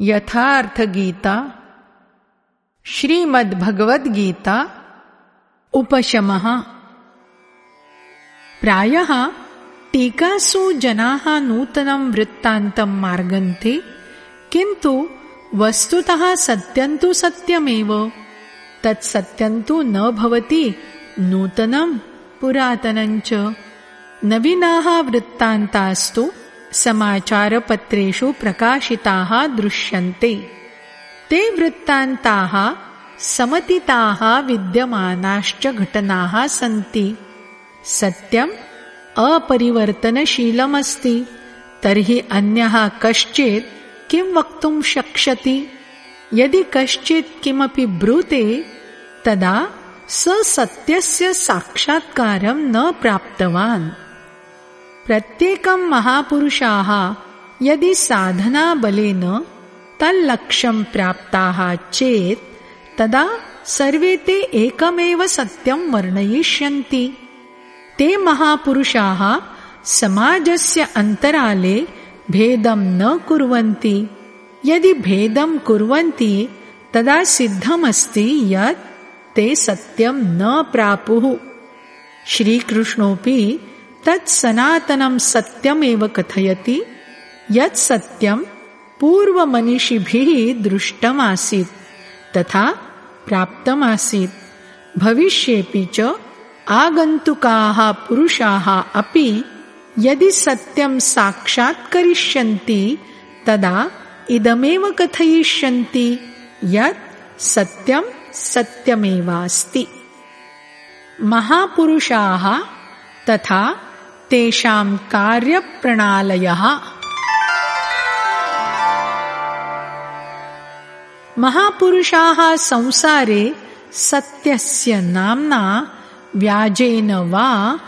यथार्थगीता श्रीमद्भगवद्गीता उपशमः। प्रायः टीकासु जनाः नूतनं वृत्तान्तं मार्गन्ते किन्तु वस्तुतः सत्यन्तु सत्यमेव। तत्सत्यन्तु न भवति नूतनं पुरातनञ्च। नवीनाः वृत्तान्तास्तु समाचारपत्रेषु प्रकाशिताः दृश्यन्ते। ते वृत्तान्ताः समतिताः विद्यमानाश्च घटनाः सन्ति। सत्यम् अपरिवर्तनशीलमस्ति। तर्हि अन्यः कश्चित् किं वक्तुं शक्ष्यति? यदि कश्चित् किमपि ब्रूते तदा स सत्यस्य साक्षात्कारं न प्राप्तवान् प्रत्येकं महापुरुषाः यदि साधनाबलेन तल्लक्ष्यं प्राप्ताः चेत् तदा सर्वे ते एकमेव सत्यं वर्णयिष्यन्ति। ते महापुरुषाः समाजस्य अन्तराले भेदं न कुर्वन्ति। यदि भेदं कुर्वन्ति तदा सिद्धमस्ति यत् ते सत्यं न प्रापुः। श्रीकृष्णोऽपि तत् सनातनं सत्यमेव कथयति यत् सत्यं पूर्वमनीषिभिः दृष्टमासीत् तथा प्राप्तमासीत्। भविष्येऽपि च आगन्तुकाः पुरुषाः अपि यदि सत्यं साक्षात्करिष्यन्ति तदा इदमेव कथयिष्यन्ति यत् सत्यं सत्यमेवास्ति। महापुरुषाः तथा महापुरुषाः संसारे सत्यस्य नाम्ना व्याजेन वा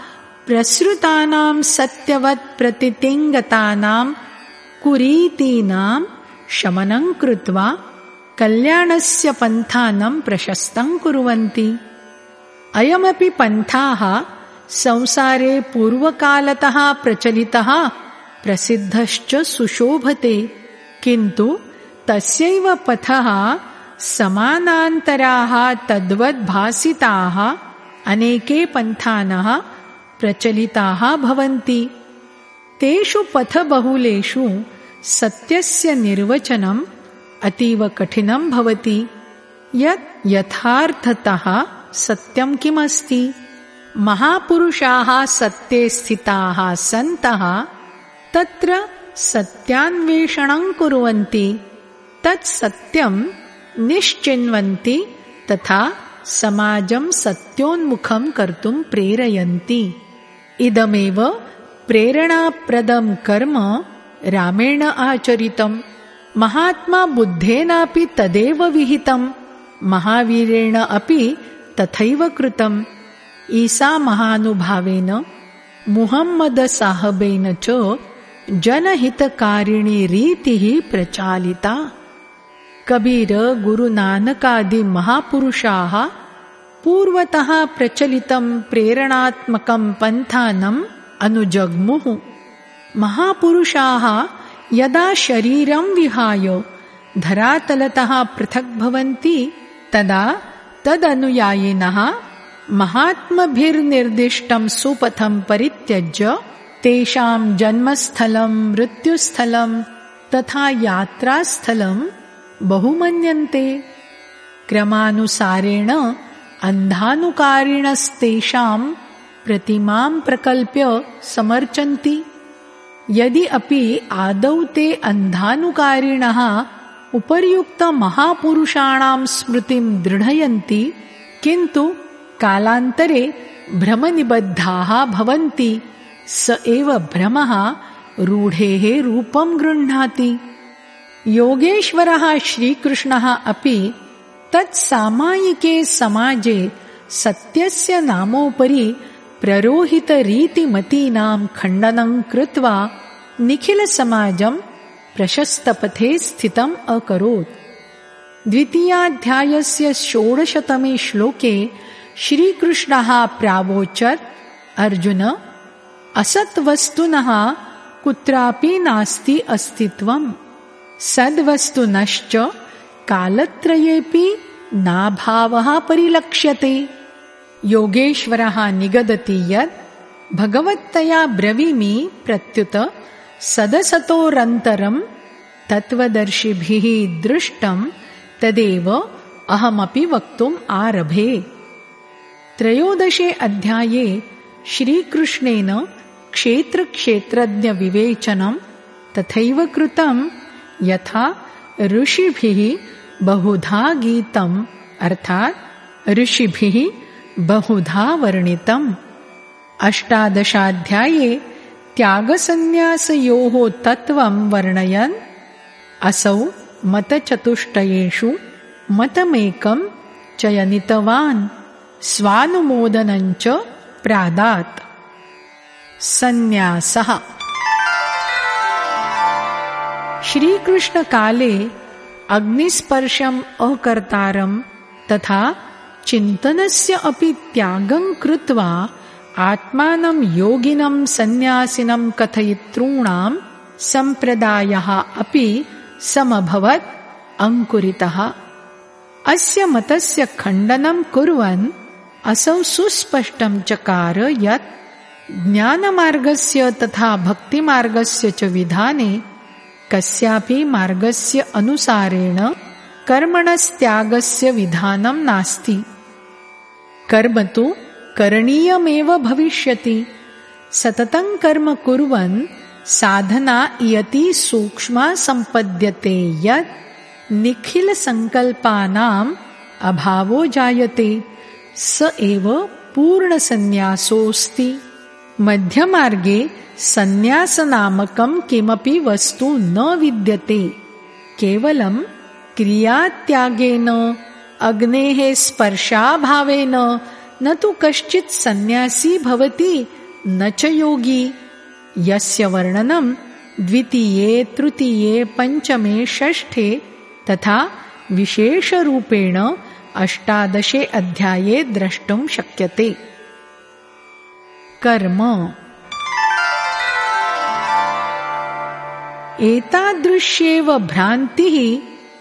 प्रसृतानां सत्यवत् प्रतितिङ्गतानां कुरीतीनां शमनं कृत्वा कल्याणस्य पन्थानं प्रशस्तं कुर्वन्ति। अयमपि पन्थाः संसारे पूर्वकालतः प्रचलितः प्रसिद्धश्च सुशोभते। किन्तु तस्यैव पथः समानान्तराः तद्वद्भासिताः अनेके पन्थानः प्रचलिताः भवन्ति। तेषु पथबहुलेषु सत्यस्य निर्वचनम् अतीव कठिनं भवति। यत् यथार्थतः सत्यं किमस्ति महापुरुषाः सत्ये स्थिताः सन्तः तत्र सत्यान्वेषणं कुर्वन्ति तत् सत्यं निश्चिन्वन्ति तथा समाजं सत्योन्मुखं कर्तुं प्रेरयन्ति। इदमेव प्रेरणाप्रदं कर्म रामेण आचरितम् महात्मा बुद्धेनापि तदेव विहितम् महावीरेण अपि तथैव कृतम् ईसा महानुभावेन मुहम्मदसाहबेन च जनहितकारिणी रीतिः प्रचालिता। कबीर गुरुनानकादिमहापुरुषाः पूर्वतः प्रचलितं प्रेरणात्मकं पन्थानम् अनुजग्मुः। महापुरुषाः यदा शरीरं विहाय धरातलतः पृथक् भवन्ति तदा तदनुयायिनः महात्मभिर्निर्दिष्टं सुपथं परित्यज्य तेषां जन्मस्थलं मृत्युस्थलं तथा यात्रास्थलं बहु मन्यन्ते क्रमानुसारेण अन्धानुकारिणस्तेषां प्रतिमां प्रकल्प्य समर्चन्ति। यदि अपि आदौ ते अन्धानुकारिणः उपर्युक्तमहापुरुषाणां स्मृतिं दृढयन्ति किन्तु कालान्तरे भ्रमनिबद्धाः भवन्ति। स एव भ्रमः रूढेः रूपं गृह्णाति। योगेश्वरः श्रीकृष्णः अपि तत्सामायिके समाजे सत्यस्य नामोपरि प्ररोहितरीतिमतीनां खण्डनं कृत्वा निखिलसमाजं प्रशस्तपथे स्थितम् अकरोत्। द्वितीयाध्यायस्य षोडशतमे श्लोके श्रीकृष्णः प्रावोचत् अर्जुन असत्वस्तुनः कुत्रापि नास्ति अस्तित्वम्। सद्वस्तुनश्च कालत्रयेऽपि नाभावः परिलक्ष्यते। योगेश्वरः निगदति यत् भगवत्तया ब्रवीमि प्रत्युत सदसतोरन्तरम् तत्त्वदर्शिभिः दृष्टम् तदेव अहमपि वक्तुम् आरभे त्रयोदशे अध्याये श्रीकृष्णेन क्षेत्रक्षेत्रज्ञविवेचनम् तथैव कृतम् यथा ऋषिभिः बहुधा गीतम् अर्थात् ऋषिभिः बहुधा वर्णितम्। अष्टादशाध्याये त्यागसन्न्यासयोः तत्त्वम् वर्णयन्। असौ मतचतुष्टयेषु मतमेकम् चयनितवान् स्वानुमोदनञ्च प्रादात्। सन्न्यासः। श्रीकृष्णकाले अग्निस्पर्शम् अकर्तारम् तथा चिन्तनस्य अपि त्यागम् कृत्वा आत्मानं योगिनं सन्न्यासिनं कथयितॄणाम् सम्प्रदायः अपि समभवत् अङ्कुरितः। अस्य मतस्य खण्डनं कुर्वन् असौ सुस्पष्टं चकार यत् ज्ञानमार्गस्य तथा भक्तिमार्गस्य च विधाने कस्यापि मार्गस्य अनुसारेण कर्मणस्त्यागस्य विधानं नास्ति। कर्म तु करणीयमेव भविष्यति। सततं कर्म कुर्वन् साधना इयती सूक्ष्मा सम्पद्यते यत् निखिलसङ्कल्पानाम् अभावो जायते स एव पूर्णसन्न्यासोऽस्ति। मध्यमार्गे सन्न्यासनामकं किमपि वस्तु न विद्यते। केवलं क्रियात्यागेन अग्नेः स्पर्शाभावेन न तु कश्चित् सन्न्यासी भवति न च योगी। यस्य वर्णनं द्वितीये तृतीये पञ्चमे षष्ठे तथा विशेषरूपेण अष्टादशे अध्याये द्रष्टुं शक्यते। कर्म। एतादृश्येव भ्रान्तिः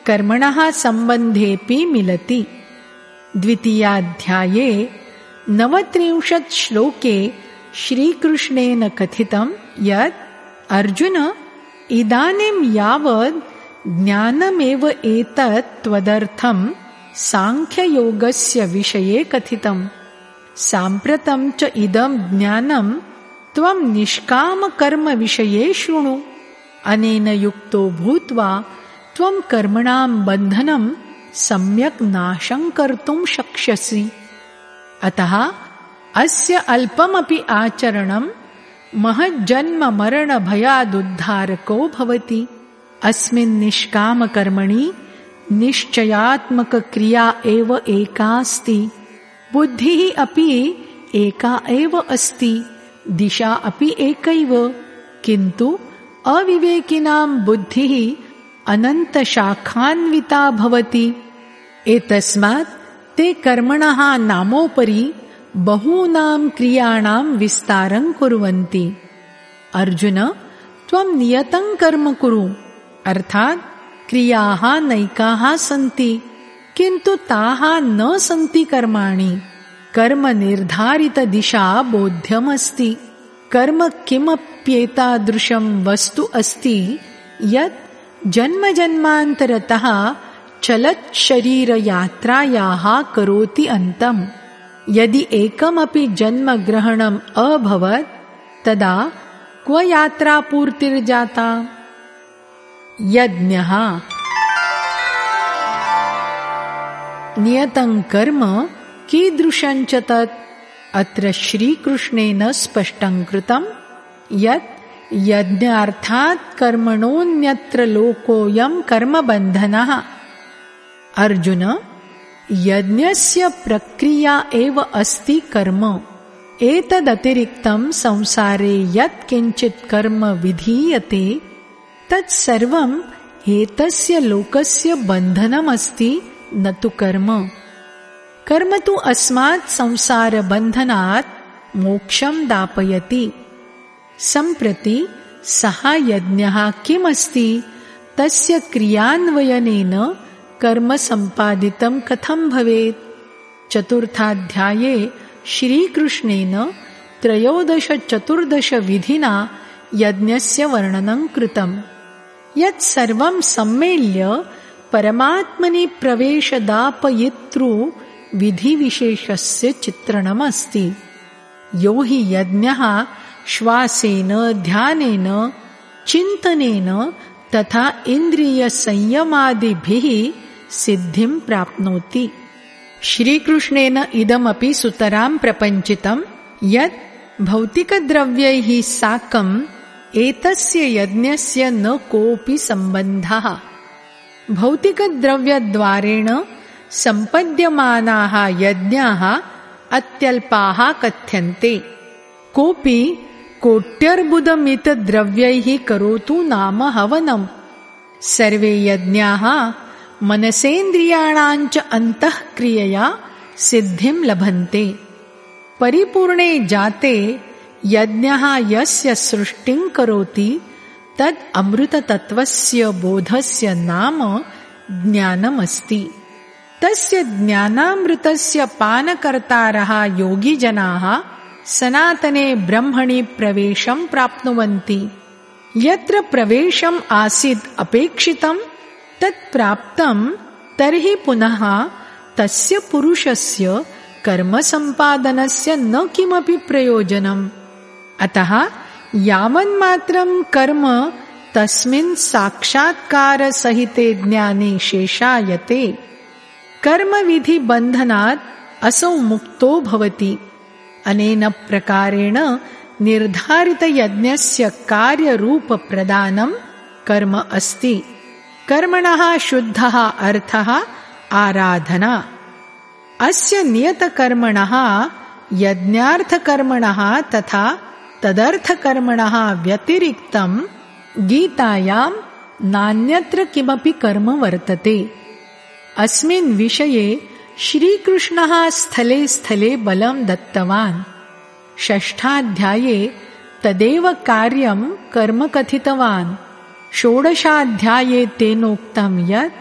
कर्मणः सम्बन्धेऽपि मिलति। द्वितीयाध्याये नवत्रिंशत् श्लोके श्रीकृष्णेन कथितं यत् अर्जुन इदानीं यावद् ज्ञानमेव एतत् त्वदर्थं साङ्ख्ययोगस्य विषये कथितम्। साम्प्रतं च इदं ज्ञानं त्वं निष्कामकर्मविषये शृणु। अनेन युक्तो भूत्वा त्वं कर्मणां बन्धनं सम्यक् नाशं कर्तुं शक्ष्यसि। अतः अस्य अल्पमपि आचरणं महज्जन्ममरणभयादुद्धारको भवति। अस्मिन् निष्कामकर्मणि निश्चयात्मकक्रिया एव एकास्ति। बुद्धिः अपि एका एव अस्ति। दिशा अपि एकैव। किन्तु अविवेकिनां बुद्धिः अनन्तशाखान्विता भवति। एतस्मात् ते कर्मणः नामोपरि बहूनां क्रियाणां विस्तारं कुर्वन्ति। अर्जुन त्वं नियतं कर्म कुरु। अर्थात् क्रियाः नैकाः सन्ति, किन्तु ताः न सन्ति कर्माणि। कर्मनिर्धारितदिशा बोध्यमस्ति। कर्म किमप्येतादृशं वस्तु अस्ति, यत् जन्मजन्मान्तरतः चलच्छरीरयात्रायाः करोति अन्तम् यदि एकमपि जन्मग्रहणम् अभवत्, तदा क्व यात्रापूर्तिर्जाता? यज्ञः। नियतं कर्म कीदृशञ्च तत्? अत्र श्रीकृष्णेन स्पष्टं कृतं यत् यज्ञार्थात् कर्मणोऽन्यत्र लोकोऽयं कर्मबन्धनः। अर्जुन यज्ञस्य प्रक्रिया एव अस्ति कर्म। एतदतिरिक्तं संसारे यत् किञ्चित् कर्म विधीयते तत्सर्वम् एतस्य लोकस्य बन्धनमस्ति न तु कर्म। कर्म तु अस्मात् संसारबन्धनात् मोक्षं दापयति। सम्प्रति सः यज्ञः किमस्ति? तस्य क्रियान्वयनेन कर्म सम्पादितं कथं भवेत्? चतुर्थाध्याये श्रीकृष्णेन त्रयोदशचतुर्दशविधिना यज्ञस्य वर्णनं कृतम् यत् सर्वं सम्मेल्य परमात्मनि प्रवेशदापयितृ विधिविशेषस्य चित्रणमस्ति। यो हि यज्ञः श्वासेन ध्यानेन चिन्तनेन तथा इन्द्रियसंयमादिभिः सिद्धिं प्राप्नोति। श्रीकृष्णेन इदमपि सुतरां प्रपञ्चितं यत् भौतिकद्रव्यैः साकम् एतस्य यज्ञस्य न कोऽपि सम्बन्धः। भौतिकद्रव्यद्वारेण सम्पद्यमानाः यज्ञाः अत्यल्पाः कथ्यन्ते। कोऽपि कोट्यर्बुदमितद्रव्यैः करोतु नाम हवनम्। सर्वे यज्ञाः मनसेन्द्रियाणाञ्च अन्तःक्रियया सिद्धिं लभन्ते। परिपूर्णे जाते यज्ञः यस्य सृष्टिं करोति तद् अमृततत्त्वस्य बोधस्य नाम ज्ञानमस्ति। तस्य ज्ञानामृतस्य पानकर्तारः योगिजनाः सनातने ब्रह्मणि प्रवेशं प्राप्नुवन्ति। यत्र प्रवेशम् आसीत् अपेक्षितं तत् प्राप्तं तर्हि पुनः तस्य पुरुषस्य कर्मसम्पादनस्य न किमपि प्रयोजनम् अतः यावन्मात्रं कर्म तस्मिन् साक्षात्कारसहिते ज्ञाने शेषायते। कर्मविधिबन्धनात् असौ मुक्तो भवति। अनेन प्रकारेण निर्धारितयज्ञस्य कार्यरूपप्रदानं कर्म अस्ति। कर्मणः शुद्धः अर्थः आराधना। अस्य नियतकर्मणः यज्ञार्थकर्मणः तथा तदर्थकर्मणः व्यतिरिक्तं गीतायां नान्यत्र किमपि कर्म वर्तते। अस्मिन् विषये श्रीकृष्णः स्थले स्थले बलं दत्तवान्। षष्ठाध्याये तदेव कार्यं कर्म कथितवान्। षोडशाध्याये तेनोक्तं यत्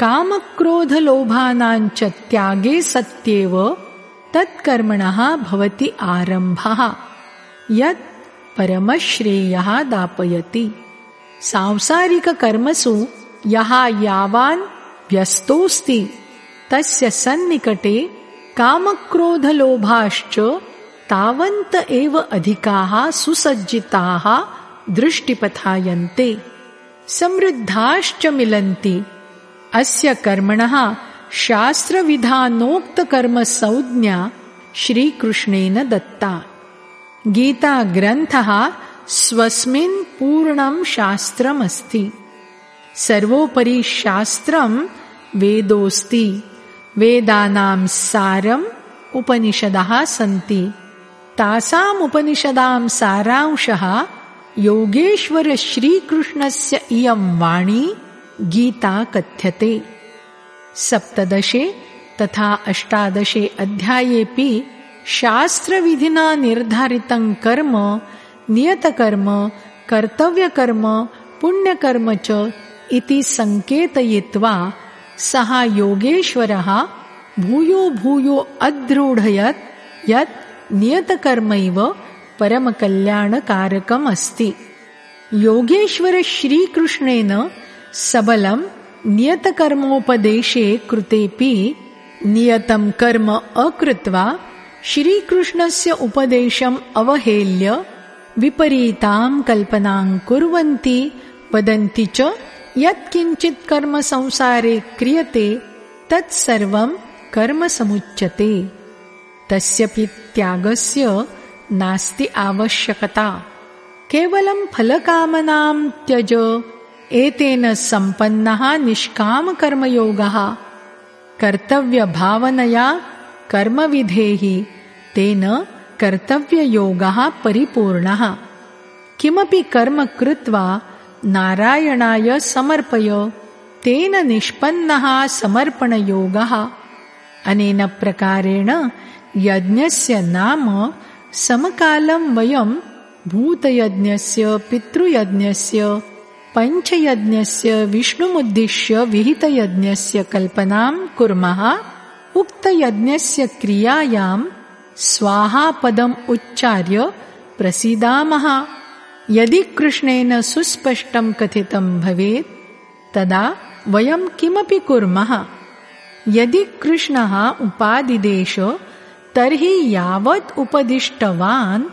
कामक्रोधलोभानाञ्च त्यागे सत्येव तत्कर्मणः भवति आरम्भः यत् परमश्रेयः दापयति। सांसारिककर्मसु यः यावान् व्यस्तोऽस्ति। तस्य सन्निकटे कामक्रोधलोभाश्च तावन्त एव अधिकाः सुसज्जिताः दृष्टिपथायन्ते। समृद्धाश्च मिलन्ति। अस्य कर्मणः शास्त्रविधानोक्तकर्मसंज्ञा श्रीकृष्णेन दत्ता। गीताग्रन्थः स्वस्मिन् पूर्णं शास्त्रमस्ति। सर्वोपरि शास्त्रं वेदोऽस्ति। वेदानां सारम् उपनिषदः सन्ति। तासाम् उपनिषदां सारांशः योगेश्वरश्रीकृष्णस्य इयं वाणी गीता कथ्यते। सप्तदशे तथा अष्टादशे अध्यायेऽपि शास्त्रविधिना निर्धारितं कर्म नियतकर्म कर्तव्यकर्म पुण्यकर्म च इति सङ्केतयित्वा सः योगेश्वरः भूयो भूयो अद्रूढयत् यत् नियतकर्मैव परमकल्याणकारकम् अस्ति। योगेश्वरश्रीकृष्णेन सबलं नियतकर्मोपदेशे कृतेऽपि नियतं कर्म अकृत्वा श्रीकृष्णस्य उपदेशम् अवहेल्य विपरीतां कल्पनां कुर्वन्ति वदन्ति च यत्किञ्चित् कर्म संसारे क्रियते तत्सर्वं कर्म समुच्यते। तस्यपि त्यागस्य नास्ति आवश्यकता। केवलं फलकामनां त्यज एतेन सम्पन्नः निष्कामकर्मयोगः। कर्तव्यभावनया कर्मविधेः तेन कर्तव्ययोगः परिपूर्णः। किमपि कर्म कृत्वा नारायणाय समर्पय तेन निष्पन्नः समर्पणयोगः। अनेन प्रकारेण यज्ञस्य नाम समकालं वयं भूतयज्ञस्य पितृयज्ञस्य पञ्चयज्ञस्य विष्णुमुद्दिश्य विहितयज्ञस्य कल्पनां कुर्मः। उक्तयज्ञस्य क्रियायां स्वाहापदम् उच्चार्य प्रसीदामः। यदि कृष्णेन सुस्पष्टं कथितं भवेत् तदा वयं किमपि कुर्मः। यदि कृष्णः उपादिदेश तर्हि यावत् उपदिष्टवान्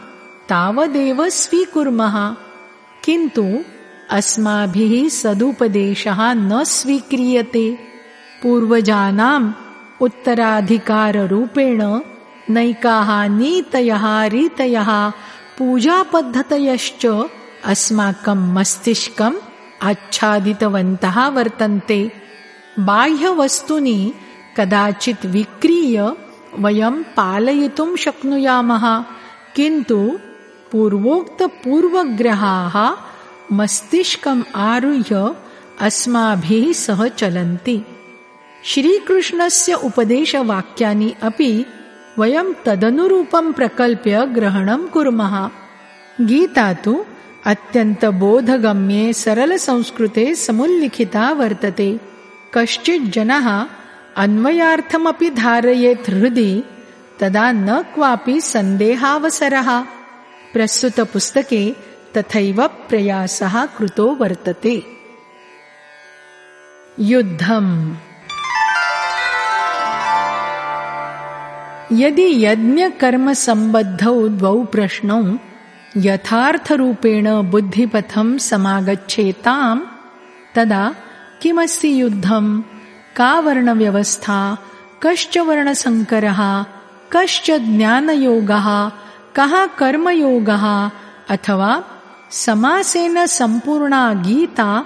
तावदेव स्वीकुर्मः। किन्तु अस्माभिः सदुपदेशः न स्वीक्रियते। पूर्वजानाम् उत्तराधिकाररूपेण नैकाः नीतयः रीतयः पूजापद्धतयश्च अस्माकं मस्तिष्कम् आच्छादितवन्तः वर्तन्ते। बाह्यवस्तूनि कदाचित् विक्रीय वयं पालयितुं शक्नुयामः किन्तु पूर्वोक्तपूर्वग्रहाः मस्तिष्कम् आरुह्य अस्माभिः सह चलन्ति। श्रीकृष्णस्य उपदेशवाक्यानि अपि वयं तदनुरूपं प्रकल्प्य ग्रहणं कुर्मः। गीता तु अत्यन्तबोधगम्ये सरलसंस्कृते समुल्लिखिता वर्तते। कश्चिज्जनः अन्वयार्थमपि धारयेत् हृदि तदा न क्वापि सन्देहावसरः। प्रस्तुतपुस्तके तथैव प्रयासः कृतो वर्तते। युद्धम् यदि यज्ञकर्मसम्बद्धौ द्वौ प्रश्नौ यथार्थरूपेण बुद्धिपथं समागच्छेताम्, तदा किमस्ति युद्धम्? का वर्णव्यवस्था? कश्च वर्णसङ्करः? कश्च ज्ञानयोगः? कः कर्मयोगः? अथवा समासेन सम्पूर्णा गीता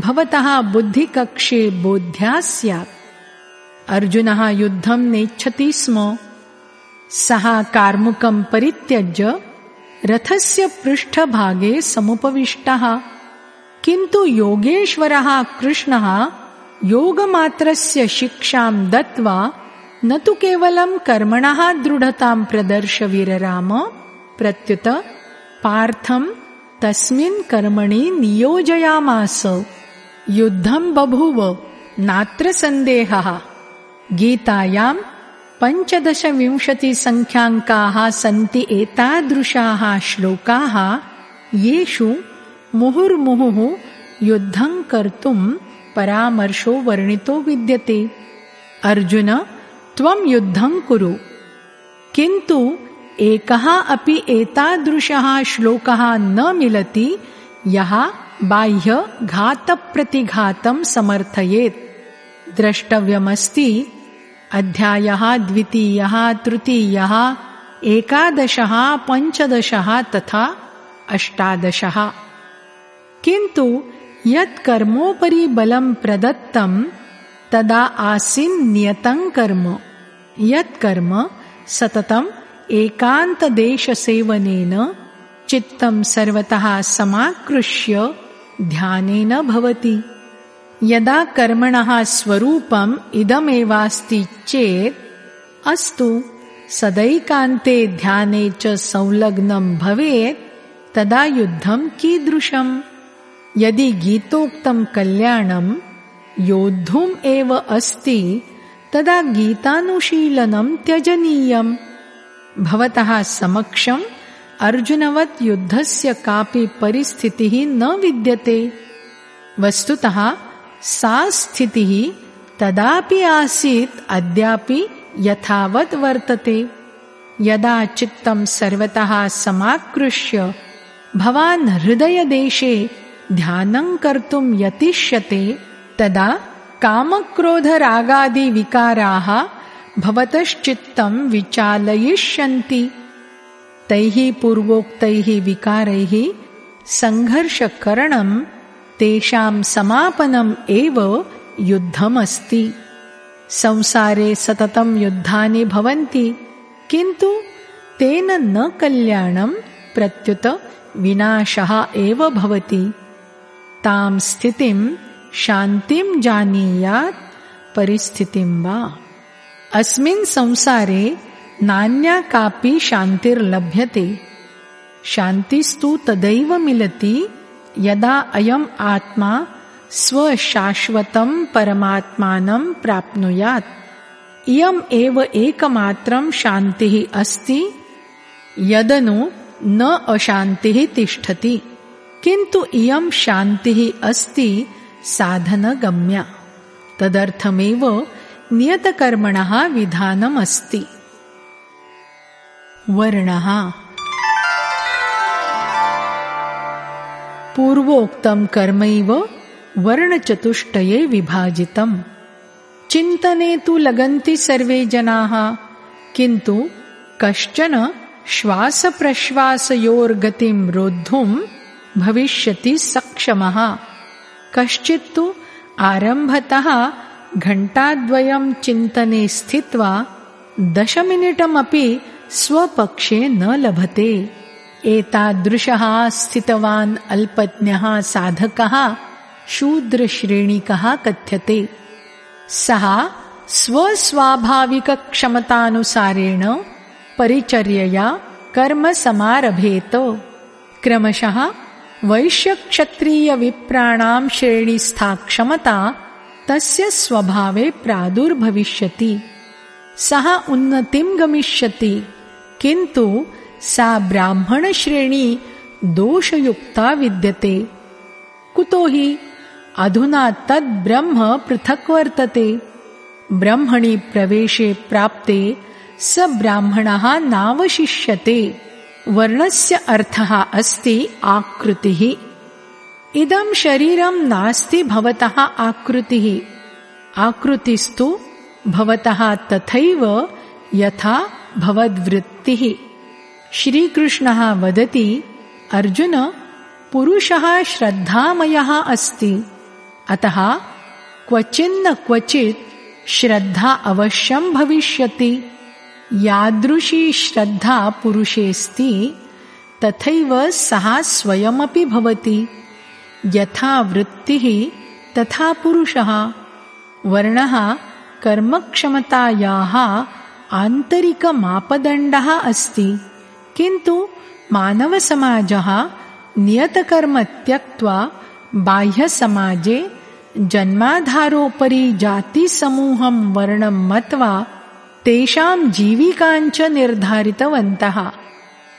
भवतः बुद्धिकक्षे बोध्या स्यात्। अर्जुनः युद्धं नेच्छति स्म। सः कार्मुकं परित्यज्य रथस्य पृष्ठभागे समुपविष्टः। किन्तु योगेश्वरः कृष्णः योगमात्रस्य शिक्षां दत्त्वा न तु केवलं कर्मणः दृढतां प्रदर्शवीरराम प्रत्युत पार्थं तस्मिन् कर्मणि नियोजयामास। युद्धं बभूव नात्र सन्देहः। गीतायाम् पञ्चदशविंशतिसङ्ख्याङ्काः सन्ति एतादृशाः श्लोकाः। येषु मुहुर्मुहुः युद्धं कर्तुं परामर्शो वर्णितो विद्यते। अर्जुन, त्वं युद्धं कुरु। किन्तु एकः अपि एतादृशः श्लोकः न मिलति, यः बाह्यघातप्रतिघातं समर्थयेत्। द्रष्टव्यमस्ति अध्यायः द्वितीयः तृतीयः एकादशः पञ्चदशः तथा अष्टादशः। किन्तु यत् कर्मोपरि बलं प्रदत्तं तदा आसीन्नियतं कर्म। यत् कर्म सततम् एकान्तदेशसेवनेन चित्तं सर्वतः समाकृष्य ध्यानेन भवति यदा कर्मणः स्वरूपम् इदमेवास्ति चेत् अस्तु सदैकान्ते ध्याने च संलग्नं भवेत् तदा युद्धं कीदृशम्? यदि गीतोक्तं कल्याणं योद्धुम् एव अस्ति तदा गीतानुशीलनं त्यजनीयम्। भवतः समक्षम् अर्जुनवत् युद्धस्य कापि परिस्थितिः न विद्यते। वस्तुतः सा स्थितिः तदापि आसीत् अद्यापि यथावत् वर्तते। यदा चित्तं सर्वतः समाकृष्य भवान् हृदयदेशे ध्यानं कर्तुं यतिष्यते तदा कामक्रोधरागादिविकाराः भवतश्चित्तं विचालयिष्यन्ति। तैः पूर्वोक्तैः विकारैः सङ्घर्षकरणं तेषां समापनम् एव युद्धमस्ति। संसारे सततं युद्धानि भवन्ति किन्तु तेन न कल्याणं प्रत्युत विनाशः एव भवति। तां स्थितिं शान्तिं जानीयात् परिस्थितिं वा। अस्मिन् संसारे नान्या कापि शान्तिर्लभ्यते। शान्तिस्तु तदैव मिलति यदा अयम् आत्मा स्वशाश्वतं परमात्मानं प्राप्नुयात्। इयम् एव एकमात्रं शान्तिः अस्ति यदनु न अशान्तिः तिष्ठति। किन्तु इयं शान्तिः अस्ति साधनगम्या। तदर्थमेव नियतकर्मणः विधानमस्ति। वर्णः पूर्वोक्तं कर्मैव वर्णचतुष्टये विभाजितम्। चिन्तने तु लगन्ति सर्वे जनाः किन्तु कश्चन श्वासप्रश्वासयोर्गतिं रोद्धुं भविष्यति सक्षमः। कश्चित्तु आरम्भतः घण्टाद्वयं चिन्तने स्थित्वा दशमिनिटमपि स्वपक्षे न लभते एतादृशः स्थितवान् अल्पज्ञः साधकः शूद्रश्रेणिकः कथ्यते। सः स्वस्वाभाविकक्षमतानुसारेण परिचर्यया कर्म समारभेत क्रमशः वैश्यक्षत्रियविप्राणां श्रेणीस्था क्षमता तस्य स्वभावे प्रादुर्भविष्यति। सः उन्नतिं गमिष्यति किन्तु सा ब्राह्मणश्रेणी दोषयुक्ता विद्यते। कुतो हि अधुना तद्ब्रह्म पृथक् वर्तते। ब्रह्मणि प्रवेशे प्राप्ते स ब्राह्मणः नावशिष्यते। वर्णस्य अर्थः अस्ति आकृतिः। इदं शरीरं नास्ति भवतः आकृतिः। आकृतिस्तु भवतः तथैव यथा भवद्वृत्तिः श्रीकृष्णः वदति अर्जुन पुरुषः श्रद्धामयः अस्ति। अतः क्वचिन्न क्वचित् श्रद्धा अवश्यं भविष्यति। यादृशी श्रद्धा पुरुषेऽस्ति तथैव सः स्वयमपि भवति। यथा वृत्तिः तथा पुरुषः। वर्णः कर्मक्षमतायाः आन्तरिकमापदण्डः अस्ति किन्तु मानवसमाजः नियतकर्म त्यक्त्वा बाह्यसमाजे जन्माधारोपरि जातिसमूहं वर्णं मत्वा तेषां जीविकाञ्च निर्धारितवन्तः।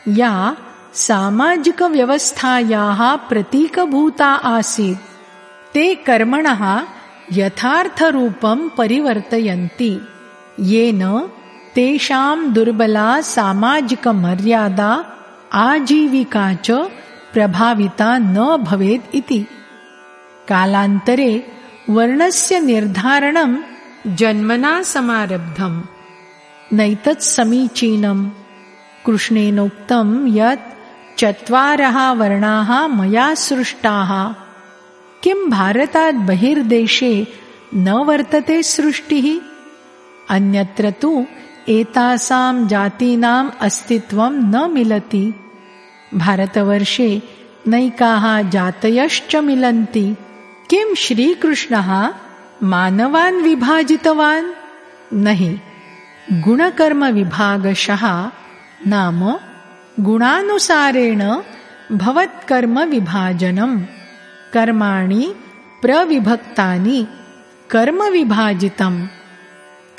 या सामाजिकव्यवस्थायाः प्रतीकभूता आसीत्। ते कर्मणः यथार्थरूपं परिवर्तयन्ति। येन तेषां दुर्बला सामाजिकमर्यादा आजीविका च प्रभाविता न भवेत् इति। कालान्तरे वर्णस्य निर्धारणं जन्मना समारब्धम् नैतत् समीचीनम्। कृष्णेनोक्तं यत् चत्वारः वर्णाः मया सृष्टाः। किं भारतात् बहिर्देशे न वर्तते सृष्टिः? अन्यत्र तु एतासां जातीनाम् अस्तित्वं न मिलती। भारतवर्षे नैकाः जातयश्च मिलन्ति। किं श्रीकृष्णः मानवान् विभाजितवान्? नहि। गुणकर्मविभागशः नाम गुणानुसारेण भवत्कर्मविभाजनम्। कर्माणि प्रविभक्तानि, कर्मविभाजितम्।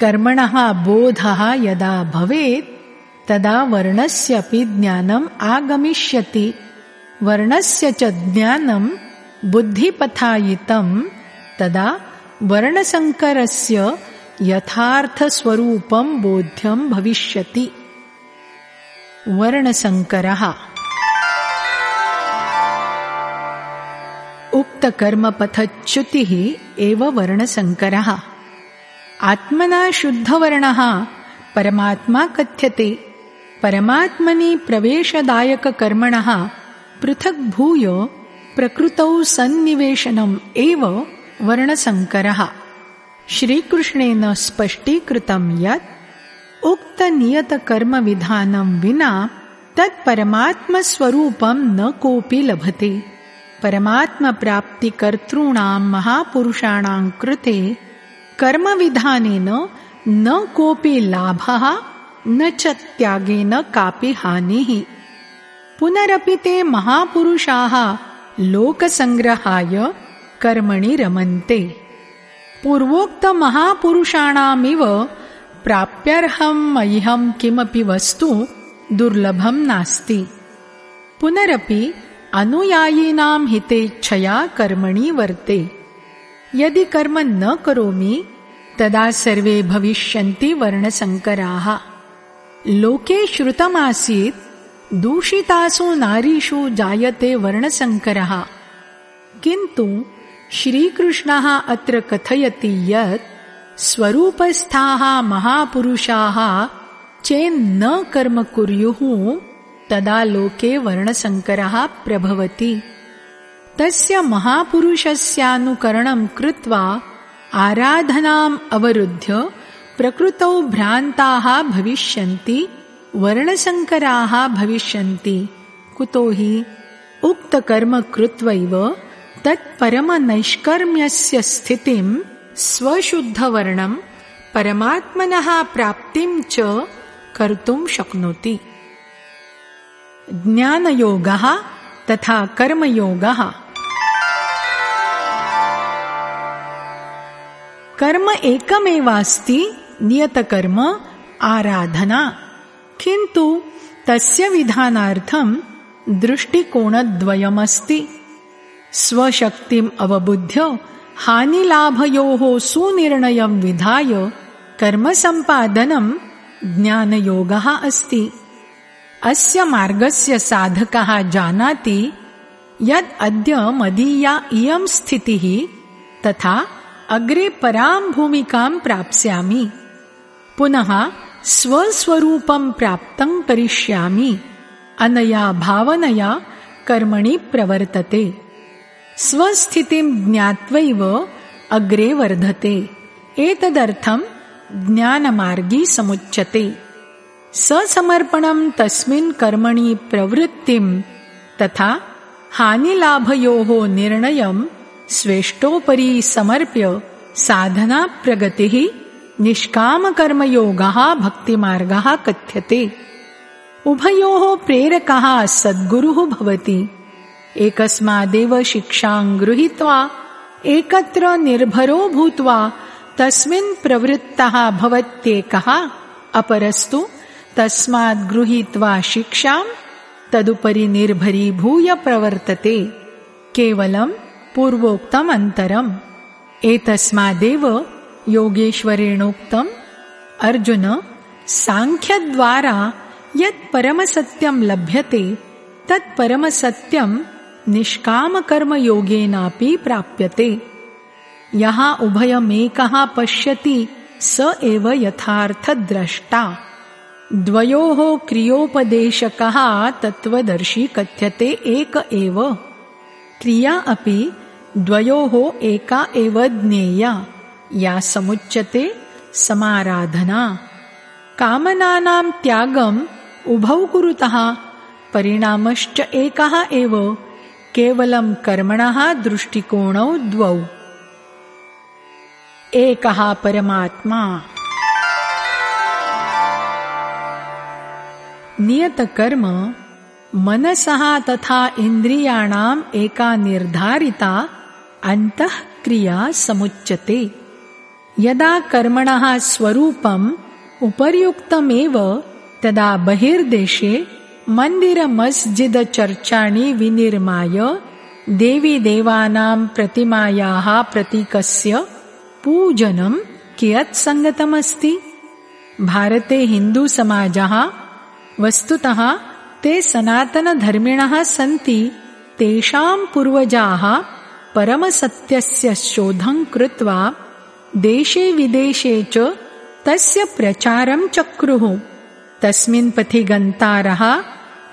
कर्मणः बोधः यदा भवेत् तदा वर्णस्यपि ज्ञानम् आगमिष्यति। वर्णस्य च ज्ञानं बुद्धिपथायितं तदा वर्णसङ्करस्य यथार्थस्वरूपं बोध्यं भविष्यति। वर्णसङ्करः। उक्तकर्मपथच्युतिः एव वर्णसङ्करः आत्मना शुद्धवर्णः परमात्मा कथ्यते। परमात्मनि प्रवेशदायककर्मणः पृथक् भूय प्रकृतौ सन्निवेशनम् एव वर्णसङ्करः। श्रीकृष्णेन स्पष्टीकृतं यत् उक्तनियतकर्मविधानं विना तत्परमात्मस्वरूपं न कोऽपि लभते। परमात्मप्राप्तिकर्तॄणां महापुरुषाणां कृते कर्मविधानेन न कोऽपि लाभः न च त्यागेन कापि हानिः। पुनरपि ते महापुरुषाः लोकसङ्ग्रहाय कर्मणि रमन्ते। पूर्वोक्तमहापुरुषाणामिव प्राप्यर्हम् मह्यम् किमपि वस्तु दुर्लभम् नास्ति। पुनरपि अनुयायिनां हितेच्छया कर्मणि वर्ते यदि कर्म न करोमि, तदा सर्वे भविष्यन्ति वर्णसङ्कराः लोके श्रुतमासीत्, दूषितासु नारीषु जायते वर्णसङ्करः किन्तु श्रीकृष्णः अत्र कथयति यत्, स्वरूपस्थाः महापुरुषाः चेन्न कर्म कुर्युः, तदा लोके वर्णसङ्करः प्रभवति। तस्य महापुरुषस्यानुकरणं कृत्वा आराधनाम् अवरुद्ध्य प्रकृतौ भ्रान्ताः भविष्यन्ति वर्णसङ्कराः भविष्यन्ति। कुतो हि उक्तकर्म कृत्वैव तत्परमनैष्कर्म्यस्य स्थितिं स्वशुद्धवर्णं परमात्मनः प्राप्तिं च कर्तुं शक्नोति। ज्ञानयोगः तथा कर्मयोगः। कर्म एकमेवास्ति नियतकर्म आराधना। किन्तु तस्य विधानार्थं दृष्टिकोणद्वयमस्ति। स्वशक्तिम् अवबुद्ध्य हानिलाभयोः सुनिर्णयं विधाय कर्मसम्पादनं ज्ञानयोगः अस्ति अस्य मार्गस्य साधकः जानाति यद् अद्य मदीया इयं स्थितिः तथा अग्रे परां भूमिकां प्राप्स्यामि। पुनः स्वस्वरूपं प्राप्तं करिष्यामि। अनया भावनया कर्मणि प्रवर्तते। स्वस्थितिं ज्ञात्वैव अग्रे वर्धते। एतदर्थं ज्ञानमार्गी समुच्यते। ससमर्पणं तस्मिन् कर्मणि प्रवृत्तिं तथा हानिलाभयोः निर्णयं स्वेष्टोपरि समर्प्य साधना प्रगतिः निष्कामकर्मयोगः भक्तिमार्गः कथ्यते। उभयोः प्रेरकः सद्गुरुः भवति। एकस्मादेव शिक्षां गृहीत्वा, एकत्र निर्भरो भूत्वा, तस्मिन् प्रवृत्तः भवत्येकः, अपरस्तु तस्माद् गृहीत्वा शिक्षां तदुपरि निर्भरीभूय प्रवर्तते केवलं पूर्वोक्तम् अन्तरम्। एतस्मादेव योगेश्वरेणोक्तम् अर्जुन साङ्ख्यद्वारा यत् परमसत्यं लभ्यते तत् परमसत्यं निष्कामकर्मयोगेनापि प्राप्यते। यः उभयमेकः पश्यति स एव यथार्थद्रष्टा द्वयोः क्रियोपदेशकः तत्त्वदर्शी कथ्यते एक एव। क्रिया अपि द्वयोः एका एव ज्ञेया। या समुच्यते समाराधना। कामनानां त्यागम् उभौ कुरुतः। परिणामश्च एकः एव। केवलं कर्मणः दृष्टिकोणौ द्वौ। एकः परमात्मा। नियतकर्म मनसः तथा इन्द्रियाणाम् एका निर्धारिता अन्तःक्रिया समुच्यते। यदा कर्मणः स्वरूपम् उपर्युक्तमेव, तदा बहिर्देशे मन्दिरमस्जिदचर्चाणि विनिर्माय देवीदेवानां प्रतिमायाः प्रतीकस्य पूजनं कियत् सङ्गतमस्ति? भारते हिन्दूसमाजः वस्तुतः ते सनातनधर्मिणः सन्ति तेषां पूर्वजाः परमसत्यस्य शोधं कृत्वा देशे विदेशे च तस्य प्रचारं चक्रुः। तस्मिन् पथि गन्तारः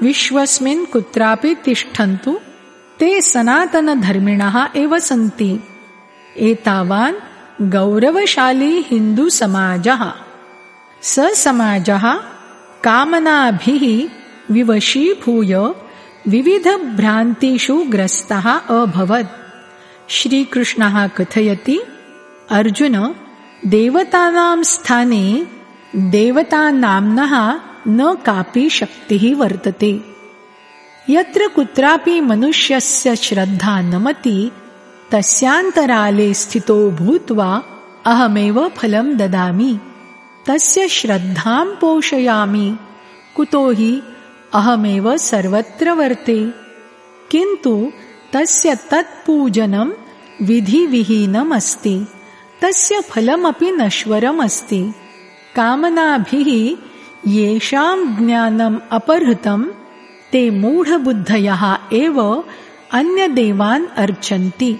विश्वस्मिन् कुत्रापि तिष्ठन्तु, ते सनातनधर्मिणः एव सन्ति। एतावान् गौरवशाली हिन्दुसमाजः। स समाजः कामनाभिः विवशीभूय विविधभ्रान्तिषु ग्रस्तः अभवत्। श्रीकृष्णः कथयति अर्जुन देवतानां स्थाने देवतानाम्नः न कापि शक्तिः वर्तते। यत्र कुत्रापि मनुष्यस्य श्रद्धा नमति तस्यान्तराले स्थितो भूत्वा अहमेव फलं ददामि तस्य श्रद्धां पोषयामि। कुतो हि अहमेव सर्वत्र वर्ते। किन्तु तस्य तत्पूजनं विधिविहीनमस्ति। तस्य फलमपि नश्वरमस्ति। कामनाभिः येषां ज्ञानम् अपहृतं ते मूढबुद्धयः एव अन्यदेवान् अर्चन्ति।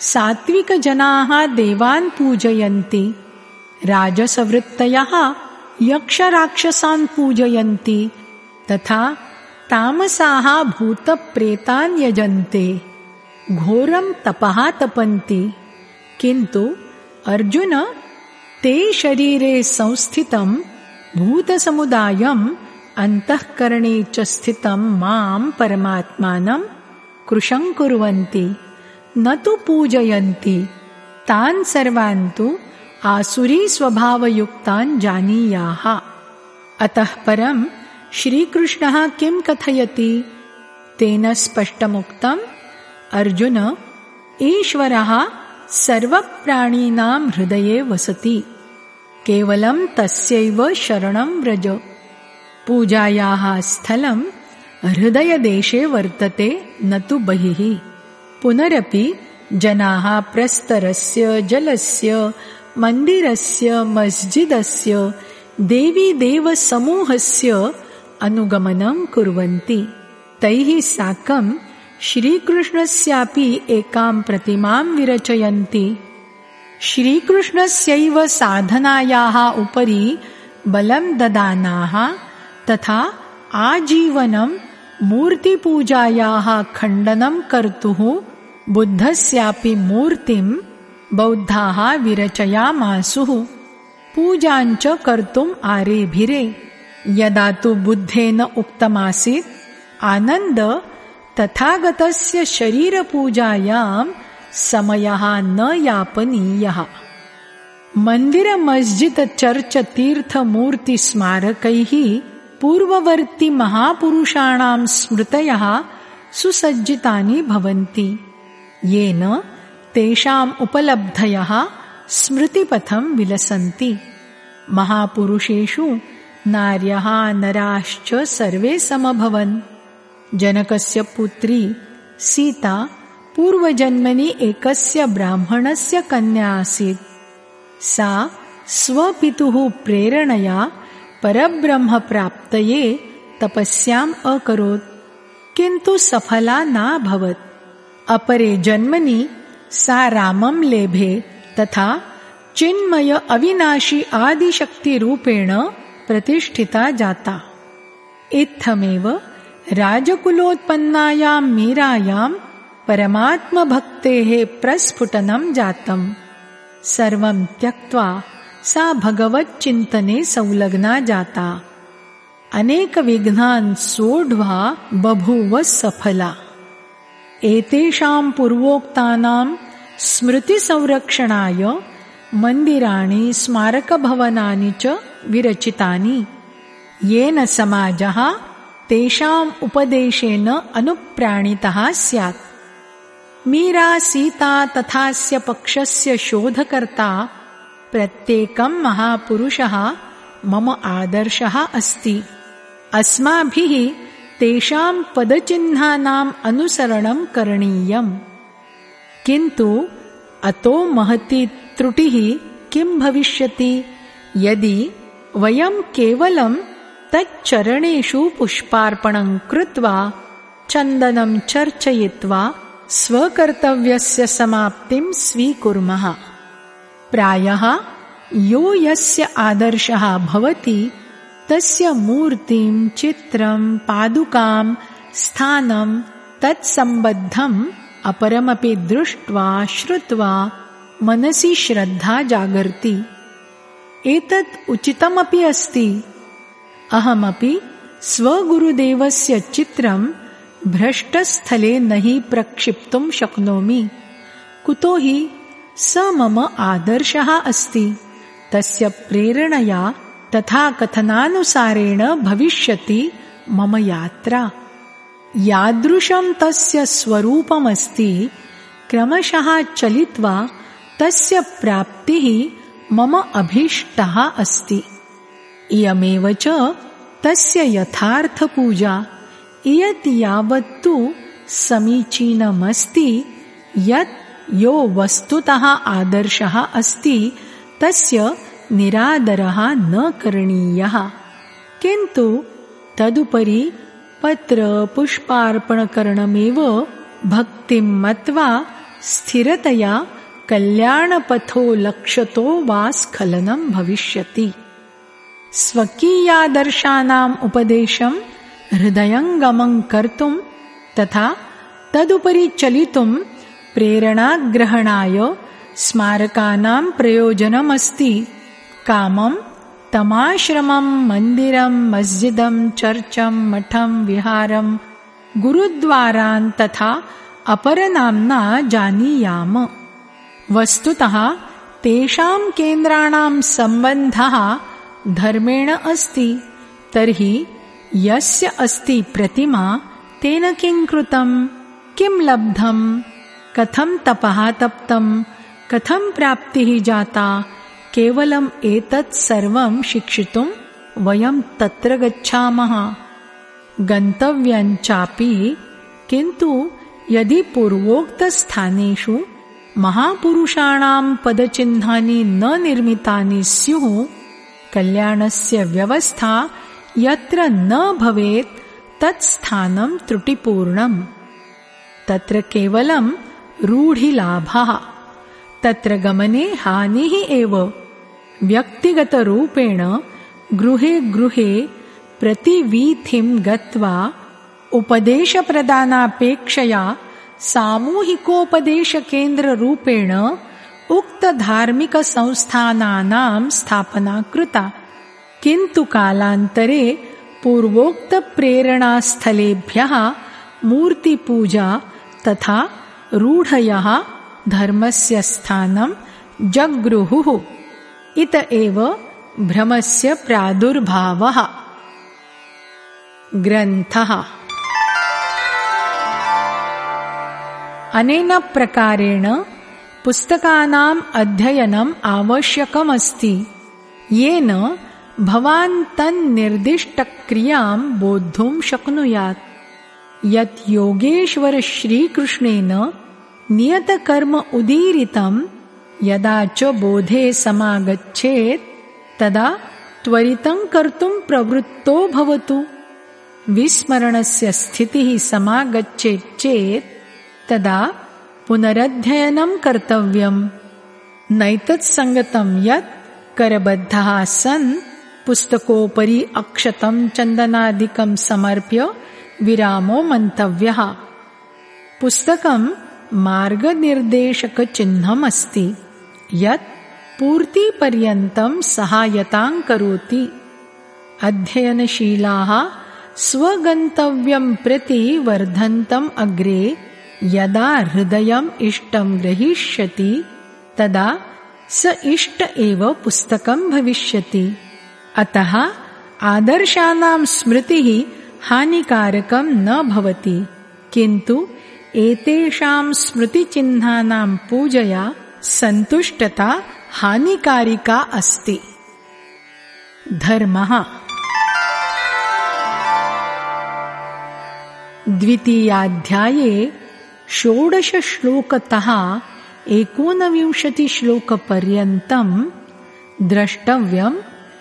सात्विकजनाः देवान् पूजयन्ति राजसवृत्तयः यक्षराक्षसान् पूजयन्ति तथा तामसाः भूतप्रेतान् यजन्ते। घोरं तपः तपन्ति किन्तु अर्जुन ते शरीरे संस्थितं भूतसमुदायम् अन्तःकरणे च स्थितं मां परमात्मानं कृशं कुर्वन्ति। न तु पूजयन्ति तान् सर्वान् तु आसुरीस्वभावयुक्तान् जानीयाः। अतः परं श्रीकृष्णः किं कथयति? तेन स्पष्टमुक्तम् अर्जुन ईश्वरः सर्वप्राणीनां हृदये वसति। केवलं तस्यैव शरणं व्रज। पूजायाः स्थलं हृदयदेशे वर्तते न तु बहिः। पुनरपि जनाः प्रस्तरस्य जलस्य मन्दिरस्य मस्जिदस्य देवीदेवसमूहस्य अनुगमनं कुर्वन्ति। तैः साकं श्रीकृष्णस्यापि एकां प्रतिमां विरचयन्ति। श्रीकृष्णस्यैव साधनायाः उपरि बलं ददानाः तथा आजीवनं मूर्तिपूजायाः खण्डनं कर्तुः बुद्धस्यापि मूर्तिं बौद्धाः विरचयामासुः पूजाञ्च कर्तुम् आरेभिरे। यदा तु बुद्धेन उक्तमासीत् आनन्द तथागतस्य शरीरपूजायां समयः न यापनीयः। मन्दिरमस्जिदचर्चतीर्थमूर्तिस्मारकैः पूर्ववर्तिमहापुरुषाणां स्मृतयः सुसज्जितानि भवन्ति। येन तेषाम् उपलब्धयः स्मृतिपथं विलसन्ति। महापुरुषेषु नार्यः नराश्च सर्वे समभवन्। जनकस्य पुत्री सीता पूर्वजन्मनि एकस्य ब्राह्मणस्य कन्या आसीत्। सा स्वपितुः प्रेरणया परब्रह्मप्राप्तये तपस्याम् अकरोत्। किन्तु सफला नाभवत्। अपरे जन्मनि सा रामं लेभे तथा चिन्मय अविनाशी आदिशक्तिरूपेण प्रतिष्ठिता जाता। इत्थमेव राजकुलोत्पन्नायां मीरायां परमात्मभक्तेः प्रस्फुटनं जातम्। सर्वं त्यक्त्वा सा भगवच्चिन्तने संलग्ना जाता। अनेकविघ्नान् सोढ्वा बभूव सफला। एतेषां पूर्वोक्तानां स्मृतिसंरक्षणाय मन्दिराणि स्मारकभवनानि च विरचितानि। येन समाजः तेषाम् उपदेशेन अनुप्राणितः स्यात्। मीरा सीता तथास्य पक्षस्य शोधकर्ता प्रत्येकं महापुरुषः मम आदर्शः अस्ति। अस्माभिः तेषां पदचिह्नानाम् अनुसरणं करणीयम्। किन्तु अतो महती त्रुटिः किं भविष्यति? यदि वयं केवलं तच्चरणेषु पुष्पार्पणं कृत्वा चन्दनं चर्चयित्वा स्वकर्तव्यस्य समाप्तिं स्वीकुर्मः। प्रायः यो यस्य आदर्शः भवति तस्य मूर्तिं चित्रं पादुकां स्थानं तत्सम्बद्धम् अपरमपि दृष्ट्वा श्रुत्वा मनसि श्रद्धा जागर्ति। एतत् उचितमपि अस्ति। अहमपि स्वगुरुदेवस्य चित्रं भ्रष्टस्थले न हि प्रक्षिप्तुं शक्नोमि। कुतो हि स मम आदर्शः अस्ति। तस्य प्रेरणया तथा कथनानुसारेण भविष्यति मम यात्रा। यादृशं तस्य स्वरूपमस्ति क्रमशः चलित्वा तस्य प्राप्तिः मम अभीष्टः अस्ति। इयमेव च तस्य यथार्थपूजा इयत् यावत्तु समीचीनमस्ति यत् यो वस्तुतः आदर्शः अस्ति तस्य निरादरः न करणीयः। किन्तु तदुपरि पत्रपुष्पार्पणकरणमेव भक्तिं मत्वा स्थिरतया कल्याणपथो लक्षतो वा स्खलनं भविष्यति। स्वकीयादर्शानाम् उपदेशं हृदयङ्गमं कर्तुं तथा तदुपरि चलितुं प्रेरणाग्रहणाय स्मारकानां प्रयोजनमस्ति कामं तमाश्रमं मन्दिरं मस्जिदं चर्चं मठं विहारं गुरुद्वारान् तथा अपरनाम्ना जानीयाम। वस्तुतः तेषां केन्द्राणां सम्बन्धः धर्मेण अस्ति तर्हि यस्य अस्ति प्रतिमा तेन किं कृतं किं लब्धं कथं तपः तप्तं कथं प्राप्तिः जाता केवलम् एतत् सर्वं शिक्षितुं वयं तत्र गच्छामः। गन्तव्यञ्चापि किन्तु यदि पूर्वोक्तस्थानेषु महापुरुषाणां पदचिह्नानि न निर्मितानि स्युः कल्याणस्य व्यवस्था यत्र न भवेत् तत् स्थानं त्रुटिपूर्णम्। तत्र केवलं रूढिलाभः। तत्र गमने हानिः एव व्यक्तिगतरूपेण गृहे गृहे प्रतिवीथिं गत्वा उपदेशप्रदानापेक्षया सामूहिकोपदेशकेन्द्ररूपेण उक्तधार्मिकसंस्थानानां स्थापना कृता। किन्तु कालान्तरे पूर्वोक्तप्रेरणास्थलेभ्यः मूर्तिपूजा तथा रूढयः धर्मस्य स्थानं जगृहुः इत एव भ्रमस्य प्रादुर्भावः। ग्रन्थः। अनेन प्रकारेण पुस्तकानाम् अध्ययनम् आवश्यकमस्ति। येन भवान् तन्निर्दिष्टक्रियां बोद्धुं शक्नुयात्। यत् योगेश्वरश्रीकृष्णेन नियतकर्म उदीरितं यदा च बोधे समागच्छेत् तदा त्वरितं कर्तुं प्रवृत्तो भवतु। विस्मरणस्य स्थितिः समागच्छेत् चेत् तदा पुनरध्ययनं कर्तव्यम्। नैतत्सङ्गतं यत् करबद्धः सन् पुस्तकोपरि अक्षतं चन्दनादिकं समर्प्य विरामो मन्तव्यः। पुस्तकं मार्गनिर्देशकचिह्नमस्ति यत् पूर्तिपर्यन्तं सहायतां करोति। अध्ययनशीलाः स्वगन्तव्यं प्रति वर्धन्तम् अग्रे यदा हृदयम् इष्टं ग्रहीष्यति तदा स इष्ट एव पुस्तकं भविष्यति। अतः आदर्शानां स्मृतिः हानिकारकं न भवति। किन्तु एतेषां स्मृतिचिह्नानां पूजया सन्तुष्टता हानिकारिका अस्ति। धर्मः। द्वितीयाध्याये षोडशश्लोकतः एकोनविंशतिश्लोकपर्यन्तम् द्रष्टव्यम्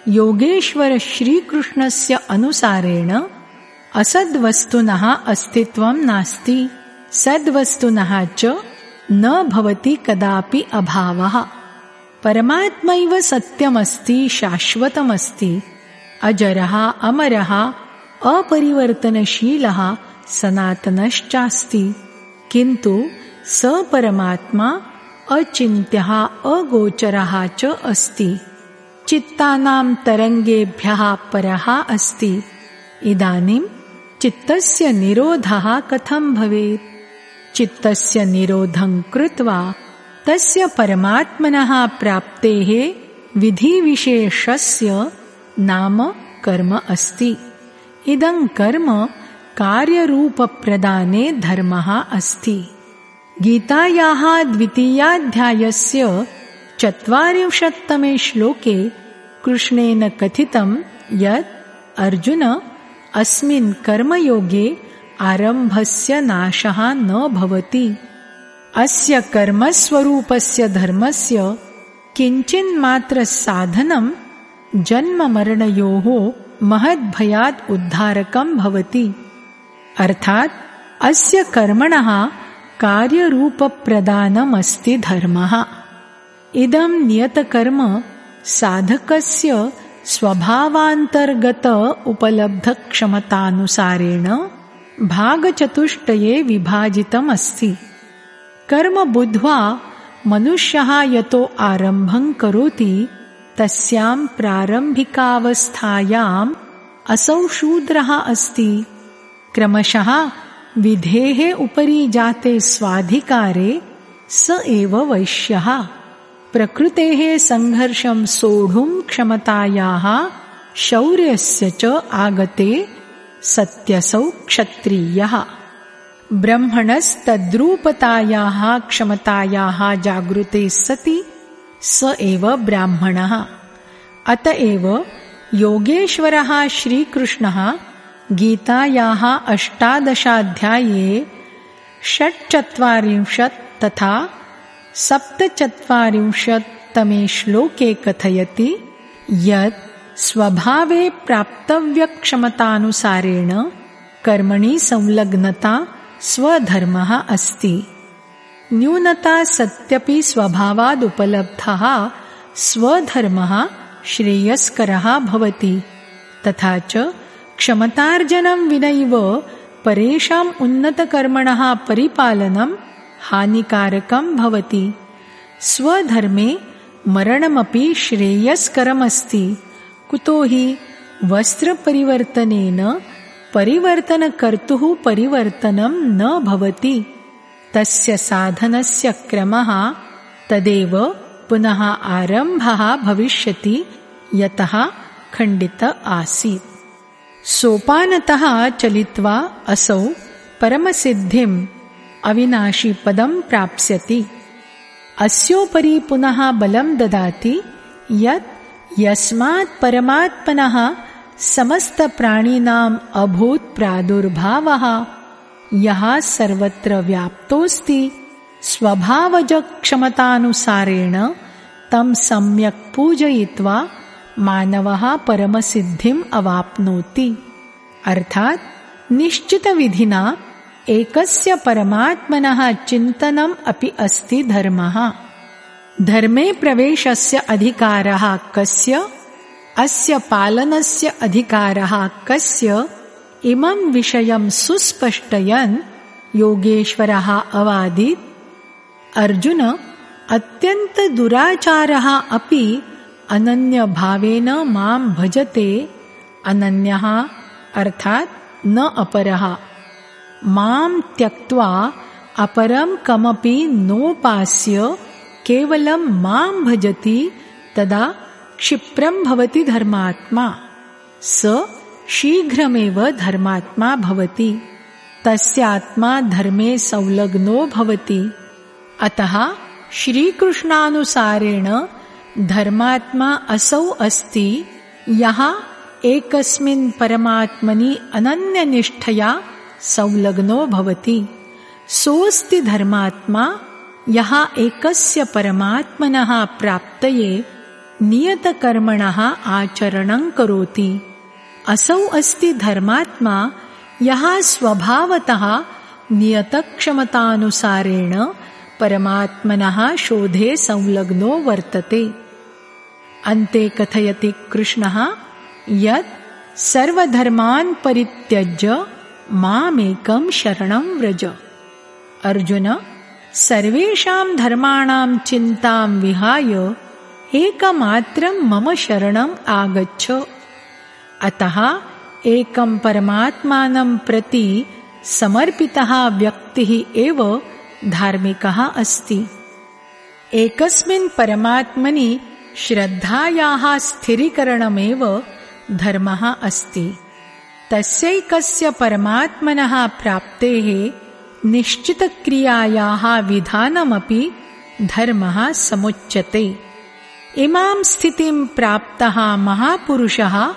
योगेश्वरश्रीकृष्णस्य अनुसारेण असद्वस्तुनः अस्तित्वं नास्ति। सद्वस्तुनः च न भवति कदापि अभावः। परमात्मैव सत्यमस्ति शाश्वतमस्ति। अजरः अमरः अपरिवर्तनशीलः सनातनश्चास्ति। किन्तु स परमात्मा अचिन्त्यः अगोचरः च अस्ति। चित्तानां तरङ्गेभ्यः परः अस्ति। इदानीं चित्तस्य निरोधः कथं भवेत् चित्तस्य निरोधं कृत्वा तस्य परमात्मनः प्राप्तेः विधिविशेषस्य नाम कर्म अस्ति। इदं कर्म कार्यरूपप्रदाने धर्मः अस्ति। गीतायाः द्वितीयाध्यायस्य चत्वारिंशत्तमे श्लोके कृष्णेन कथितं यत् अर्जुन अस्मिन् कर्मयोगे आरम्भस्य नाशः न भवति। अस्य कर्मस्वरूपस्य धर्मस्य किञ्चिन्मात्रसाधनं जन्ममरणयोः महद्भयात् उद्धारकं भवति। अर्थात् अस्य कर्मणः कार्यरूपप्रदानमस्ति धर्मः। इदं नियतकर्म साधकस्य स्वभावान्तर्गत उपलब्धक्षमतानुसारेण भागचतुष्टये विभाजितमस्ति। कर्म बुद्ध्वा मनुष्यः यतो आरम्भं करोति तस्यां प्रारम्भिकावस्थायाम् असौ शूद्रः अस्ति। क्रमशः विधेः उपरि जाते स्वाधिकारे स एव वैश्यः। प्रकृतेः सङ्घर्षं सोढुं क्षमतायाः शौर्यस्य च आगते सत्यसौ क्षत्रियः। ब्रह्मणस्तद्रूपतायाः क्षमतायाः जागृते सति स एव ब्राह्मणः। अत एव योगेश्वरः श्रीकृष्णः गीतायाः अष्टादशाध्याये षट्चत्वारिंशत् तथा सप्तचत्वारिंशत्तमे श्लोके कथयति यत् स्वभावे प्राप्तव्यक्षमतानुसारेण कर्मणि संलग्नता स्वधर्मः अस्ति। न्यूनता सत्यपि स्वभावादुपलब्धः स्वधर्मः श्रेयस्करः भवति। तथा च क्षमतार्जनं विनैव परेषाम् उन्नतकर्मणः परिपालनं हानिकारकं भवति। स्वधर्मे मरणमपि श्रेयस्करमस्ति। कुतो हि वस्त्रपरिवर्तनेन परिवर्तनकर्तुः परिवर्तनं न भवति। तस्य साधनस्य क्रमः तदेव पुनः आरम्भः भविष्यति, यतः खण्डित आसीत्। सोपानतः चलित्वा असौ परमसिद्धिम् अविनाशिपदं प्राप्स्यति। अस्योपरि पुनः बलं ददाति यत् यस्मात् परमात्मनः समस्तप्राणिनाम् अभूत् प्रादुर्भावः। यः सर्वत्र व्याप्तोऽस्ति, स्वभावजक्षमतानुसारेण तं सम्यक् पूजयित्वा मानवः परमसिद्धिम् अवाप्नोति। अर्थात् निश्चितविधिना एकस्य परमात्मनः चिन्तनम् अपि अस्ति धर्मः। धर्मे प्रवेशस्य अधिकारः कस्य? अस्य पालनस्य अधिकारः कस्य? इमं विषयं सुस्पष्टयन् योगेश्वरः अवादीत्। अर्जुन अत्यन्तदुराचारः अपि अनन्यभावेन मां भजते। अनन्यः अर्थात् न अपरः। मां त्यक्त्वा अपरं कमपि नोपास्य केवलं मां भजति तदा क्षिप्रं भवति धर्मात्मा। स शीघ्रमेव धर्मात्मा भवति। तस्यात्मा धर्मे संलग्नो भवति। अतः श्रीकृष्णानुसारेण धर्मात्मा असौ अस्ति यः एकस्मिन् परमात्मनि अनन्यनिष्ठया संलग्नो भवति। सोऽस्ति धर्मात्मा यः एकस्य परमात्मनः प्राप्तये नियतकर्मणः आचरणं करोति। असौ अस्ति धर्मात्मा यः स्वभावतः नियतक्षमतानुसारेण परमात्मनः शोधे संलग्नो वर्तते। अन्ते कथयति कृष्णः यत् सर्वधर्मान् परित्यज्य मामेकं शरणं व्रज। अर्जुन सर्वेषां धर्माणां चिन्तां विहाय एकमात्रं मम शरणम् आगच्छ। अतः एकं परमात्मानं प्रति समर्पितः व्यक्तिः एव धार्मिकः अस्ति। एकस्मिन् परमात्मनि श्रद्धायाः स्थिरीकरणमेव धर्मः अस्ति। तस्यैकस्य परमात्मनः प्राप्तेः निश्चितक्रियायाः विधानमपि धर्मः समुच्यते। इमां स्थितिं प्राप्तः महापुरुषः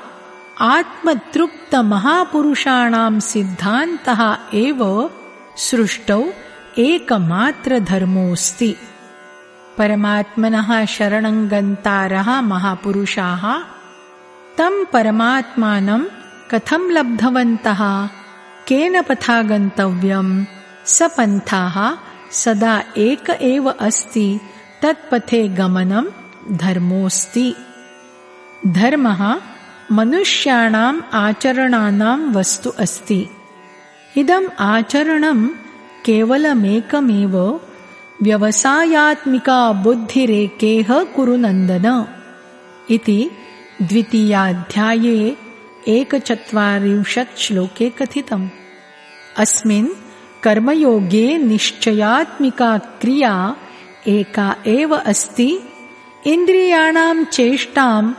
आत्मतृप्तमहापुरुषाणां सिद्धान्तः एव सृष्टौ एकमात्रधर्मोऽस्ति परमात्मनः शरणङ्गन्तारः महापुरुषाः तं परमात्मानं कथं लब्धवन्तः? केन पथा गन्तव्यम् स पन्थाः सदा एक एव अस्ति तत्पथे गमनं धर्मोऽस्ति। धर्मः मनुष्याणाम् आचरणानां वस्तु अस्ति। इदम् आचरणं केवलमेकमेव व्यवसायात्मिका बुद्धिरेकेह कुरुनन्दन इति द्वितीयाध्याये एकचत्वारिंशत् श्लोके कथितम्। अस्मिन् कर्मयोगे निश्चयात्मिका क्रिया एका एव अस्ति। इन्द्रियाणां चेष्टां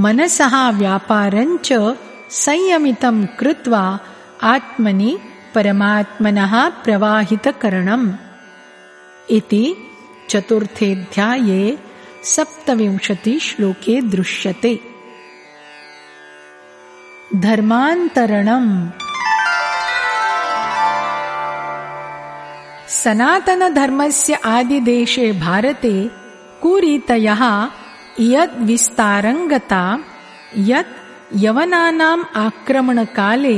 मनसः व्यापारञ्च संयमितं कृत्वा आत्मनि परमात्मनः प्रवाहितकरणम्। इति चतुर्थेऽध्याये सप्तविंशतिश्लोके दृश्यते। धर्मान्तरणम् सनातनधर्मस्य आदिदेशे भारते कुरीतयः यद्विस्तारङ्गता यत् यवनानाम् आक्रमणकाले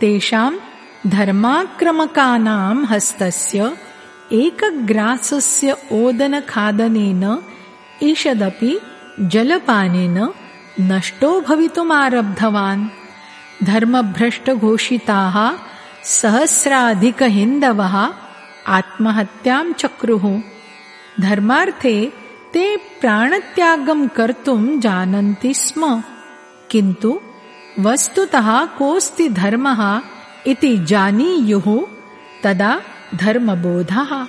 तेषां धर्माक्रमकानां हस्तस्य एकग्रासस्य ओदनखादनेन ईषदपि जलपानेन नष्टो भवितुमारब्धवान् धर्मभ्रष्टघोषिताः सहस्राधिकहिन्दवः आत्महत्यां चक्रुः। धर्मार्थे ते प्राणत्यागं कर्तुं जानन्ति स्म। किन्तु वस्तुतः कोऽस्ति धर्मः इति जानीयुः तदा धर्मबोधः।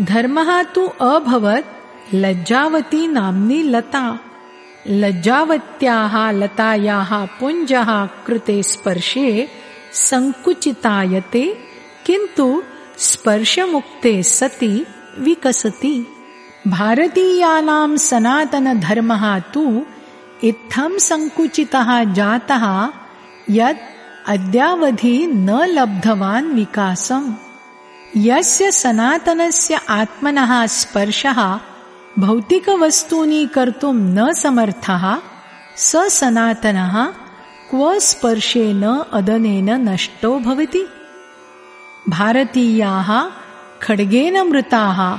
धर्मः तु अभवत् लज्जावती नाम्नी लता। लज्जावत्याः लतायाः पुञ्जः कृते स्पर्शे सङ्कुचितायते किन्तु स्पर्शमुक्ते सति विकसति। भारतीयानां सनातनधर्मः तु इत्थं सङ्कुचितः जातः, यत् अद्यावधि न लब्धवान् विकासम्। यस्य सनातनस्य आत्मनः स्पर्शः भौतिकवस्तूनि कर्तुं न समर्थः स सनातनः क्व स्पर्शेन अदनेन नष्टो भवति। भारतीयाः खड्गेन मृताः,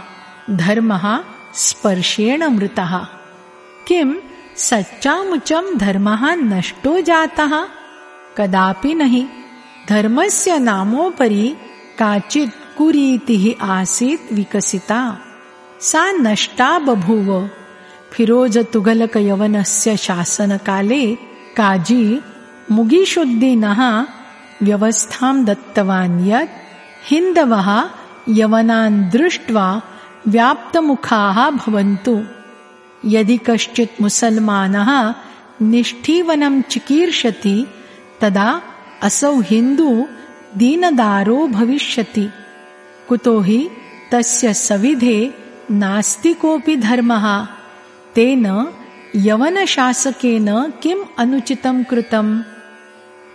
धर्मः स्पर्शेण मृतः। किं सच्चामुचं धर्मः नष्टो जातः? कदापि नहि। धर्मस्य नामोपरि काचित् कुरीतिः आसीत् विकसिता। सा नष्टा बभूव। फिरोजतुगलकयवनस्य शासनकाले काजी मुगीशुद्दीनः व्यवस्थां यत् हिन्दवः यवनान् दृष्ट्वा व्याप्तमुखाः भवन्तु। यदि कश्चित् मुसल्मानः निष्ठीवनं चिकीर्षति तदा असौ हिन्दू दीनदारो भविष्यति। कुतो हि तस्य सविधे नास्ति कोऽपि धर्मः। तेन यवनशासकेन किम् अनुचितं कृतम्?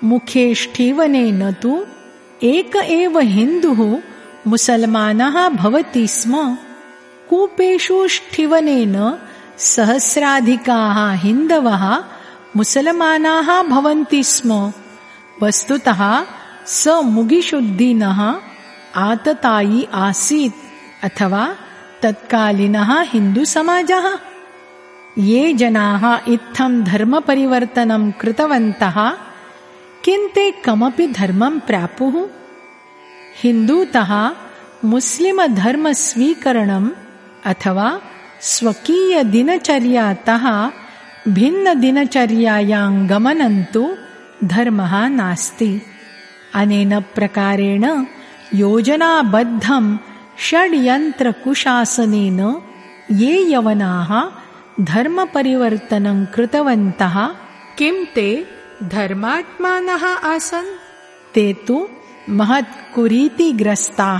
मुखेष्ठीवनेन तु एक एव हिन्दुः मुसल्मानः भवति स्म। कूपेषु ष्ठिवनेन सहस्राधिकाः हिन्दवः मुसलमानाः भवन्ति स्म। वस्तुतः स मुगिशुद्दीनः आततायी आसीत् अथवा तत्कालीनः हिन्दुसमाजः। ये जनाः इत्थं धर्मपरिवर्तनं कृतवन्तः किन्ते कमपि धर्मं प्रापुः? हिन्दूतः मुस्लिमधर्मस्वीकरणम् अथवा स्वकीयदिनचर्यातः भिन्नदिनचर्यायां गमनं तु धर्मः नास्ति। अनेन प्रकारेण योजनाबद्धं षड्यन्त्रकुशासनेन ये यवनाः धर्मपरिवर्तनं कृतवन्तः किं ते धर्मात्मानः आसन्, ते तु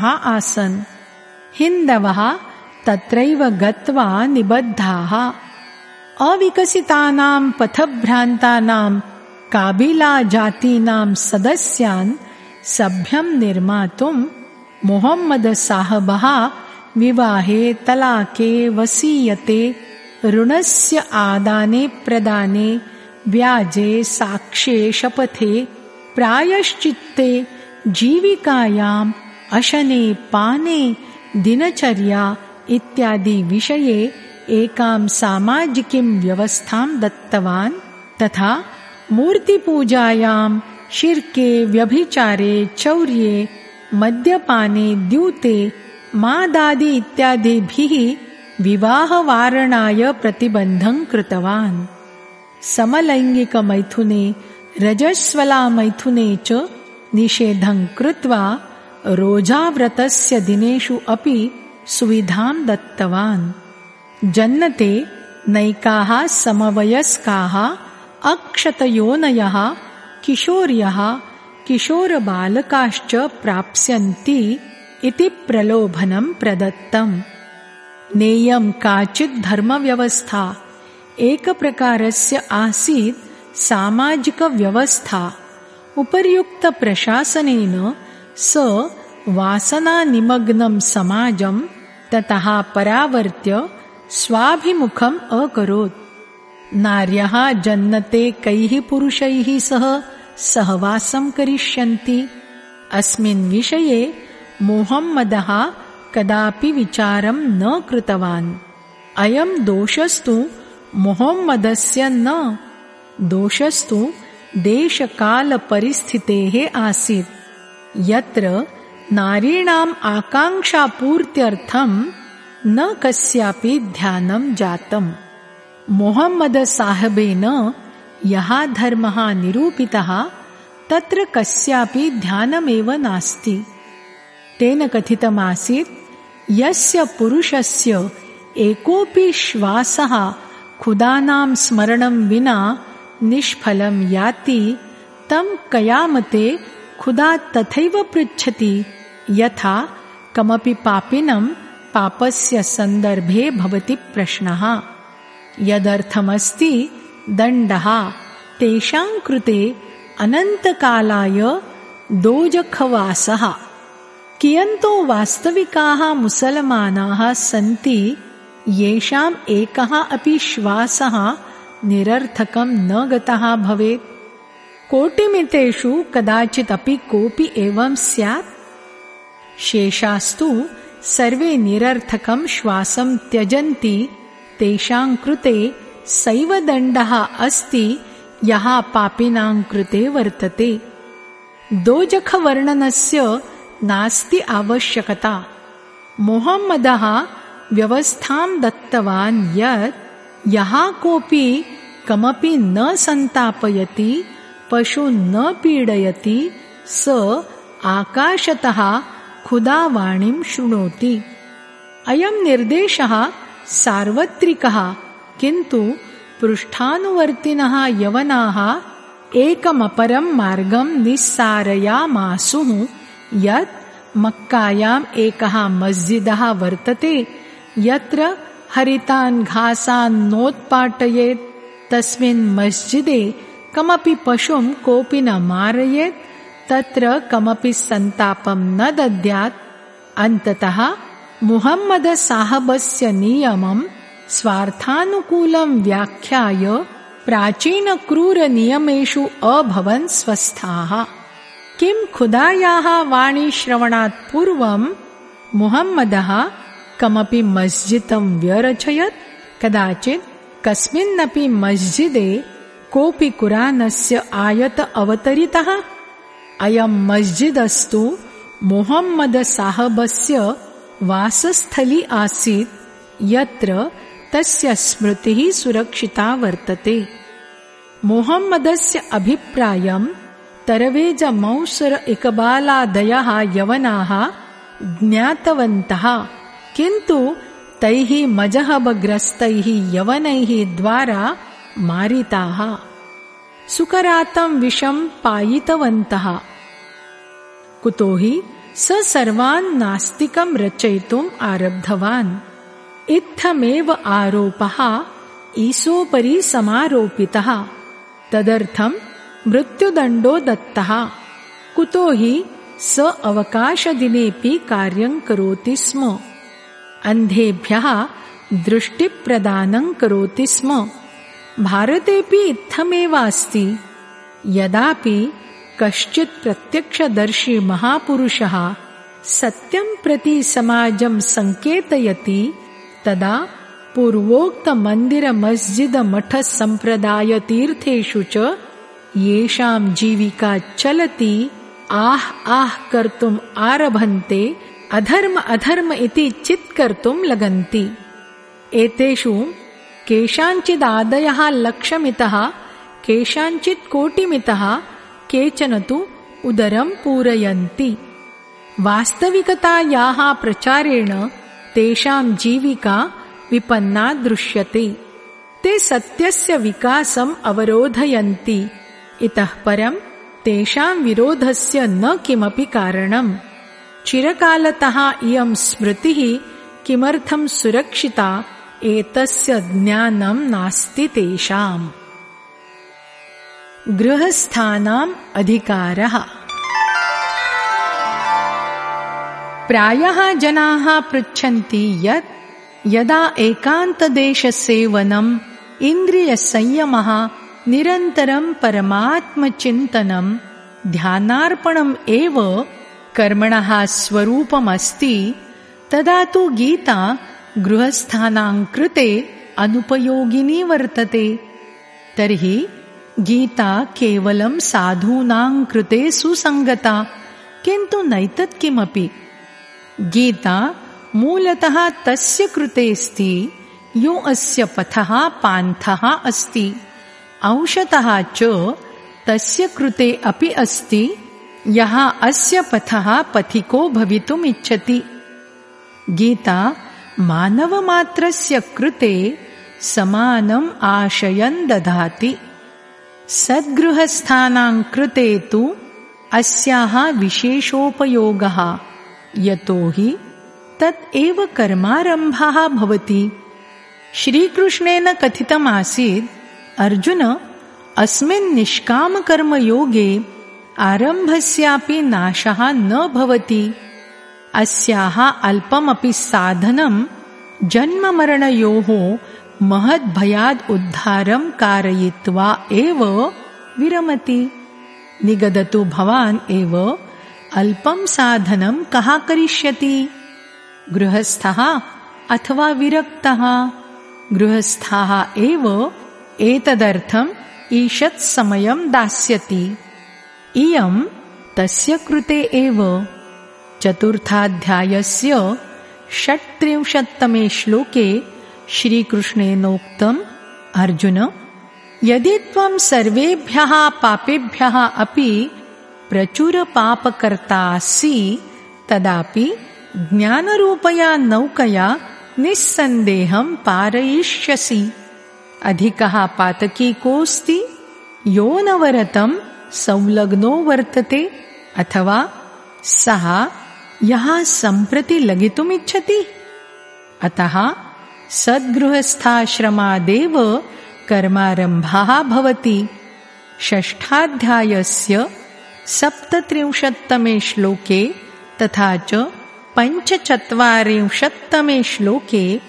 आसन्। हिन्दवः तत्रैव गत्वा निबद्धाः। अविकसितानां पथभ्रान्तानां सदस्यान् सभ्यं निर्मातुं साहबः विवाहे तलाके वसीयते, ऋणस्य आदाने प्रदाने व्याजे साक्षे शपथे, प्रायश्चित्ते जीविकायाम् अशने पाने, दिनचर्या इत्यादि विषये एकां सामाजिकीं व्यवस्थां दत्तवान् तथा मूर्तिपूजायां शिर्के व्यभिचारे, चौर्ये, मद्यपाने, द्यूते, मादादि इत्यादिभिः विवाहवारणाय प्रतिबन्धं कृतवान्। समलैङ्गिकमैथुने रजस्वलामैथुने च निषेधं कृत्वा रोजाव्रतस्य दिनेषु अपि सुविधां दत्तवान्। जन्नते नैकाः समवयस्काः अक्षतयोनयः किशोर्यः किशोरबालकाश्च प्राप्स्यन्ति इति प्रलोभनं प्रदत्तम्। नेयं काचित् धर्मव्यवस्था एकप्रकारस्य आसीत् सामाजिकव्यवस्था। उपर्युक्तप्रशासनेन स वासनानिमग्नं समाजं ततः परावर्त्य स्वाभिमुखम् अकरोत्। नार्यः जन्नते कैः पुरुषैः सह सहवासं करिष्यन्ति? अस्मिन् विषये मोहम्मदः कदापि विचारं न कृतवान्। अयं दोषस्तु मोहम्मदस्य न। दोषस्तु देशकालपरिस्थितेः आसीत्। यत्र नारीणाम् आकाङ्क्षापूर्त्यर्थं न कस्यापि ध्यानं जातम्। मोहम्मदसाहबेन यः धर्मः निरूपितः, तत्र कस्यापि ध्यानमेव नास्ति। तेन कथितमासीत्, यस्य पुरुषस्य एकोऽपि श्वासः खुदानां स्मरणं विना निष्फलं याति तं कयामते खुदा तथैव पृच्छति यथा कमपि पापिनं पापस्य सन्दर्भे भवति प्रश्नः। यदर्थमस्ति दण्डः। तेषां कृते अनन्तकालाय दोजखवासः। कियन्तो वास्तविकाः मुसलमानाः सन्ति येषाम् एकः अपि श्वासः निरर्थकं न गतः भवेत्। कोटिमितेषु कदाचिदपि कोऽपि एवं स्यात्। शेषास्तु सर्वे निरर्थकं श्वासं त्यजन्ति तेषां कृते सैव दण्डः अस्ति यः पापिनां कृते वर्तते। दोजखवर्णनस्य नास्ति आवश्यकता। मोहम्मदः व्यवस्थां दत्तवान् यत् यः कोऽपि कमपि न सन्तापयति पशु न पीडयति स आकाशतः खुदावाणीं शृणोति। अयं निर्देशः सार्वत्रिकः किन्तु पृष्ठानुवर्तिनः यवनाः एकमपरं मार्गं निस्सारयामासुः यत् मक्कायाम् एकः मस्जिदः वर्तते यत्र हरितान् घासान् नोत्पाटयेत् तस्मिन् मस्जिदे कमपि पशुं कोऽपि न मारयेत् तत्र कमपि सन्तापं न दद्यात्। अन्ततः मुहम्मदसाहबस्य नियमं स्वार्थानुकूलं व्याख्याय प्राचीनक्रूरनियमेषु अभवन् स्वस्थाः। किं खुदायाः वाणीश्रवणात् पूर्वं मुहम्मदः कमपि मस्जिदं व्यरचयत् कदाचित् कस्मिन्नपि मस्जिदे कोऽपि कुरानस्य आयत अवतरितः। अयं मस्जिदस्तु मोहम्मदसाहबस्य वासस्थली आसीत् यत्र तस्य स्मृतिः सुरक्षिता वर्तते। मोहम्मदस्य अभिप्रायं तरवेजमौसर इकबालादयः यवनाः ज्ञातवन्तः किन्तु तैः मजहबग्रस्तैः यवनैः द्वारा मारिताः। सुकरातं विषं पायितवन्तः। कुतो हि स सर्वान् नास्तिकं रचयितुम् आरब्धवान्। इत्थमेव आरोपः ईसोपरि समारोपितः। तदर्थं मृत्युदण्डो दत्तः। कुतो हि स अवकाशदिनेऽपि कार्यं करोति स्म अन्धेभ्यः दृष्टिप्रदानं करोति स्म। भारतेऽपि इत्थमेव अस्ति। यदापि कश्चित् प्रत्यक्षदर्शी महापुरुषः सत्यं प्रति समाजं सङ्केतयति तदा पूर्वोक्तमन्दिरमस्जिदमठसम्प्रदायतीर्थेषु च येषां जीविका चलति आह आह कर्तुम् आरभन्ते अधर्म अधर्म इति चित्कर्तुं लगन्ति। एतेषु केषाञ्चिदादयः लक्षमितः केषाञ्चित् कोटिमितः केचन तु उदरं पूरयन्ति। वास्तविकतायाः प्रचारेण तेषां जीविका विपन्ना दृश्यते। ते सत्यस्य विकासम् अवरोधयन्ति। इतः परम् तेषां विरोधस्य न किमपि कारणम् चिरकालतः इयं स्मृतिः किमर्थं सुरक्षिता एतस्य ज्ञानं नास्ति तेषाम्। गृहस्थानाम् अधिकारः। प्रायः जनाः पृच्छन्ति यत् यदा एकान्तदेशसेवनम् इन्द्रियसंयमः निरन्तरं परमात्मचिन्तनं ध्यानार्पणम् एव कर्मणः स्वरूपमस्ति, तदा तु गीता गृहस्थानां कृते अनुपयोगिनी वर्तते। तर्हि गीता केवलं साधूनां कृते सुसङ्गता, किन्तु नैतत् किमपि गीता मूलतः तस्य कृतेऽस्ति यो अस्य पथः, पान्थः अस्ति। अंशतः च तस्य कृते अपि अस्ति। यः अस्य पथः पथिको भवितुमिच्छति। गीता, मानवमात्रस्य कृते समानम् आशयन् दधाति। सद्गृहस्थानां कृते तु अस्याः विशेषोपयोगः। यतो हि तत् एव कर्मारम्भः भवति। श्रीकृष्णेन कथितमासीत् अर्जुन, अस्मिन् निष्कामकर्मयोगे आरम्भस्यापि नाशः न भवति। अस्याः अल्पमपि साधनं जन्ममरणयोः महद्भयाद् उद्धारं कारयित्वा एव विरमति। निगदतु भवान् एव अल्पं साधनं कः करिष्यति? गृहस्थः अथवा विरक्तः? गृहस्थाः एव एतदर्थम् ईषत् समयं दास्यति इयं तस्य कृते एव चतुर्थाध्यायस्य षट्त्रिंशत्तमे श्लोके श्रीकृष्णेनोक्तम् अर्जुन यदि त्वं सर्वेभ्यः पापेभ्यः अपि प्रचुरपापकर्तासि तदापि ज्ञानरूपया नौकया निस्सन्देहं पारयिष्यसि। अधिकः पातकी कोऽस्ति यो नवरतं संलग्नो वर्तते अथवा सः यः सम्प्रति लगितुमिच्छति अतः सद्गृहस्थाश्रमादेव कर्मारम्भः भवति। षष्ठाध्यायस्य सप्तत्रिंशत्तमे श्लोके तथा च पञ्चचत्वारिंशत्तमे श्लोके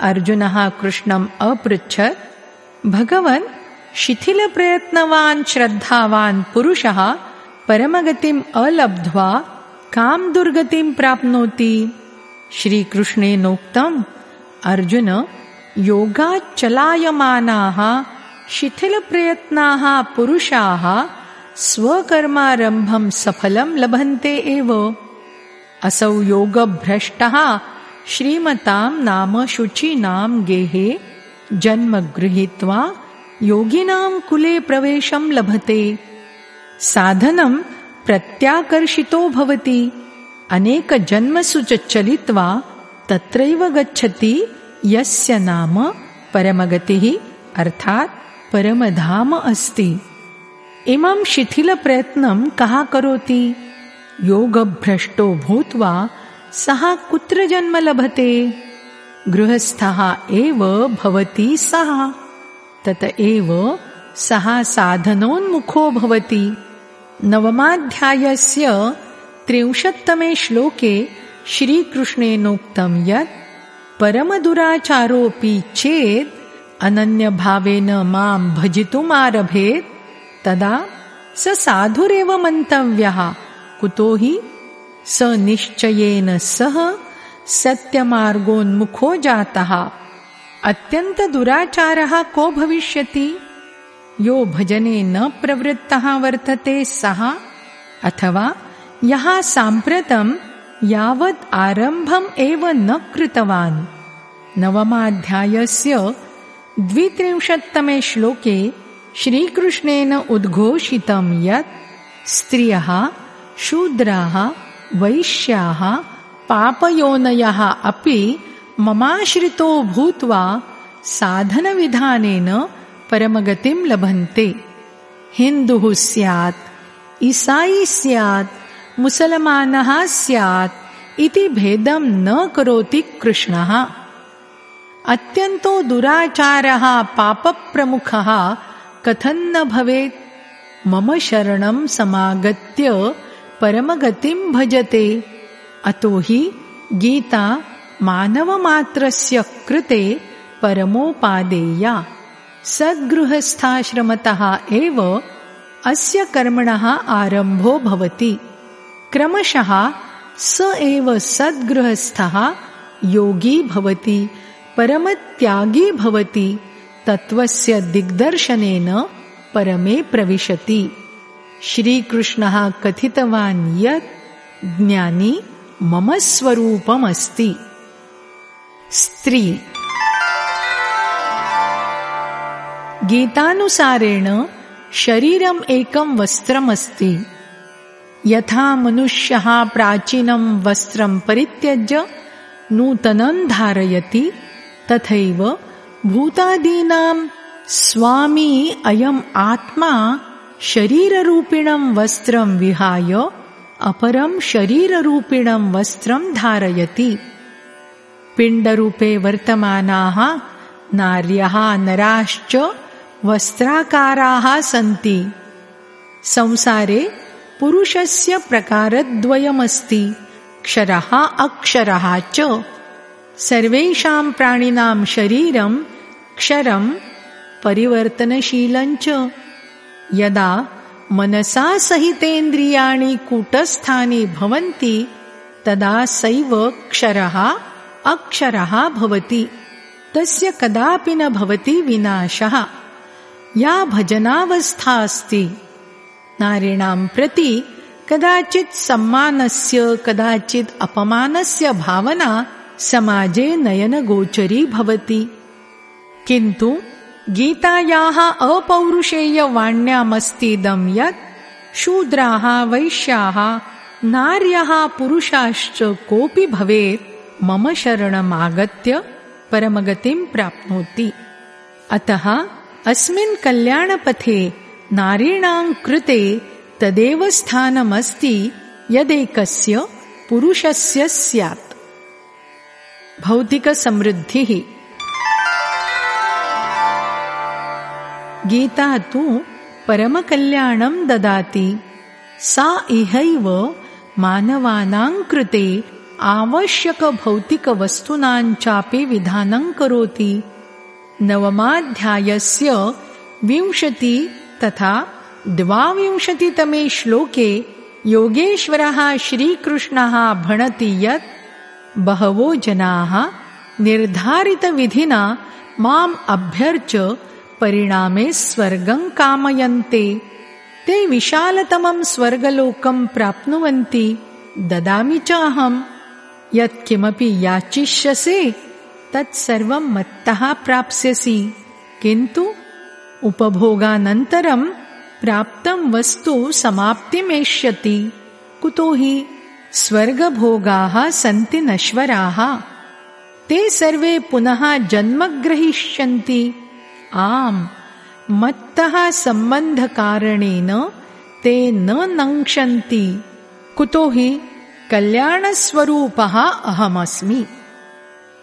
अर्जुनः कृष्णम् अपृच्छत्। भगवन् शिथिलप्रयत्नवान् श्रद्धावान् पुरुषः परमगतिम् अलब्ध्वा कां दुर्गतिं प्राप्नोति। श्रीकृष्णेनोक्तम् अर्जुन योगाच्चलायमानाः शिथिलप्रयत्नाः पुरुषाः स्वकर्मारम्भं सफलं लभन्ते एव। असौ योगभ्रष्टः श्रीमतां नाम शुचीनां गेहे जन्म गृहीत्वा योगिनां कुले प्रवेशं लभते। साधनं प्रत्याकर्षितो भवति। अनेकजन्मसु च चलित्वा तत्रैव गच्छति यस्य नाम परमगतिः अर्थात् परमधाम अस्ति। इमं शिथिलप्रयत्नं कः करोति? योगभ्रष्टो भूत्वा सः कुत्र जन्म लभते? गृहस्थः एव भवति सः तत एव सः साधनोन्मुखो भवति। नवमाध्यायस्य त्रिंशत्तमे श्लोके श्रीकृष्णेनोक्तं यत् परमदुराचारोऽपि चेत् अनन्यभावेन मां भजितुमारभेत् तदा स साधुरेव मन्तव्यः कुतो हि स निश्चयेन सह सत्यमार्गोन्मुखो जातः अत्यन्तदुराचारः को भविष्यति? यो भजने न प्रवृत्तः वर्तते सः? अथवा यः साम्प्रतं यावत् आरम्भम् एव न कृतवान्? नवमाध्यायस्य द्वित्रिंशत्तमे श्लोके श्रीकृष्णेन उद्घोषितं यत् स्त्रियः शूद्राः वैश्याः पापयोनयः अपि ममाश्रितो भूत्वा साधनविधानेन परमगतिं लभन्ते। हिन्दुः स्यात् ईसायी स्यात्, मुसलमानः स्यात् इति भेदं न करोति कृष्णः। अत्यन्तो दुराचारः पापप्रमुखः कथन्न भवेत्? मम शरणं समागत्य परमगतिं भजते। अतो हि गीता मानवमात्रस्य कृते परमोपादेया। सद्गृहस्थाश्रमतः एव अस्य कर्मणः आरम्भो भवति। क्रमशः स एव सद्गृहस्थः योगी भवति परमत्यागी भवति तत्त्वस्य दिग्दर्शनेन परमे प्रविशति। श्रीकृष्णः कथितवान् यत् ज्ञानी मम स्वरूपमस्ति स्त्री। गीतानुसारेण शरीरम् एकं वस्त्रमस्ति यथा मनुष्यः प्राचीनं वस्त्रं परित्यज्य नूतनं धारयति तथैव भूतादीनां स्वामी अयम् आत्मा शरीररूपिणं वस्त्रं विहाय अपरं शरीररूपिणं वस्त्रं धारयति पिण्डरूपे वर्तमानाः नार्यः नराश्च वस्त्राकाराः सन्ति। संसारे पुरुषस्य प्रकारद्वयमस्ति। क्षरः अक्षरः च। सर्वेषां प्राणिनां शरीरं क्षरं परिवर्तनशीलञ्च। यदा मनसा सहितेन्द्रियाणि कूटस्थानि भवन्ति तदा सैव क्षरः अक्षरः भवति। तस्य कदापि न भवति विनाशः। या भजनावस्था अस्ति। नारीणां प्रति कदाचित् सम्मानस्य कदाचित् अपमानस्य भावना समाजे नयनगोचरी भवति। किन्तु गीतायाः अपौरुषेयवाण्यामस्तीदं यत् शूद्राः वैश्याः नार्यः पुरुषाश्च कोऽपि भवेत् मम शरणमागत्य परमगतिं प्राप्नोति। अतः अस्मिन् कल्याणपथे नारीणां कृते तदेव स्थानमस्ति यदेकस्य पुरुषस्य स्यात्। भौतिकसमृद्धिः। गीता तु परमकल्याणं ददाति। सा इहैव मानवानां कृते आवश्यकभौतिकवस्तूनाञ्चापि विधानं करोति। नवमाध्यायस्य विंशति तथा द्वाविंशतितमे श्लोके योगेश्वरः श्रीकृष्णः भणति यत् बहवो जनाः निर्धारितविधिना माम् अभ्यर्च परिणामे स्वर्गं कामयन्ते। ते विशालतमं स्वर्गलोकं प्राप्नुवन्ति ददामि च अहम् यत्किमपि याचिष्यसे, तत्सर्वं मत्तः प्राप्स्यसि। किन्तु उपभोगानन्तरं प्राप्तं वस्तु समाप्तिमेष्यति। कुतो हि स्वर्गभोगाः सन्ति नश्वराः। ते सर्वे पुनः जन्म ग्रहीष्यन्ति आम्, मत्तः सम्बन्धकारणेन ते न नङ्क्षन्ति कुतो हि कल्याणस्वरूपः अहमस्मि।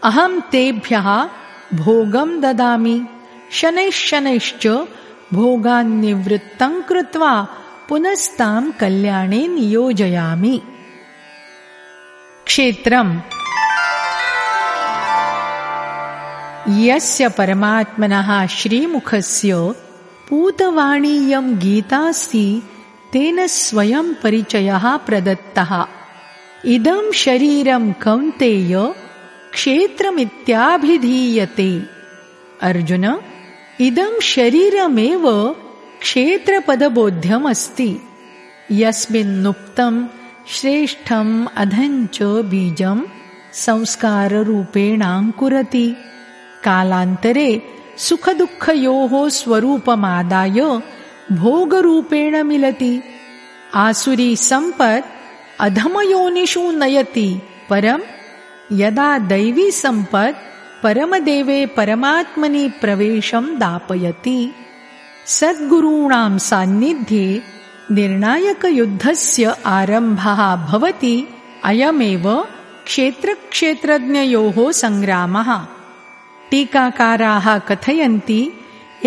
अहं तेभ्यः भोगं ददामि। शनैः शनैश्च भोगान्निवृत्तं कृत्वा पुनस्तां कल्याणे नियोजयामि। क्षेत्रम्। यस्य परमात्मनः श्रीमुखस्य पूतवाणीयं गीतास्ति तेन स्वयं परिचयः प्रदत्तः इदं शरीरं कौन्तेय क्षेत्रमित्याभिधीयते। अर्जुन इदं शरीरमेव क्षेत्रपदबोध्यमस्ति। यस्मिन्नुक्तं श्रेष्ठम् अधञ्च बीजं संस्काररूपेणाङ्कुरति। कालान्तरे सुखदुःखयोः स्वरूपमादाय भोगरूपेण मिलति। आसुरी सम्पत् अधमयोनिषु नयति। परं यदा दैवी सम्पत् परमदेवे परमात्मनि प्रवेशं दापयति सद्गुरूणां सान्निध्ये निर्णायकयुद्धस्य आरम्भः भवति अयमेव क्षेत्रक्षेत्रज्ञयोः सङ्ग्रामः। टीकाकाराः कथयन्ति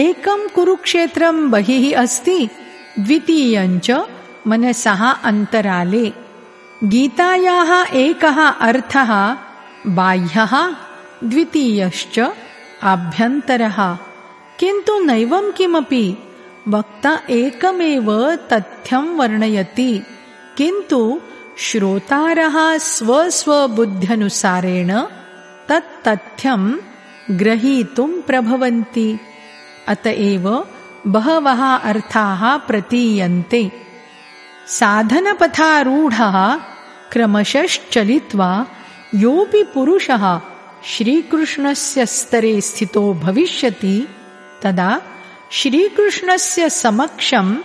एकं कुरुक्षेत्रं बहिः अस्ति द्वितीयञ्च मनसः अन्तराले गीतायाः एकः अर्थः बाह्यः द्वितीयश्च आभ्यन्तरः। किन्तु नैवं किमपि वक्ता एकमेव तथ्यं वर्णयति। किन्तु श्रोतारः स्वस्वबुद्ध्यनुसारेण तत्तथ्यं ग्रहीतुं प्रभवन्ति। अत एव बहवः अर्थाः प्रतीयन्ते साधनपथारूढः क्रमशश्चलित्वा योऽपि पुरुषः श्रीकृष्णस्य स्तरे स्थितो भविष्यति तदा श्रीकृष्णस्य समक्षं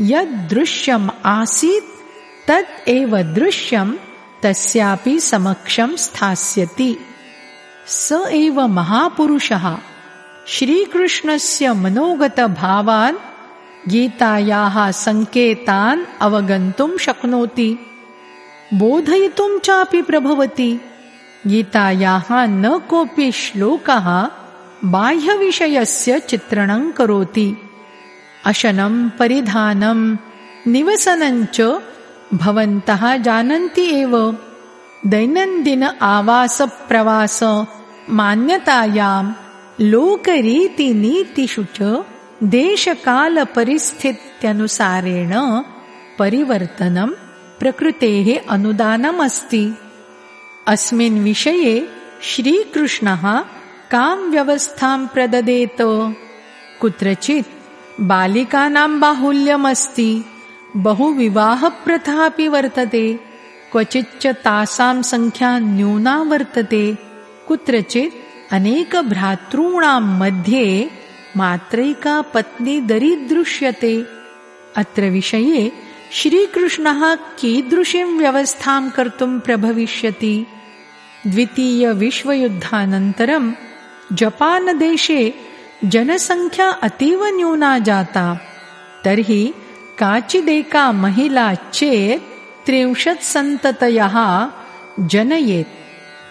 यद्दृश्यम् आसीत् तत् एव दृश्यं तस्यापि समक्षं स्थास्यति। स एव महापुरुषः। श्रीकृष्णस्य मनोगतभावान् गीतायाः सङ्केतान् अवगन्तुं शक्नोति। बोधयितुं चापि प्रभवति। गीतायाः न कोऽपि श्लोकः बाह्यविषयस्य चित्रणं करोति। अशनं परिधानं निवसनञ्च भवन्तः जानन्ति एव। दैनन्दिन आवासप्रवास मान्यतायां लोकरीतिनीतिषु च देशकालपरिस्थित्यनुसारेण परिवर्तनं प्रकृतेः अनुदानमस्ति। अस्मिन् विषये श्रीकृष्णः कां व्यवस्थां प्रददेत? कुत्रचित् बालिकानां बाहुल्यमस्ति। बहुविवाहप्रथापि वर्तते। क्वचिच्च तासां सङ्ख्या न्यूना वर्तते। कुत्रचित् अनेकभ्रातॄणां मध्ये मात्रैका पत्नी दरीदृश्यते। अत्र विषये श्रीकृष्णः कीदृशीं व्यवस्थां कर्तुं प्रभविष्यति। द्वितीयविश्वयुद्धानन्तरं जपानदेशे जनसङ्ख्या अतीव न्यूना जाता। तर्हि काचिदेका महिला चेत् त्रिंशत्सन्ततयः जनयेत्।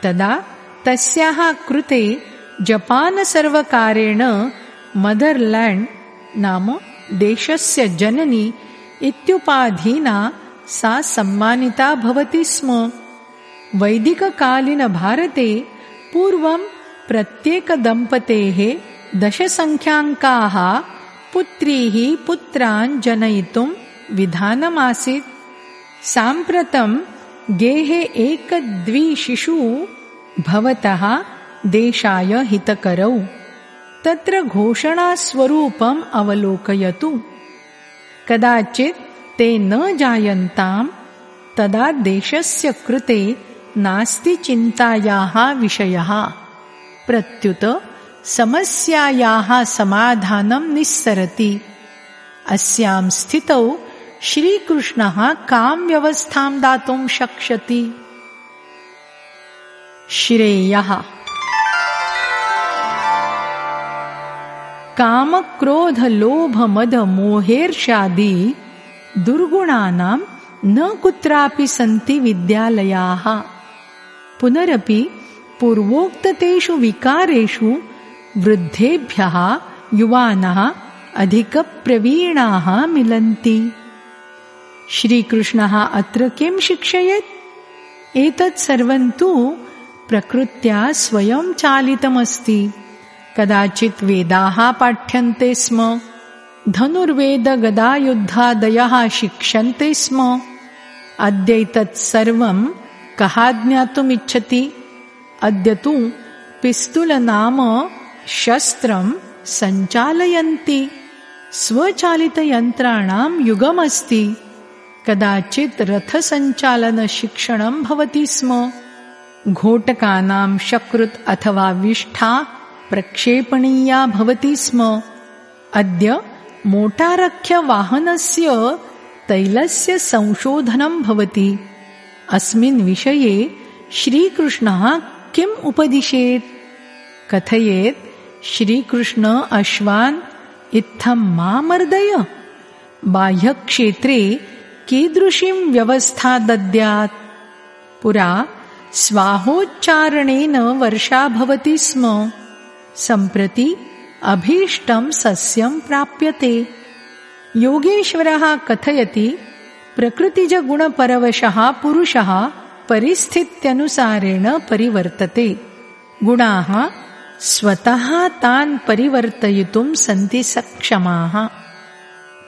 तदा तस्याः कृते जपानसर्वकारेण मदर्लेण्ड् नाम देशस्य जननी इत्युपाधिना सा सम्मानिता भवति स्म। वैदिककालीनभारते पूर्वं प्रत्येकदम्पतेः दशसङ्ख्याङ्काः पुत्रीः पुत्रान् जनयितुं विधानमासीत्। साम्प्रतं गेहे एकद्विशिशु भवतः देशाय हितकरौ। तत्र घोषणास्वरूपम् अवलोकयतु। कदाचित् ते न जायन्ताम् तदा देशस्य कृते नास्ति चिन्तायाः विषयः। प्रत्युत समस्यायाः समाधानं निस्सरति अस्यां स्थितौ श्रीकृष्णः कां व्यवस्थां दातुं शक्ष्यति। श्रेयः कामक्रोधलोभमदमोहेर्षादि दुर्गुणानां न कुत्रापि सन्ति विद्यालयाः। पुनरपि पूर्वोक्ततेषु विकारेषु वृद्धेभ्यः युवानः अधिकप्रवीणाः मिलन्ति। श्रीकृष्णः अत्र किं शिक्षयेत्? एतत् सर्वं तु प्रकृत्या स्वयं चालितमस्ति कदाचित् वेदाः पाठ्यन्ते स्म। धनुर्वेदगदायुद्धादयः शिक्ष्यन्ते स्म। अद्यैतत् सर्वं कः ज्ञातुमिच्छति? अद्य तु पिस्तुलनाम शस्त्रं सञ्चालयन्ति। स्वचालितयन्त्राणां युगमस्ति। कदाचित् रथसञ्चालनशिक्षणं भवति स्म। घोटकानां शकृत् अथवा विष्ठा प्रक्षेपणीया भवति स्म। अद्य मोटारख्यवाहनस्य तैलस्य संशोधनं भवति। अस्मिन् विषये श्रीकृष्णः किम् उपदिशेत्? कथयेत् श्रीकृष्ण अश्वान् इत्थं मा मर्दय? बाह्यक्षेत्रे कीदृशीं व्यवस्था दद्यात्? पुरा स्वाहोच्चारणेन वर्षा भवति स्म सम्प्रति अभीष्टं सस्यं प्राप्यते। योगेश्वरः कथयति प्रकृतिजगुणपरवशः पुरुषः परिस्थित्यनुसारेण परिवर्तते। गुणाः स्वतः तान् परिवर्तयितुं सन्ति सक्षमाः।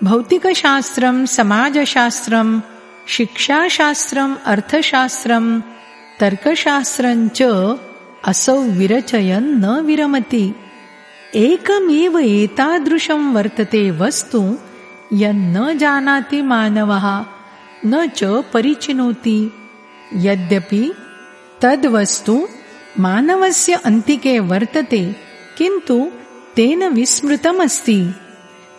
भौतिकशास्त्रं समाजशास्त्रं शिक्षाशास्त्रम् अर्थशास्त्रं तर्कशास्त्रञ्च असौ विरचयन् न विरमति। एकमेव एतादृशं वर्तते वस्तु यन्न जानाति मानवः, न च परिचिनोति। यद्यपि तद्वस्तु मानवस्य अन्तिके वर्तते, किन्तु तेन विस्मृतमस्ति।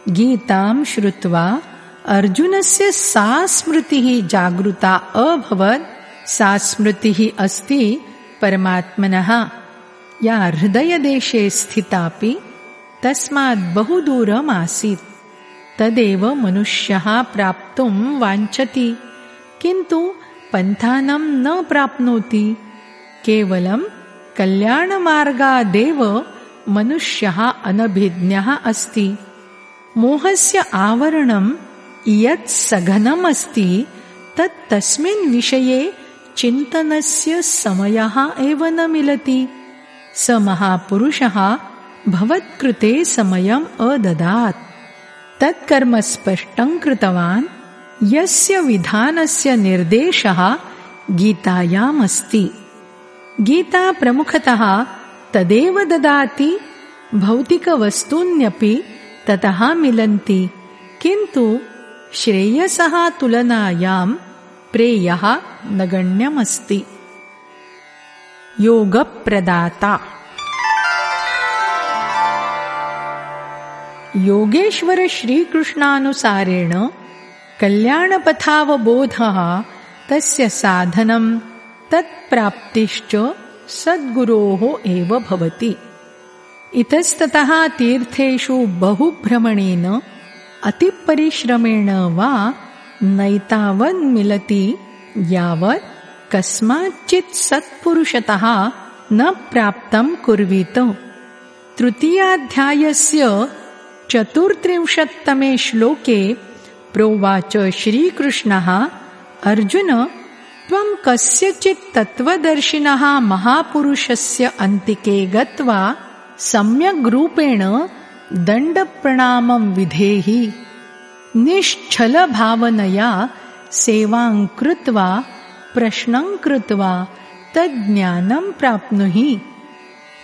गीतां श्रुत्वा अर्जुनस्य सा स्मृतिः जागृता अभवत्, सा स्मृतिः अस्ति परमात्मनः या हृदयदेशे स्थितापि तस्मात् बहु दूरमासीत् तदेव मनुष्यः प्राप्तुं वाञ्छति। किन्तु पन्थानं न प्राप्नोति। केवलं कल्याणमार्गादेव मनुष्यः अनभिज्ञः अस्ति। मोहस्य आवरणं यत् सघनम् अस्ति तत् तस्मिन् विषये चिन्तनस्य समयः एव न मिलति। स महापुरुषः भवत्कृते समयम् अददात्। तत्कर्म स्पष्टं कृतवान्। यस्य विधानस्य निर्देशः गीतायामस्ति। गीता प्रमुखतः तदेव ददाति। भौतिकवस्तून्यपि ततः मिलन्ति। किन्तु श्रेयसः तुलनायां प्रेयः नगण्यमस्ति। योगप्रदाता। योगेश्वरश्रीकृष्णानुसारेण कल्याणपथावबोधः तस्य साधनं तत्प्राप्तिश्च सद्गुरोः एव भवति। इतस्ततः तीर्थेषु बहुभ्रमणेन अतिपरिश्रमेण वा नैतावन्मिलति यावत् कस्माच्चित् सत्पुरुषतः न प्राप्तं कुर्वीत। तृतीयाध्यायस्य चतुर्त्रिंशत्तमे श्लोके प्रोवाच श्रीकृष्णः अर्जुन त्वं कस्यचित् तत्त्वदर्शिनः महापुरुषस्य अन्तिके गत्वा सम्यग्रूपेण दण्डप्रणामं विधेहि निश्चलभावनया सेवां कृत्वा प्रश्नं कृत्वा तज्ज्ञानं प्राप्नुहि।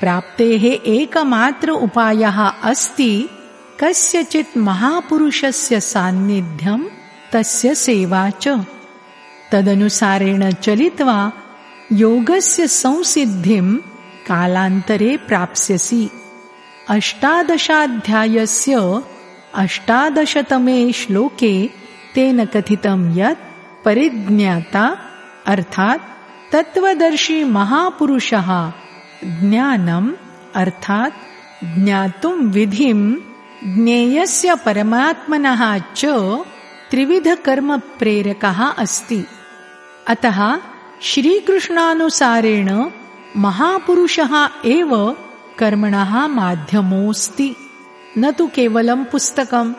प्राप्तेः एकमात्र उपायः अस्ति कस्यचित् महापुरुषस्य सान्निध्यं तस्य सेवा च। तदनुसारेण चलित्वा योगस्य संसिद्धिं कालान्तरे प्राप्स्यसि। अष्टादशाध्यायस्य अष्टादशतमे श्लोके तेन कथितं यत् परिज्ञाता अर्थात् तत्त्वदर्शी महापुरुषः ज्ञानम् अर्थात् ज्ञातुं विधिं ज्ञेयस्य परमात्मनः च त्रिविधकर्मप्रेरकः अस्ति। अतः श्रीकृष्णानुसारेण महापुरुषः एव कर्मणः माध्यमोऽस्ति न तु केवलं पुस्तकम्।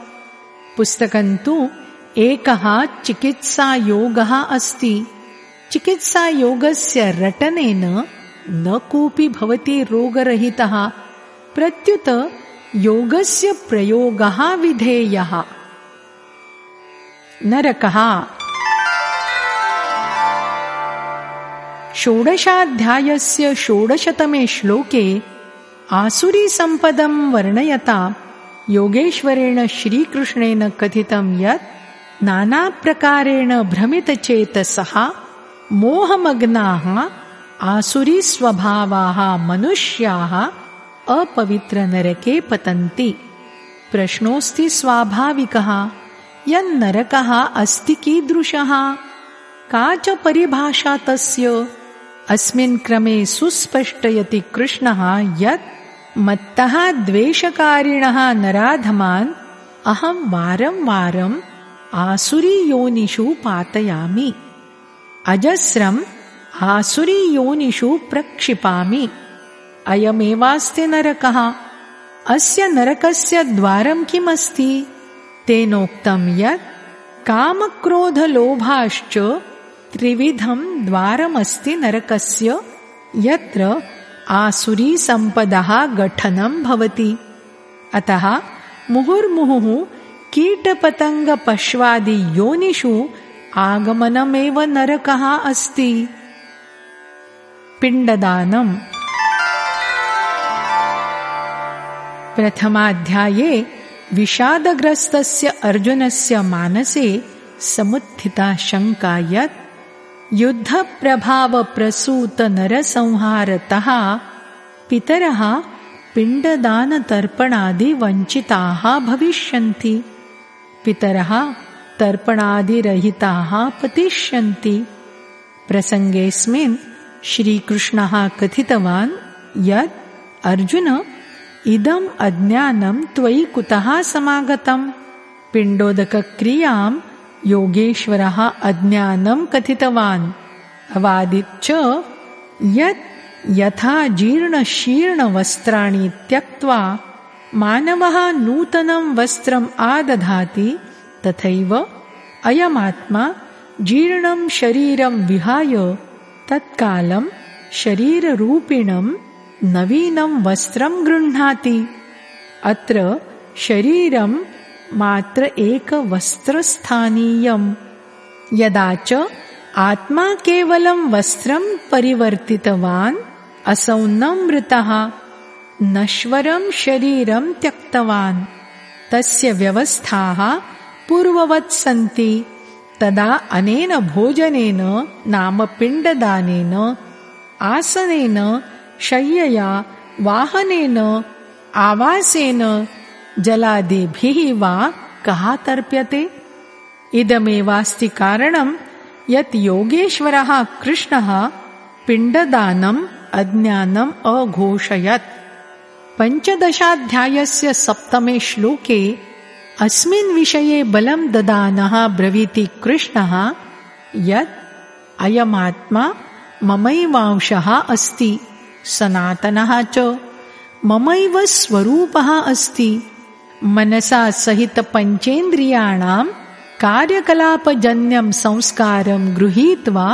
पुस्तकं तु एकः चिकित्सायोगः अस्ति। चिकित्सायोगस्य रटनेन न कोऽपि भवति रोगरहितः। प्रत्युत योगस्य प्रयोगः विधेयः। नरकः। षोडशाध्यायस्य षोडशतमे श्लोके आसुरीसम्पदं वर्णयता। योगेश्वरेण श्रीकृष्णेन कथितं यत् नानाप्रकारेण भ्रमितचेतसः मोहमग्नाः आसुरीस्वभावाः मनुष्याः अपवित्रनरके पतन्ति। प्रश्नोऽस्ति स्वाभाविकः यन्नरकः अस्ति कीदृशः? का च परिभाषा तस्य? अस्मिन् क्रमे सुस्पष्टयति कृष्णः यत् मत्तः द्वेषकारिणः नराधमान् अहं वारं वारम् आसुरीयोनिषु पातयामि। अजस्रम् आसुरीयोनिषु प्रक्षिपामि। अयमेवास्ति नरकः। अस्य नरकस्य द्वारं किमस्ति? तेनोक्तं यत् कामक्रोधलोभाश्च त्रिविधं द्वारमस्ति नरकस्य यत्र आसुरीसम्पदः गठनं भवति। अतः मुहुर्मुहुः कीटपतङ्गपश्वादियोनिषु आगमनमेव नरकः अस्ति। पिण्डदानम् प्रथमाध्याये विषादग्रस्तस्य अर्जुनस्य मानसे समुत्थिता शङ्का यत् युद्धप्रभावप्रसूतनरसंहारतः पितरः पिण्डदानतर्पणादिवञ्चिताः भविष्यन्ति। पितरः तर्पणादिरहिताः पतिष्यन्ति। प्रसङ्गेऽस्मिन् श्रीकृष्णः कथितवान् यत् अर्जुन इदम् अज्ञानं त्वयि कुतः समागतम्? पिण्डोदकक्रियाम् योगेश्वरः अज्ञानं कथितवान्। अवादिच्च यत् यथा जीर्णशीर्णवस्त्राणि त्यक्त्वा मानवः नूतनं वस्त्रम् आदधाति तथैव अयमात्मा जीर्णं शरीरं विहाय तत्कालं शरीररूपिणं नवीनं वस्त्रं गृह्णाति। अत्र शरीरं मात्र एकवस्त्रस्थानीयम्। यदा च आत्मा केवलं वस्त्रं परिवर्तितवान् असौ न मृतः नश्वरं शरीरं त्यक्तवान्। तस्य व्यवस्थाः पूर्ववत् सन्ति। तदा अनेन भोजनेन नाम पिण्डदानेन आसनेन शय्यया वाहनेन आवासेन जलादिभिः वा कः तर्प्यते? इदमेवास्ति कारणं यत् योगेश्वरः कृष्णः पिण्डदानम् अज्ञानम् अघोषयत्। पञ्चदशाध्यायस्य सप्तमे श्लोके अस्मिन् विषये बलं ददानः ब्रवीति कृष्णः यत् अयमात्मा ममैवांशः अस्ति सनातनः च ममैव स्वरूपः अस्ति मनसा सहितपञ्चेन्द्रियाणां कार्यकलापजन्यं संस्कारं गृहीत्वा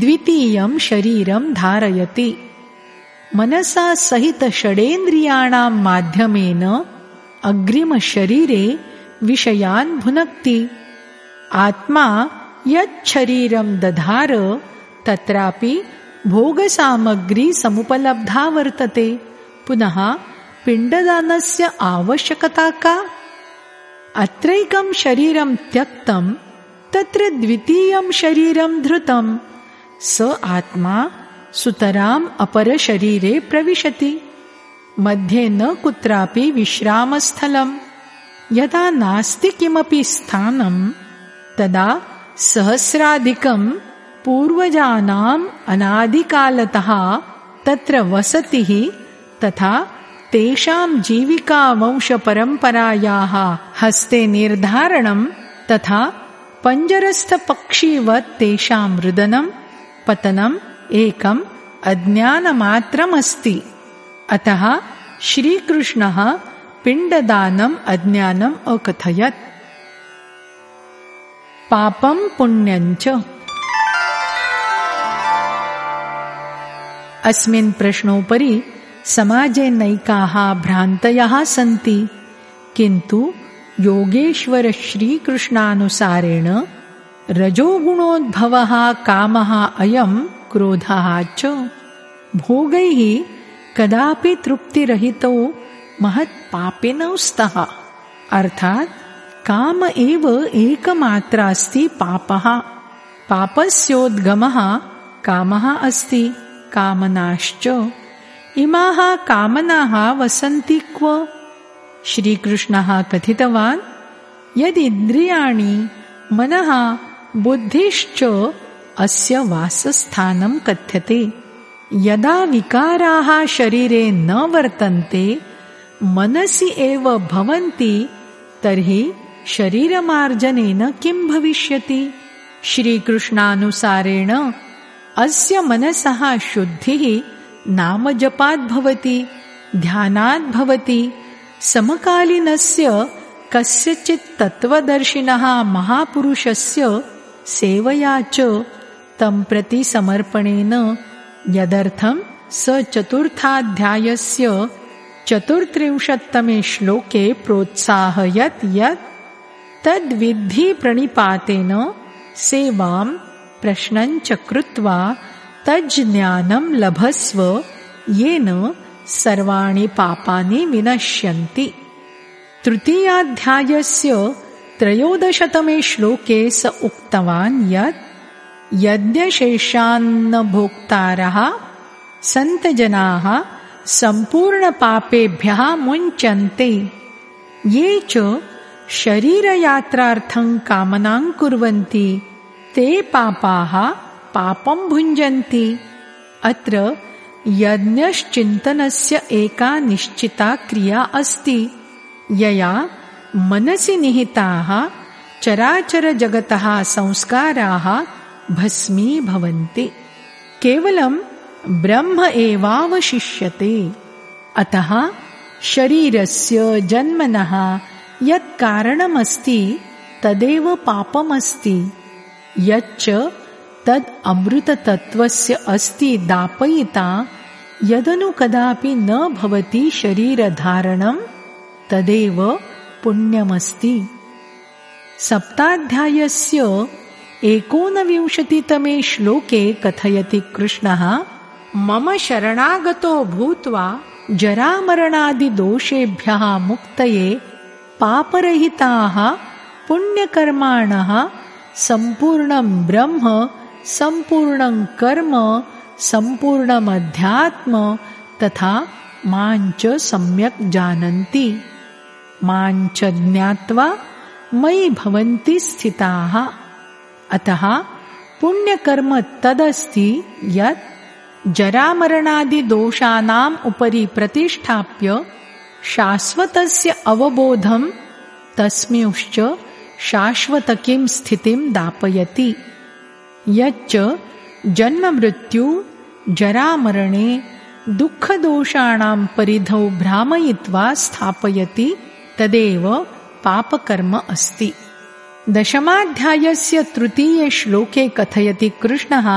द्वितीयं शरीरं धारयति मनसा सहितषडेन्द्रियाणां माध्यमेन अग्रिमशरीरे विषयान् भुनक्ति आत्मा यच्छरीरं दधार तत्रापि भोगसामग्री समुपलब्धा वर्तते पुनः पिण्डदानस्य आवश्यकता का? अत्रैकं शरीरं त्यक्तं तत्र द्वितीयं शरीरं धृतं। स आत्मा सुतराम् अपरशरीरे प्रविशति। मध्ये न कुत्रापि विश्रामस्थलम्। यदा नास्ति किमपि स्थानं तदा सहस्राधिकं पूर्वजानाम् अनादिकालतः तत्र वसतिः तथा तेषां जीविकावंशपरम्परायाः हस्ते निर्धारणं तथा पञ्जरस्थपक्षीवत् तेषां रुदनं पतनम् एकम् अज्ञानमात्रमस्ति। अतः श्रीकृष्णः पिण्डदानम् अज्ञानम् अकथयत्। पुण्यञ्च अस्मिन् प्रश्नोपरि समाजे नैकाः भ्रान्तयः सन्ति। किन्तु योगेश्वरश्रीकृष्णानुसारेण रजोगुणोद्भवः कामः अयं क्रोधः च। भोगैः कदापि तृप्तिरहितौ महत्पापिनौ स्तः अर्थात् काम एव एकमात्रास्ति पापः। पापस्योद्गमः कामः अस्ति, कामनाश्च। इमाः कामनाः वसन्ति क्व? श्रीकृष्णः कथितवान् यदिन्द्रियाणि मनः बुद्धिश्च अस्य वासस्थानं कथ्यते। यदा विकाराः शरीरे न वर्तन्ते मनसि एव भवन्ति तर्हि शरीरमार्जनेन किं भविष्यति? श्रीकृष्णानुसारेण अस्य मनसः शुद्धिः नामजपाद्भवति ध्यानाद्भवति समकालीनस्य कस्यचित् तत्त्वदर्शिनः महापुरुषस्य सेवया च तं प्रति समर्पणेन यदर्थं स चतुर्थाध्यायस्य चतुर्त्रिंशत्तमे श्लोके प्रोत्साहयत् यत् तद्विद्धि प्रणिपातेन सेवां प्रश्नञ्च कृत्वा तज्ज्ञानं लभस्व येन सर्वाणि पापानि विनश्यन्ति। तृतीयाध्यायस्य त्रयोदशतमे श्लोके स उक्तवान् यत् यज्ञशेषान्नभोक्तारः सन्तजनाः सम्पूर्णपापेभ्यः मुञ्चन्ते। ये च शरीरयात्रार्थं कामनां कुर्वन्ति ते पापाः पापं भुञ्जन्ति। अत्र यज्ञश्चिन्तनस्य एका निश्चिता क्रिया अस्ति। यया मनसि निहिताः चराचरजगतः संस्काराः भस्मी भवन्ति। केवलं ब्रह्म एवावशिष्यते। अतः शरीरस्य जन्मनः यत् कारणमस्ति तदेव पापमस्ति। यच्च तद् अमृततत्त्वस्य अस्ति दापयिता यदनु कदापि न भवति शरीरधारणं तदेव पुण्यमस्ति। सप्ताध्यायस्य एकोनविंशतितमे श्लोके कथयति कृष्णः मम शरणागतो भूत्वा जरामरणादिदोषेभ्यः मुक्तये पापरहिताः पुण्यकर्माणः सम्पूर्णं ब्रह्म सम्पूर्णं कर्म सम्पूर्णमध्यात्म तथा माञ्च सम्यक् जानन्ति। माञ्च ज्ञात्वा मयि भवन्ति स्थिताः। अतः पुण्यकर्म तदस्ति यत् जरामरणादिदोषाणाम् उपरि प्रतिष्ठाप्य शाश्वतस्य अवबोधं तस्मिंश्च शाश्वतकीं स्थितिं दापयति। यच्च जन्ममृत्यु जरामरणे दुःखदोषाणां परिधौ भ्रामयित्वा स्थापयति तदेव पापकर्म अस्ति। दशमाध्यायस्य तृतीयश्लोके कथयति कृष्णः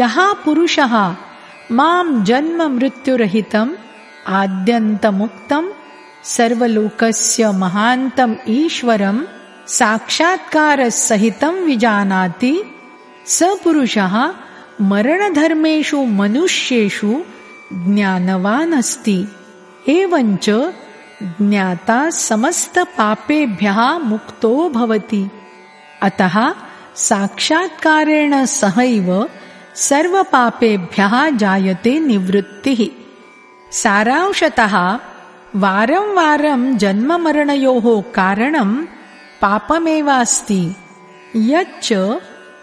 यः पुरुषः मां जन्ममृत्युरहितम् आद्यन्तमुक्तं सर्वलोकस्य महान्तम् ईश्वरं साक्षात्कारसहितं विजानाति स पुरुषः मरणधर्मेषु मनुष्येषु ज्ञानवान् अस्ति एवञ्च ज्ञाता समस्तपापेभ्यः मुक्तो भवति। अतः साक्षात्कारेण सहैव सर्वपापेभ्यः जायते निवृत्तिः। सारांशतः वारं वारं जन्ममरणयोः कारणं पापमेवास्ति यच्च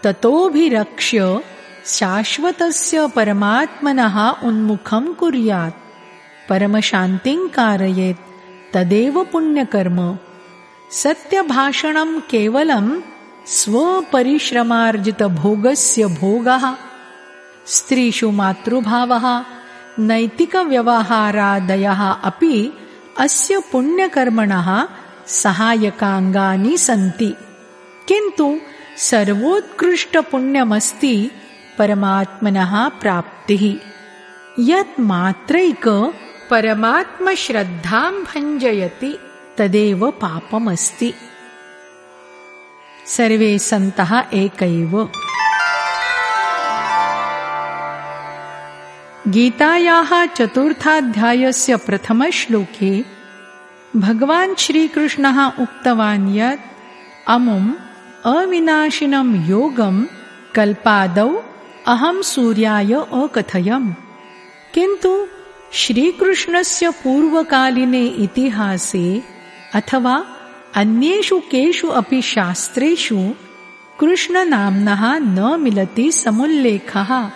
ततोभिरक्ष्य शाश्वतस्य परमात्मनः उन्मुखं कुर्यात्। परमशान्तिं कारयेत् तदेव पुण्यकर्म। सत्यभाषणं केवलं स्वपरिश्रमार्जितभोगस्य भोगः। स्त्रीषु मातृभावः नैतिकव्यवहारादयः अपि अस्य पुण्यकर्मणः सहायकाङ्गानि सन्ति। किन्तु सर्वोत्कृष्टपुण्यमस्ति परमात्मनः प्राप्तिः। यत् मात्रैक परमात्मश्रद्धां भञ्जयति तदेव पापमस्ति। सर्वे सन्तः एकैव। गीतायाः चतुर्थाध्यायस्य प्रथमश्लोके भगवान् श्रीकृष्णः उक्तवान् यत् अमुम् अविनाशिनं योगं कल्पादौ अहम सूर्याय अकथयम्। किन्तु श्रीकृष्णस्य पूर्वकालीने इतिहासे अथवा अन्येषु केषु अपि शास्त्रेषु कृष्णनाम्नः न मिलति समुल्लेखः।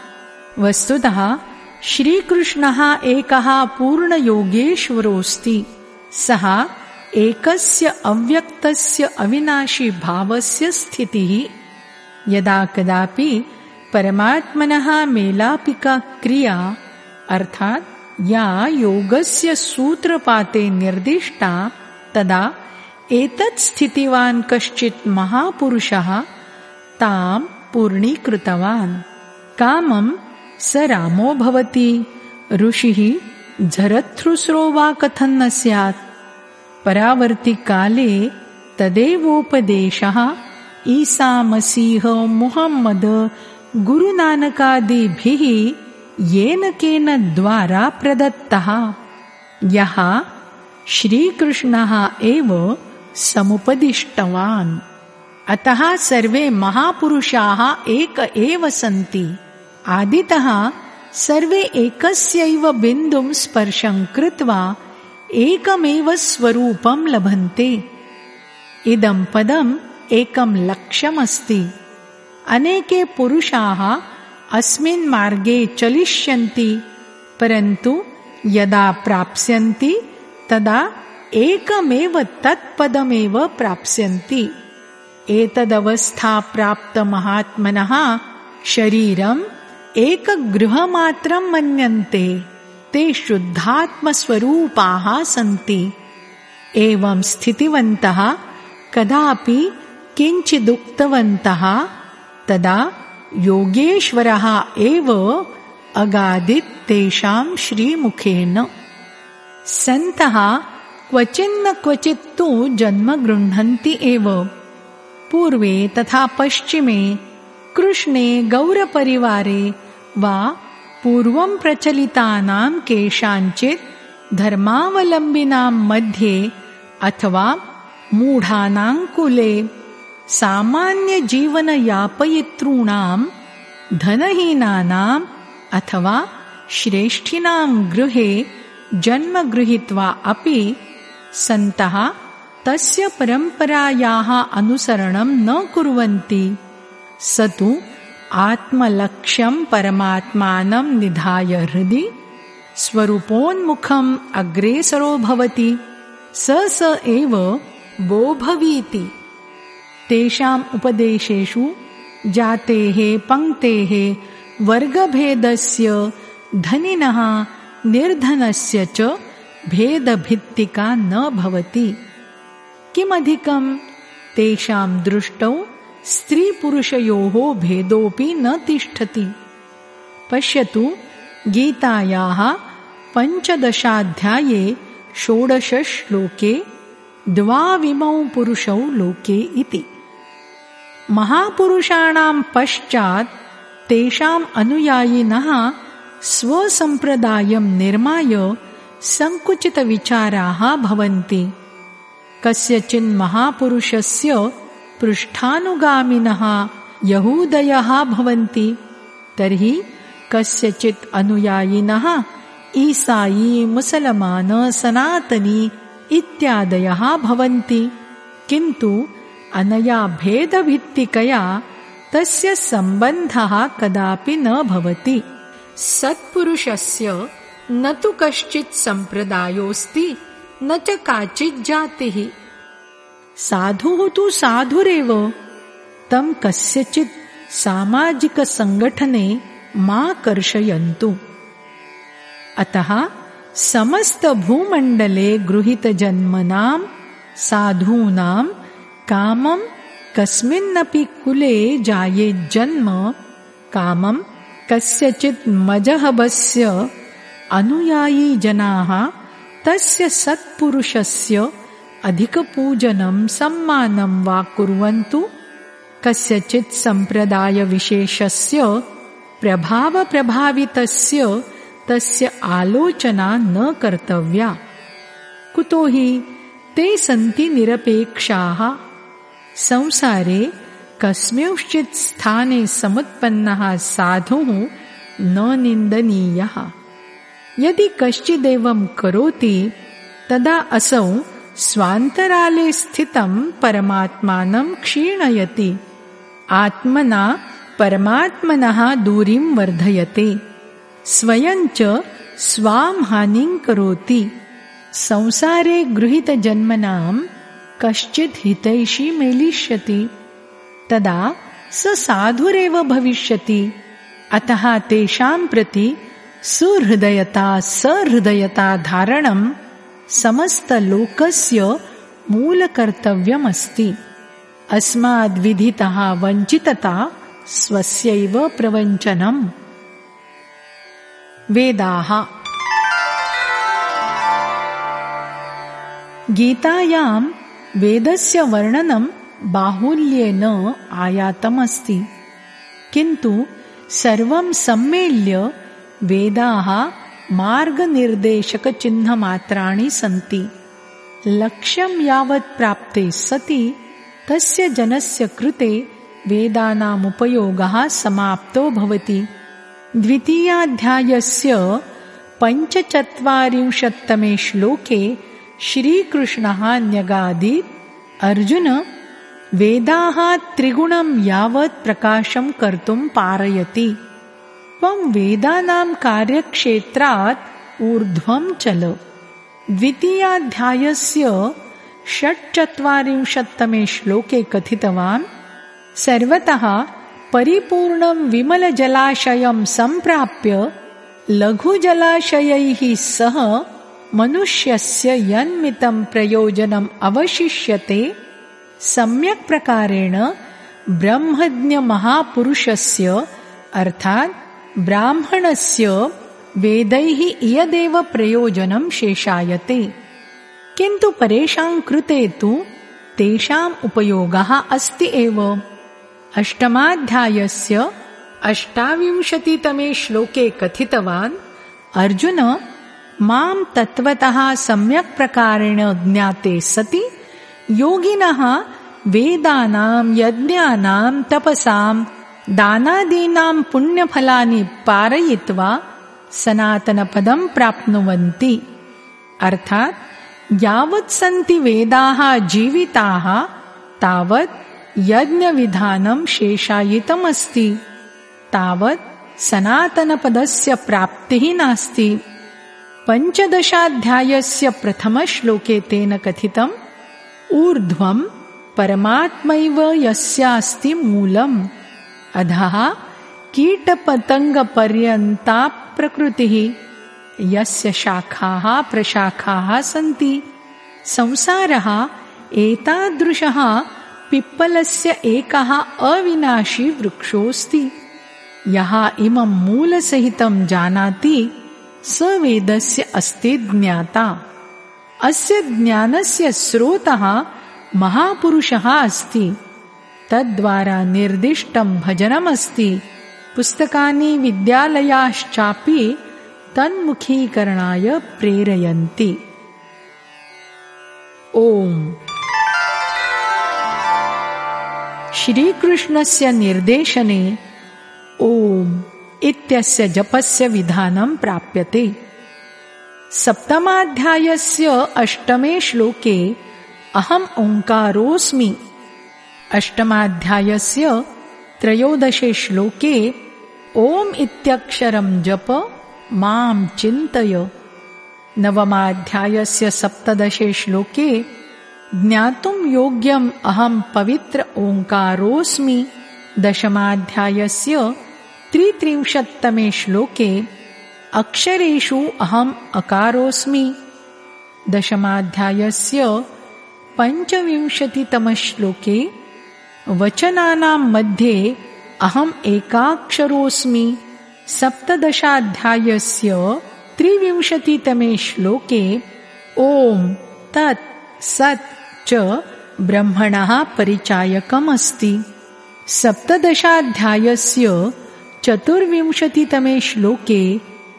वस्तुतः श्रीकृष्णः एकः पूर्णयोगेश्वरोऽस्ति। सः एकस्य अव्यक्तस्य अविनाशी भावस्य स्थितिः यदा कदापि परमात्मनः मेलापिका क्रिया, अर्थात् या योगस्य सूत्रपाते निर्दिष्टा, तदा एतत् स्थितिवान् कश्चित् महापुरुषः ताम् पूर्णीकृतवान्। कामम् स रामो भवति। ऋषिः झरत्रुस्रो वा कथन्न स्यात्। परावर्तिकाले तदेवोपदेशः ईसामसीह मुहम्मद गुरुनानकादिभिः येन केन द्वारा प्रदत्तः। यः श्रीकृष्णः एव समुपदिष्टवान्। अतः सर्वे महापुरुषाः एक एव सन्ति। आदितः सर्वे एकस्यैव बिन्दुं स्पर्शं कृत्वा एकमेव स्वरूपं लभन्ते। इदं पदम् एकं लक्ष्यमस्ति। अनेके पुरुषाः अस्मिन् मार्गे चलिष्यन्ति परन्तु यदा प्राप्स्यन्ति तदा एकमेव तत्पदमेव प्राप्स्यन्ति। एतदवस्थाप्राप्तमहात्मनः शरीरम् एकगृहमात्रं मन्यन्ते ते शुद्धात्मस्वरूपाः सन्ति। एवं स्थितिवन्तः कदापि किञ्चिदुक्तवन्तः तदा योगेश्वरः एव अगादित् तेषां श्रीमुखेन। सन्तः क्वचिन्न क्वचित् तु जन्म गृह्णन्ति एव। पूर्वे तथा पश्चिमे कृष्णे गौरपरिवारे वा पूर्वं प्रचलितानां केषाञ्चित् धर्मावलम्बिनां मध्ये अथवा मूढानां कुले सामान्यजीवनयापयितॄणां धनहीनानाम् अथवा श्रेष्ठिनां गृहे जन्म गृहीत्वा अपि सन्तः तस्य परम्परायाः अनुसरणं न कुर्वन्ति। स तु आत्मलक्ष्यं परमात्मानं निधाय हृदि स्वरूपोन्मुखम् अग्रेसरो भवति स स एव बोभवीति तेषाम् उपदेशेषु जातेः पङ्क्तेः वर्गभेदस्य धनिनः निर्धनस्य च भेदभित्तिका न भवति। किमधिकं तेषां दृष्टौ स्त्रीपुरुषयोः भेदोऽपि न तिष्ठति। पश्यतु गीतायाः पञ्चदशाध्याये षोडशश्लोके द्वाविमौ पुरुषौ लोके इति। महापुरुषाणां पश्चात् तेषाम् अनुयायिनः स्वसम्प्रदायं निर्माय सङ्कुचितविचाराः भवन्ति। कस्यचिन्महापुरुषस्य पृष्ठानुगामिनः यहूदयः भवन्ति। तर्हि कस्यचित् अनुयायिनः ईसायी मुसलमान सनातनी इत्यादयः भवन्ति। किन्तु अनया भेदभित्तिकया तस्य सम्बन्धः कदापि न भवति। सत्पुरुषस्य न तु कश्चित् सम्प्रदायोऽस्ति न च काचित् जातिः साधुः तु साधुरेव। तं कस्यचित् सामाजिकसङ्गठने मा कर्षयन्तु। अतः समस्तभूमण्डले गृहीतजन्मनां साधूनां कामं कस्मिन्नपि कुले जायेज्जन्म कामं कस्यचित् मजहबस्य अनुयायी जनाः तस्य सत्पुरुषस्य अधिकपूजनं सम्मानं वा कुर्वन्तु, कस्यचित् सम्प्रदायविशेषस्य, प्रभावप्रभावितस्य, तस्य आलोचना न कर्तव्या। कुतो हि ते सन्ति निरपेक्षाः। संसारे कस्मिंश्चित् स्थाने समुत्पन्नः साधुः न निन्दनीयः। यदि कश्चिदेवं करोति, तदा असौ स्वान्तराले स्थितं परमात्मानं क्षीणयति। आत्मना परमात्मनः दूरीं वर्धयते। स्वयं च स्वां हानिं करोति। संसारे गृहीतजन्मनां कश्चित् हितैषी मेलिष्यति। तदा स साधुरेव भविष्यति। अतः तेषां प्रति सुहृदयता सहृदयता धारणं समस्तलोकस्य मूलकर्तव्यमस्ति। अस्माद्विधितः वञ्चितता स्वस्यैव प्रवञ्चनम्। वेदाः। गीतायां वेदस्य वर्णनं बाहुल्येन आयातमस्ति। किन्तु सर्वं सम्मेल्य वेदाः मार्गनिर्देशकचिह्नमात्राणि सन्ति। लक्ष्यं यावत् प्राप्ते सति तस्य जनस्य कृते वेदानामुपयोगः समाप्तो भवति। द्वितीयाध्यायस्य पञ्चचत्वारिंशत्तमे श्लोके श्रीकृष्णः न्यगादीत् अर्जुन वेदाः त्रिगुणं यावत् प्रकाशं कर्तुं पारयति त्वं वेदानां कार्यक्षेत्रात् ऊर्ध्वं चल। द्वितीयाध्यायस्य षट्चत्वारिंशत्तमे श्लोके कथितवान् सर्वतः परिपूर्णं विमलजलाशयं सम्प्राप्य लघुजलाशयैः सह मनुष्यस्य यन्मितं प्रयोजनम् अवशिष्यते सम्यक् प्रकारेण ब्रह्मज्ञमहापुरुषस्य अर्थात् ब्राह्मणस्य वेदैः इयदेव प्रयोजनं शेषायते। किन्तु परेषां कृते तु तेषाम् उपयोगः अस्ति एव। अष्टमाध्यायस्य अष्टाविंशतितमे श्लोके कथितवान् अर्जुन मां तत्त्वतः सम्यक् प्रकारेण ज्ञाते सति योगिनः वेदानां यज्ञानां तपसां दानादीनां पुण्यफलानि पारयित्वा सनातनपदं प्राप्नुवन्ति। अर्थात् यावत् सन्ति वेदाः जीविताः तावत् यज्ञविधानं शेषायितमस्ति। तावत् सनातनपदस्य प्राप्तिः नास्ति। पञ्चदशाध्यायस्य प्रथमश्लोके तेन कथितम् ऊर्ध्वं परमात्मैव यस्यास्ति मूलम् अधः कीटपतङ्गपर्यन्ता प्रकृतिः, यस्य शाखाः प्रशाखाः सन्ति। संसारः एतादृशः पिप्पलस्य एकः अविनाशी वृक्षोऽस्ति। यः इमं मूलसहितं जानाति, स वेदस्य अस्ति ज्ञाता। अस्य ज्ञानस्य स्रोतः महापुरुषः अस्ति। तद्वारा निर्दिष्टं भजनमस्ति। पुस्तकानि विद्यालयाश्चापि तन्मुखीकरणाय प्रेरयन्ति। ओम्। श्रीकृष्णस्य निर्देशने ओम् इत्यस्य जपस्य विधानं प्राप्यते। सप्तमाध्यायस्य अष्टमे श्लोके अहम् ओङ्कारोऽस्मि। अष्टमाध्यायस्य त्रयोदशे श्लोके ओम् इत्यक्षरं जप माँ चिन्तय। नवमाध्यायस्य सप्तदशे श्लोके ज्ञातुं योग्यम् अहं पवित्र ओङ्कारोऽस्मि। दशमाध्यायस्य त्रित्रिंशत्तमे श्लोके अक्षरेषु अहम् अकारोऽस्मि। दशमाध्यायस्य पञ्चविंशतितमश्लोके वचनानां मध्ये अहम् एकाक्षरोऽस्मि। सप्तदशाध्यायस्य त्रिविंशतितमे श्लोके ॐ तत् सत् च ब्रह्मणः परिचायकमस्ति। सप्तदशाध्यायस्य चतुर्विंशतितमे श्लोके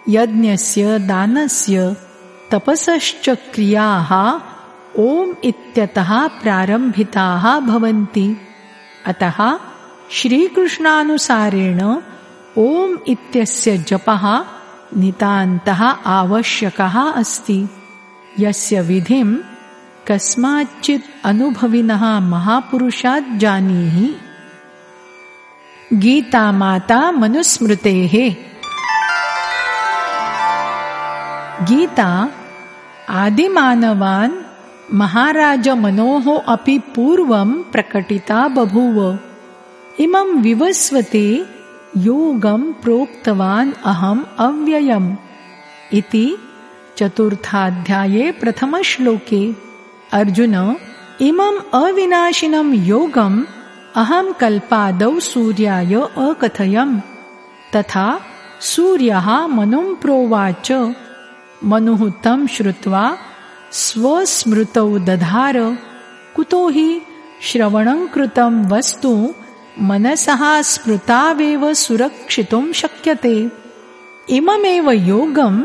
यज्ञस्य दानस्य तपसश्च क्रियाः ॐ इत्यतः प्रारम्भिताः भवन्ति। अतः श्रीकृष्णानुसारेण ॐ इत्यस्य जपः नितान्तः आवश्यकः अस्ति। यस्य विधिं कस्माच्चित् अनुभविनः महापुरुषात् जानीहि। गीतामाता मनुस्मृतेः। गीता आदिमानवान् महाराजमनोः अपि पूर्वं प्रकटिता बभूव। इमं विवस्वते योगं प्रोक्तवान् अहम् अव्ययम्। इति चतुर्थाध्याये प्रथमश्लोके। अर्जुन इमम् अविनाशिनं योगम् अहं कल्पादौ सूर्याय अकथयम्। तथा सूर्यः मनुं प्रोवाच। मनुः तं श्रुत्वा स्वस्मृतौ दधार कुतो हि श्रवणं कृतं वस्तु मनसः स्मृतावेव सुरक्षितुं शक्यते। इममेव योगं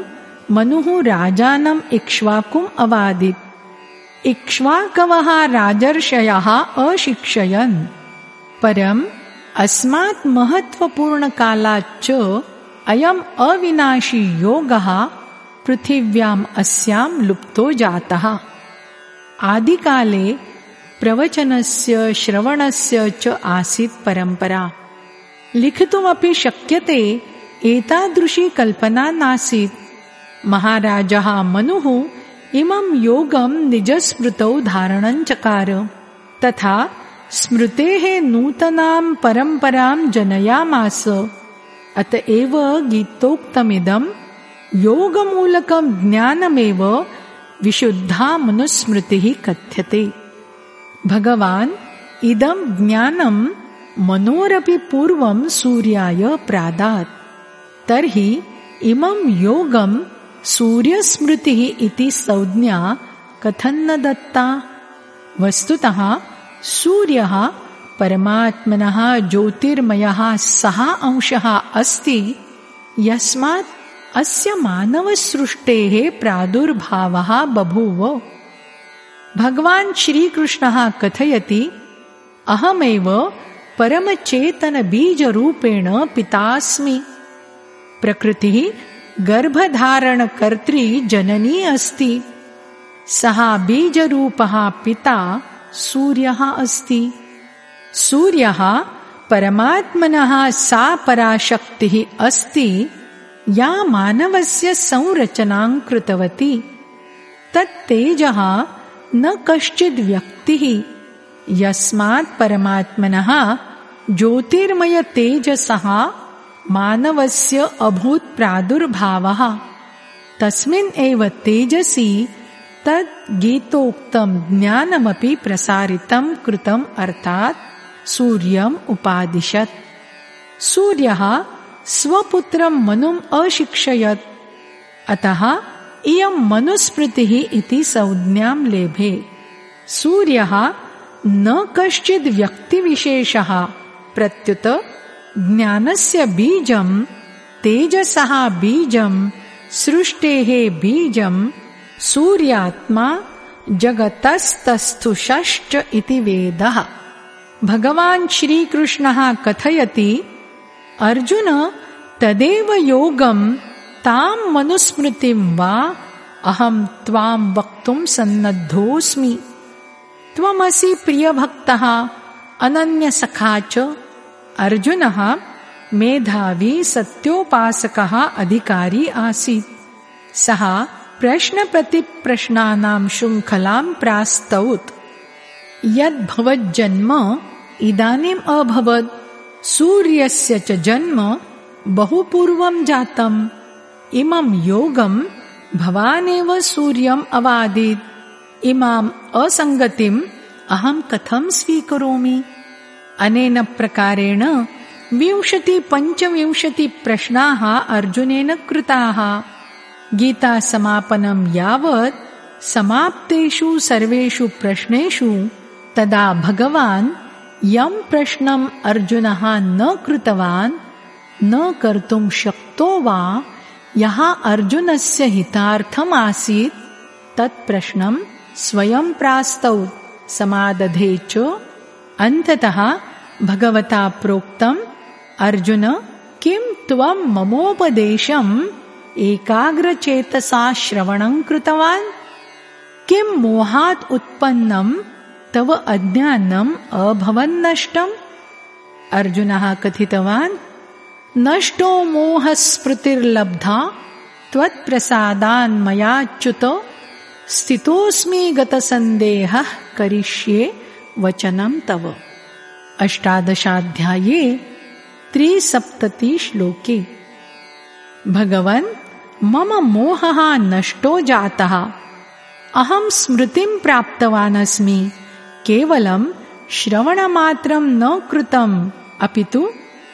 मनुः राजानम् इक्ष्वाकुम् अवादित्। इक्ष्वाकवः राजर्षयः अशिक्षयन्। परम् अस्मात् महत्त्वपूर्णकालाच्च अयम् अविनाशी योगः पृथिव्याम् अस्यां लुप्तो जातः। आदिकाले प्रवचनस्य श्रवणस्य च आसीत् परम्परा। लिखितुमपि शक्यते एतादृशी कल्पना नासीत्। महाराजः मनुः इमं योगं निजस्मृतौ धारणञ्चकार तथा स्मृतेः नूतनां परम्परां जनयामास। अत एव गीतोक्तमिदं योगमूलकं ज्ञानमेव विशुद्धा मनुस्मृतिः कथ्यते भगवान् इदं ज्ञानं मनोरपि पूर्वं सूर्याय प्रादात् तर्हि इमं योगं सूर्यस्मृतिः इति संज्ञा कथन्न दत्ता वस्तुतः सूर्यः परमात्मनः ज्योतिर्मयः सः अंशः अस्ति यस्मात् अस्य मानवसृष्टेः प्रादुर्भावः बभूव। भगवान् श्रीकृष्णः कथयति, अहमेव परमचेतनबीजरूपेण पितास्मि। प्रकृतिः गर्भधारणकर्त्री जननी अस्ति। सः बीजरूपः पिता सूर्यः अस्ति। सूर्यः परमात्मनः सा पराशक्तिः अस्ति। या मानवस्य संरचनां कृतवती। तत्तेजः न कश्चिद्व्यक्तिः यस्मात् परमात्मनः ज्योतिर्मयतेजसः मानवस्य अभूत् प्रादुर्भावः। तस्मिन् एव तेजसि तद् गीतोक्तं ज्ञानमपि प्रसारितं कृतम् अर्थात् सूर्यम् उपादिशत्। सूर्यः स्वपुत्रं मनुम् अशिक्षयत्। अतः इयं मनुस्मृतिः इति संज्ञां लेभे। सूर्यः न कश्चिद् व्यक्तिविशेषः। प्रत्युत ज्ञानस्य बीजं तेजसः बीजं सृष्टेः बीजं सूर्यात्मा जगतस्तस्थुषश्च इति वेदः। भगवान् श्रीकृष्णः कथयति अर्जुन, तदेव योगं तां मनुस्मृतिं वा, अहं त्वां वक्तुं सन्नद्धोऽस्मि। त्वमसि प्रियभक्तः, अनन्यसखा च। अर्जुनः, मेधावी सत्योपासकः अधिकारी आसीत्। सः प्रश्नप्रतिप्रश्नानां शृङ्खलां प्रास्तौत्। यद्भवज्जन्म, इदानीम् अभवत्। सूर्यस्य च जन्म बहुपूर्वं जातम्। इमं योगं भवानेव सूर्यम् अवादीत्। इमाम् असङ्गतिम् अहं कथं स्वीकरोमि? अनेन प्रकारेण विंशतिपञ्चविंशतिप्रश्नाः अर्जुनेन कृताः। गीतासमापनं यावत् समाप्तेषु सर्वेषु प्रश्नेषु तदा भगवान् यं प्रश्नम् अर्जुनः न कृतवान् न कर्तुं शक्तो वा यः अर्जुनस्य हितार्थमासीत् तत्प्रश्नं स्वयं प्रास्तौ समादधे च। अन्ततः भगवता प्रोक्तम् अर्जुन किं त्वं ममोपदेशम् एकाग्रचेतसा श्रवणं कृतवान्? किं मोहात् उत्पन्नं तव अज्ञानम् अभवन्नष्टम्। अर्जुनः कथितवान्, नष्टो मोहस्मृतिर्लब्धा, त्वत्प्रसादान्मयाच्युत, स्थितोऽस्मि गतसन्देहः करिष्ये वचनं तव। अष्टादशाध्याये त्रिसप्ततिश्लोके भगवन्, मम मोहः नष्टो जातः। अहं स्मृतिं प्राप्तवान् अस्मि केवलं श्रवणमात्रं न कृतम्, अपि तु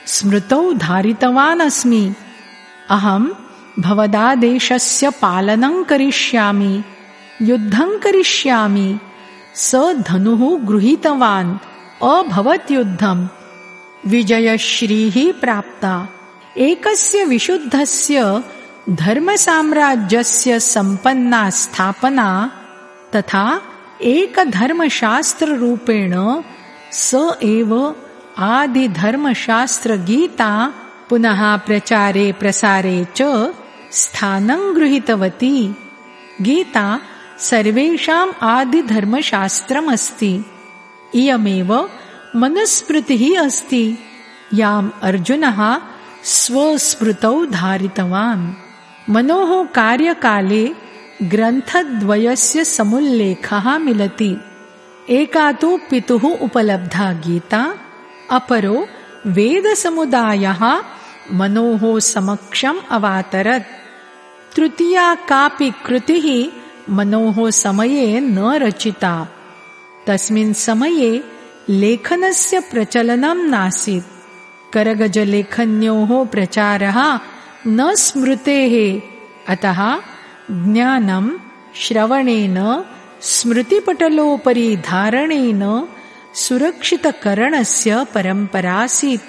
स्मृतौ धारितवान् अस्मि। अहं भवदादेशस्य पालनं करिष्यामि, युद्धं करिष्यामि, स धनुः गृहीतवान्, अभवत् युद्धम्। विजयश्रीः प्राप्ता। एकस्य विशुद्धस्य धर्मसाम्राज्यस्य सम्पन्ना स्थापना तथा एकधर्मशास्त्ररूपेण स एव आदिधर्मशास्त्रगीता पुनः प्रचारे प्रसारे च स्थानं गृहीतवती। गीता सर्वेषाम् आदिधर्मशास्त्रमस्ति। इयमेव मनुस्मृतिः अस्ति। याम् अर्जुनः स्वस्मृतौ धारितवान्। मनोः कार्यकाले ग्रन्थद्वयस्य समुल्लेखः मिलति। एका तु पितुः उपलब्धा गीता, अपरो वेदसमुदायः मनोः समक्षम् अवातरत्। तृतीया कापि कृतिः मनोः समये न रचिता। तस्मिन् समये लेखनस्य प्रचलनं नासीत्। करगजलेखन्योः प्रचारः न स्मृतेः। अतः ज्ञानं श्रवणेन, स्मृतिपटलोपरि धारणेन सुरक्षितकरणस्य परम्परासीत्।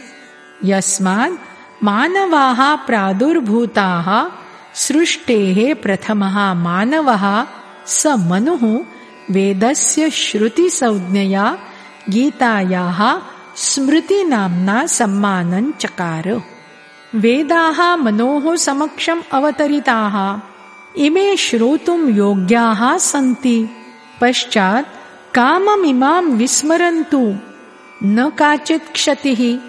यस्मात् मानवाः प्रादुर्भूताः, सृष्टेः प्रथमः मानवः स मनुः, वेदस्य श्रुतिसंज्ञया गीतायाः स्मृतिनाम्ना सम्मानं चकार वेदाः मनोः समक्षम् अवतरिताः। इमे श्रोतुं योग्याः सन्ति। पश्चात् काममिमां विस्मरन्तु। न काचित् क्षतिः।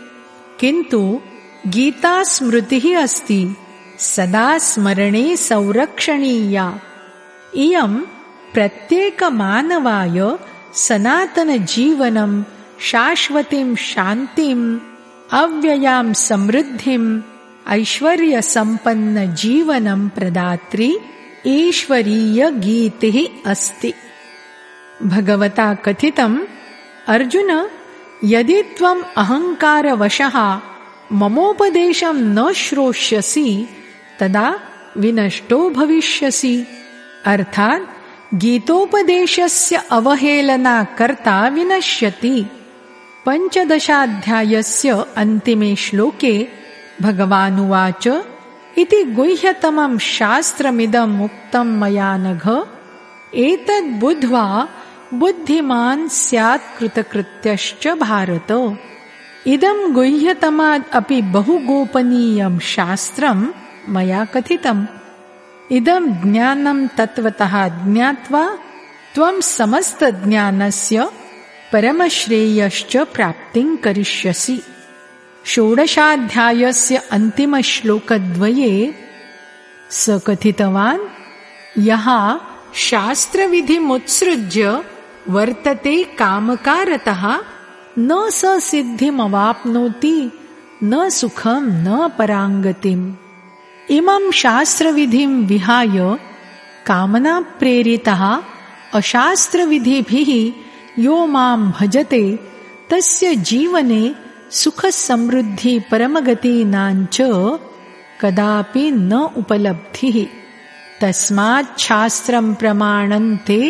किन्तु गीता स्मृतिः अस्ति। सदा स्मरणे संरक्षणीया। इयं प्रत्येकमानवाय सनातनजीवनं शाश्वतीं शान्तिम् अव्ययां समृद्धिम् ऐश्वर्यसम्पन्नजीवनं प्रदात्री ईश्वरीयगीतिः अस्ति। भगवता कथितम् अर्जुन यदि त्वम् अहङ्कारवशः ममोपदेशं न श्रोष्यसि तदा विनष्टो भविष्यसि। अर्थात् गीतोपदेशस्य अवहेलना कर्ता विनश्यति। पञ्चदशाध्यायस्य अन्तिमे श्लोके भगवानुवाच इति गुह्यतमं शास्त्रमिदम् उक्तं मया नघ। एतद्बुद्ध्वा बुद्धिमान् स्यात् कृतकृत्यश्च भारत। इदं गुह्यतमात् अपि बहु गोपनीयं शास्त्रं मया कथितम्। इदं ज्ञानं तत्त्वतः ज्ञात्वा त्वं समस्तज्ञानस्य परमश्रेयश्च प्राप्तिं करिष्यसि षोडशाध्यायस्य अन्तिमश्लोकद्वये स कथितवान् यः शास्त्रविधिमुत्सृज्य वर्तते कामकारतः, न स सिद्धिमवाप्नोति न सुखं न पराङ्गतिम्। इमं शास्त्रविधिं विहाय कामनाप्रेरितः अशास्त्रविधिभिः यो माँ भजते, तस्य जीवने सुखसमृद्धिपरमगतीनाञ्च कदापि न उपलब्धिः। तस्मात् शास्त्रं प्रमाणन्ते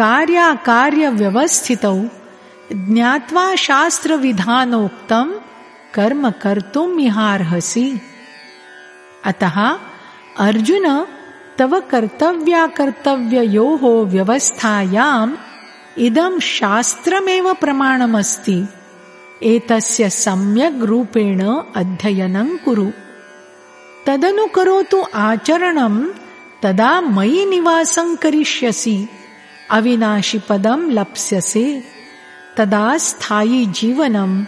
कार्याकार्यव्यवस्थितौ ज्ञात्वा शास्त्रविधानोक्तं कर्म कर्तुम् इहार्हसि अतः अर्जुन तव कर्तव्याकर्तव्ययोः व्यवस्थायाम् इदं शास्त्रमेव प्रमाणमस्ति एतस्य सम्यग् रूपेण अध्ययनं कुरु। तदनुकरोतु आचरणं तदा मयि निवासं करिष्यसि। अविनाशिपदं लप्स्यसे। तदा स्थायि जीवनं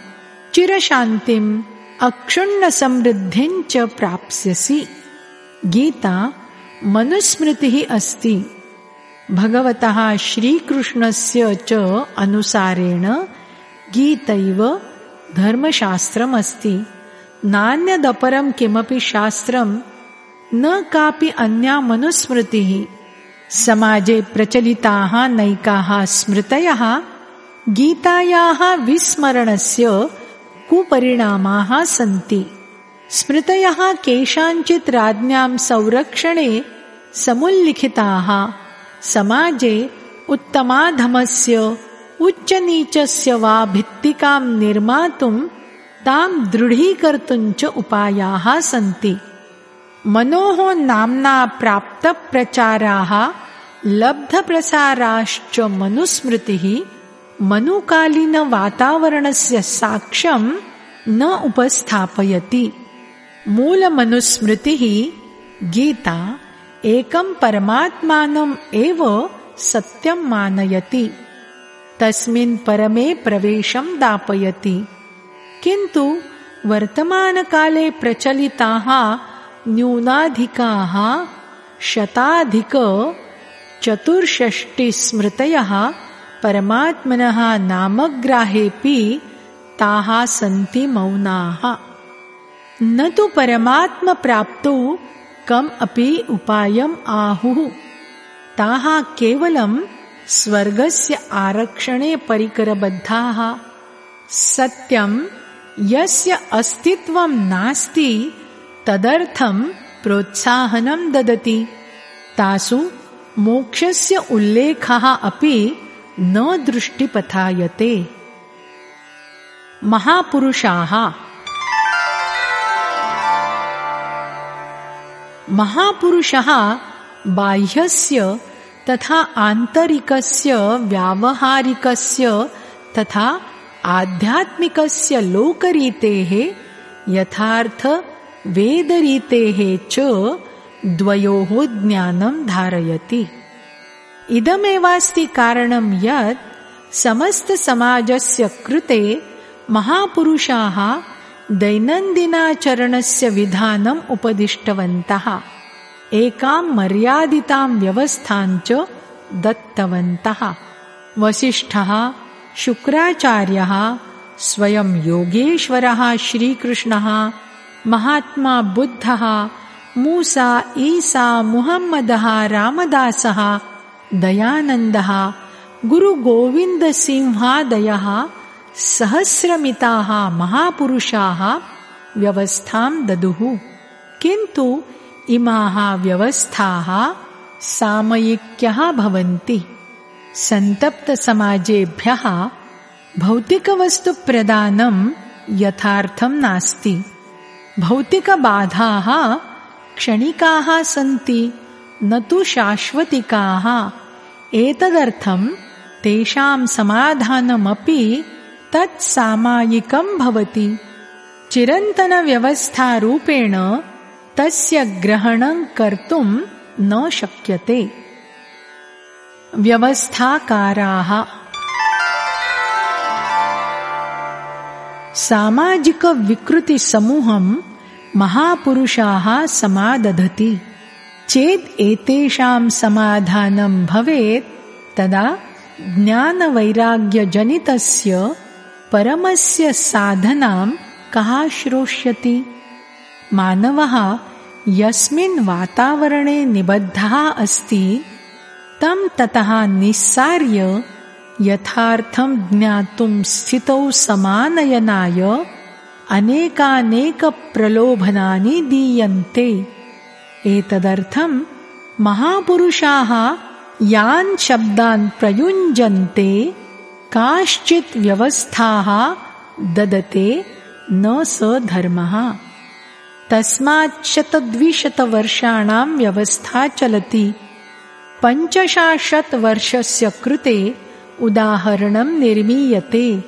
चिरशान्तिम् अक्षुण्णसमृद्धिञ्च प्राप्स्यसि। गीता मनुस्मृतिः अस्ति। भगवतः श्रीकृष्णस्य च अनुसारेण गीतैव धर्मशास्त्रमस्ति। नान्यदपरं किमपि शास्त्रं न कापि अन्या मनुस्मृतिः। समाजे प्रचलिताः नैकाः स्मृतयः गीतायाः विस्मरणस्य कुपरिणामाः सन्ति। स्मृतयः केषाञ्चित् राज्ञां संरक्षणे समुल्लिखिताः। समाजे उत्तमाधमस्य उच्चनीचस्य वा भित्तिकां निर्मातुं तां दृढीकर्तुं च उपायाः सन्ति। मनोः नाम्ना प्राप्तप्रचाराः लब्धप्रसाराश्च मनुस्मृतिः मनुकालीनवातावरणस्य साक्ष्यं न उपस्थापयति। मूलमनुस्मृतिः गीता एकं परमात्मानम् एव सत्यं मानयति तस्मिन् परमे प्रवेशं दापयति। किन्तु वर्तमानकाले प्रचलिताः न्यूनाधिकाः शताधिकचतुर्षष्टिस्मृतयः परमात्मनः नामग्राहेऽपि ताः सन्ति मौनाः। न तु परमात्मप्राप्तौ कम् अपि उपायम् आहुः। ताः केवलं स्वर्गस्य आरक्षणे परिकरबद्धाः। सत्यं यस्य अस्तित्वं नास्ति तदर्थं प्रोत्साहनं ददति। तासु मोक्षस्य उल्लेखः अपि न दृष्टिपथायते। महापुरुषाः। महापुरुषः बाह्यस्य तथा आन्तरिकस्य व्यावहारिकस्य तथा आध्यात्मिकस्य लोकरीतेः, यथार्थ वेदरीतेः च द्वयोः ज्ञानं धारयति। इदमेवास्ति कारणं यत् समस्तसमाजस्य कृते महापुरुषाः दैनन्दिनाचरणस्य विधानम् उपदिष्टवन्तः। एकां मर्यादितां व्यवस्थाञ्च दत्तवन्तः। वसिष्ठः शुक्राचार्यः स्वयं योगेश्वरः श्रीकृष्णः महात्मा बुद्धः मूसा ईसा मुहम्मदः रामदासः दयानन्दः गुरुगोविन्दसिंहादयः सहस्रमिताः महापुरुषाः व्यवस्थां ददुः। किन्तु इमाः व्यवस्थाः सामयिक्यः भवन्ति। सन्तप्तसमाजेभ्यः भौतिकवस्तुप्रदानं यथार्थं नास्ति। भौतिकबाधाः क्षणिकाः सन्ति न तु शाश्वतिकाः। एतदर्थं तेषां समाधानमपि तत्सामायिकं भवति। चिरन्तनव्यवस्थारूपेण तस्य ग्रहणं कर्तुं न शक्यते। व्यवस्थाकाराः। सामाजिकविकृतिसमूहं महापुरुषाः समादधति। चेत् एतेषां समाधानं भवेत् तदा ज्ञानवैराग्यजनितस्य परमस्य साधनां कः श्रोष्यति मानवः यस्मिन् वातावरणे निबद्धः अस्ति तं ततः निस्सार्य यथार्थं ज्ञातुं स्थितौ समानयनाय अनेकानेकप्रलोभनानि दीयन्ते। एतदर्थं महापुरुषाः यान् शब्दान् प्रयुञ्जन्ते काश्चित् व्यवस्थाः ददते न स धर्मः तस्माच्छतद्विशतवर्षाणां व्यवस्था चलति। पञ्चषाशत् कृते उदाहरणं निर्मीयते।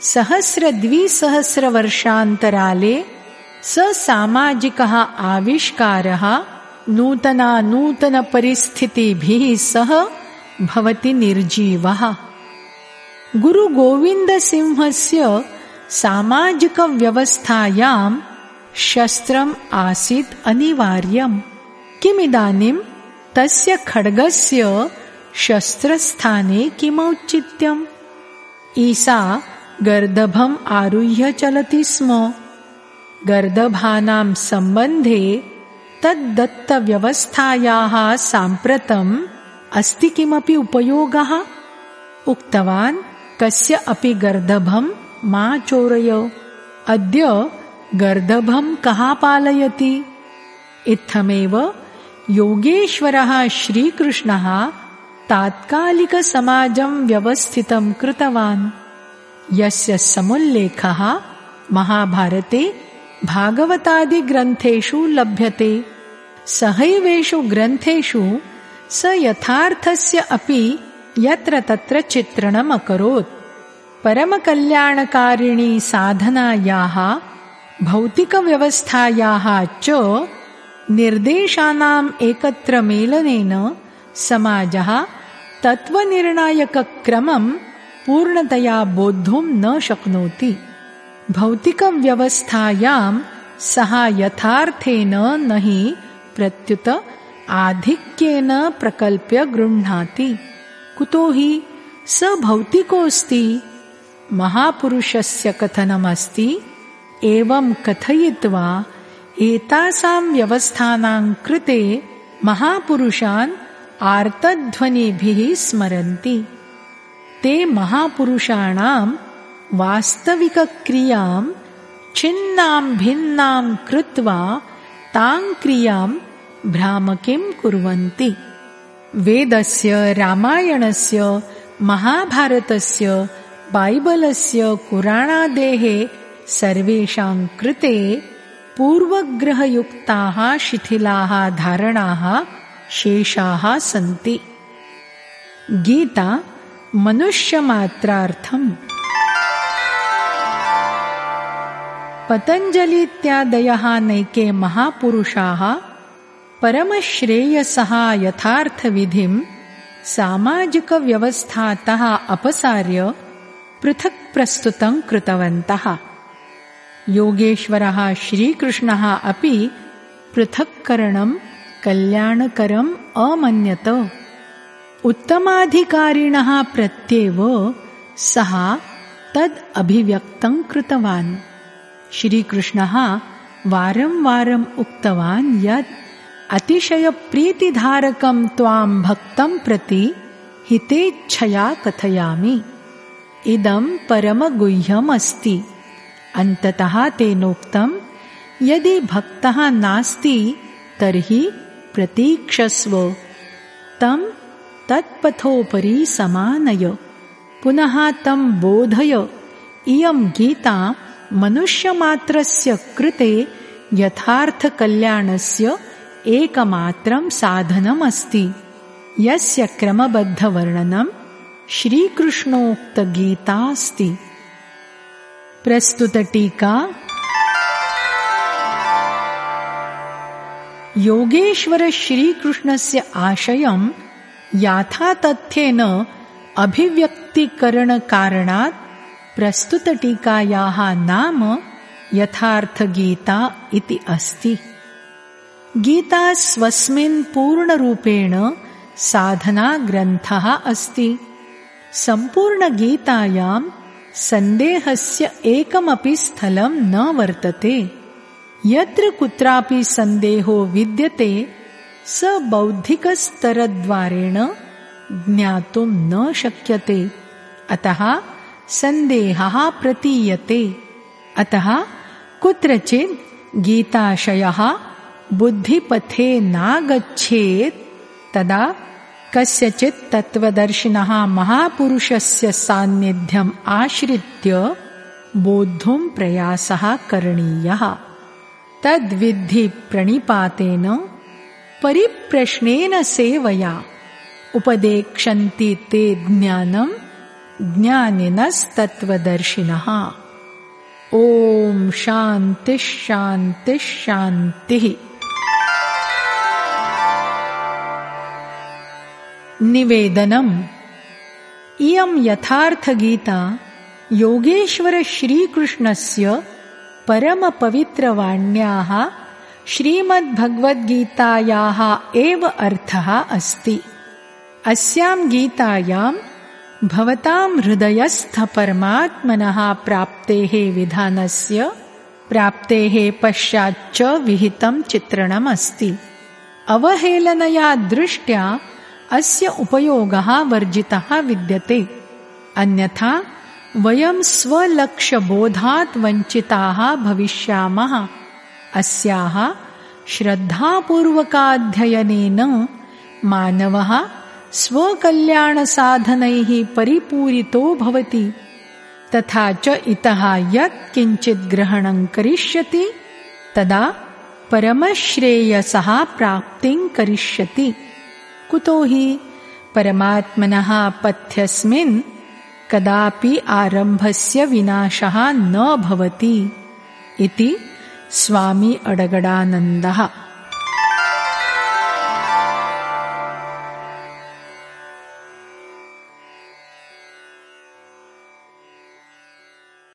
सहस्रद्विसहस्रवर्षान्तराले स सामाजिकः आविष्कारः नूतनानूतनपरिस्थितिभिः सह भवति निर्जीवः। गुरुगोविन्दसिंहस्य सामाजिकव्यवस्थायां शस्त्रम् आसीत् अनिवार्यम्। किमिदानीं तस्य खड्गस्य शस्त्रस्थाने किमौचित्यम्? ईसा गर्दभम् आरुह्य चलति स्म। गर्दभानां सम्बन्धे तद्दत्तव्यवस्थायाः साम्प्रतम् अस्ति किमपि उपयोगः? उक्तवान् कस्य अपि गर्दभं मा चोरय। अद्य गर्दभं कः पालयति? इत्थमेव योगेश्वरः श्रीकृष्णः तात्कालिकसमाजं व्यवस्थितं कृतवान्। यस्य समुल्लेखः महाभारते भागवतादिग्रन्थेषु लभ्यते। सहैवेषु ग्रन्थेषु स यथार्थस्य अपि यत्र तत्र चित्रणम् अकरोत् परमकल्याणकारिणी साधनायाः भौतिकव्यवस्थायाः च निर्देशानाम् एकत्र मेलनेन समाजः तत्त्वनिर्णायकक्रमं पूर्णतया बोद्धुं न शक्नोति। भौतिकव्यवस्थायां सः यथार्थेन न हि प्रत्युत आधिक्येन प्रकल्प्य गृह्णाति। कुतो हि स भौतिकोऽस्ति महापुरुषस्य कथनमस्ति एवं कथयित्वा एतासां व्यवस्थानां कृते महापुरुषान् आर्तध्वनिभिः स्मरन्ति। ते महापुरुषाणां वास्तविकक्रियां छिन्नां भिन्नां कृत्वा तां क्रियां भ्रामकीं कुर्वन्ति। वेदस्य रामायणस्य महाभारतस्य बैबलस्य कुराणादेः सर्वेषां कृते पूर्वग्रहयुक्ताः शिथिलाः धारणाः शेषाः सन्ति। गीता मनुष्यमात्रार्थम्। पतञ्जलीत्यादयः नैके महापुरुषाः परमश्रेयसः यथार्थविधिं सामाजिकव्यवस्थातः अपसार्य पृथक् प्रस्तुतं कृतवन्तः योगेश्वरः श्रीकृष्णः अपि पृथक्करणं कल्याणकरम् अमन्यत। उत्तमाधिकारिणः प्रत्येव सः तद् अभिव्यक्तं कृतवान्। श्रीकृष्णः वारं वारम् उक्तवान् यत् अतिशयप्रीतिधारकं त्वां भक्तं प्रति हितेच्छया कथयामि। इदं परमगुह्यमस्ति अन्ततः तेनोक्तं यदि भक्तः नास्ति तर्हि प्रतीक्षस्व। तं तत्पथोपरि समानय। पुनः तं बोधय। इयं गीता मनुष्यमात्रस्य कृते यथार्थकल्याणस्य एकमात्रं साधनमस्ति। यस्य क्रमबद्धवर्णनं श्रीकृष्णोक्तगीतास्ति योगेश्वरश्रीकृष्णस्य आशयं याथातथ्येन अभिव्यक्तिकरणकारणात् प्रस्तुतटीकायाः नाम यथार्थगीता इति अस्ति गीता स्वस्मिन् पूर्णरूपेण साधनाग्रन्थः अस्ति सम्पूर्णगीतायां सन्देहस्य एकमपि स्थलं न वर्तते। यत्र कुत्रापि सन्देहो विद्यते स बौद्धिकस्तरद्वारेण ज्ञातुं न शक्यते। अतः सन्देहः प्रतीयते। अतः कुत्रचित् गीताशयः बुद्धिपथे नागच्छेत् तदा कस्यचित् तत्त्वदर्शिनः महापुरुषस्य सान्निध्यम् आश्रित्य बोद्धुं प्रयासः करणीयः। तद्विद्धि प्रणिपातेन परिप्रश्नेन सेवया उपदेक्षन्ति ते ज्ञानम् ज्ञानिनस्तत्त्वदर्शिनः। ॐ शान्तिः शान्तिः शान्तिः निवेदनम्। इयं यथार्थगीता योगेश्वरश्रीकृष्णस्य परमपवित्रवाण्याः श्रीमद्भगवद्गीतायाः एव अर्थः अस्ति। अस्यां गीतायां भवतां हृदयस्थपरमात्मनः प्राप्तेः विधानस्य प्राप्तेः पश्चाच्च विहितं चित्रणमस्ति। अवहेलनया दृष्ट्या अस्य उपयोगः वर्जितः विद्यते। अन्यथा वयं स्वलक्ष्यबोधात् वञ्चिताः भविष्यामः। अस्याः श्रद्धापूर्वकाध्ययनेन मानवः स्वकल्याणसाधनैः परिपूरितो भवति। तथा च इतः यत् किञ्चित् ग्रहणं करिष्यति तदा परमश्रेयसः प्राप्तिं करिष्यति कुतो हि परमात्मनः पथ्यस्मिन् कदापि आरम्भस्य विनाशः न भवति इति स्वामी अडगडानन्दः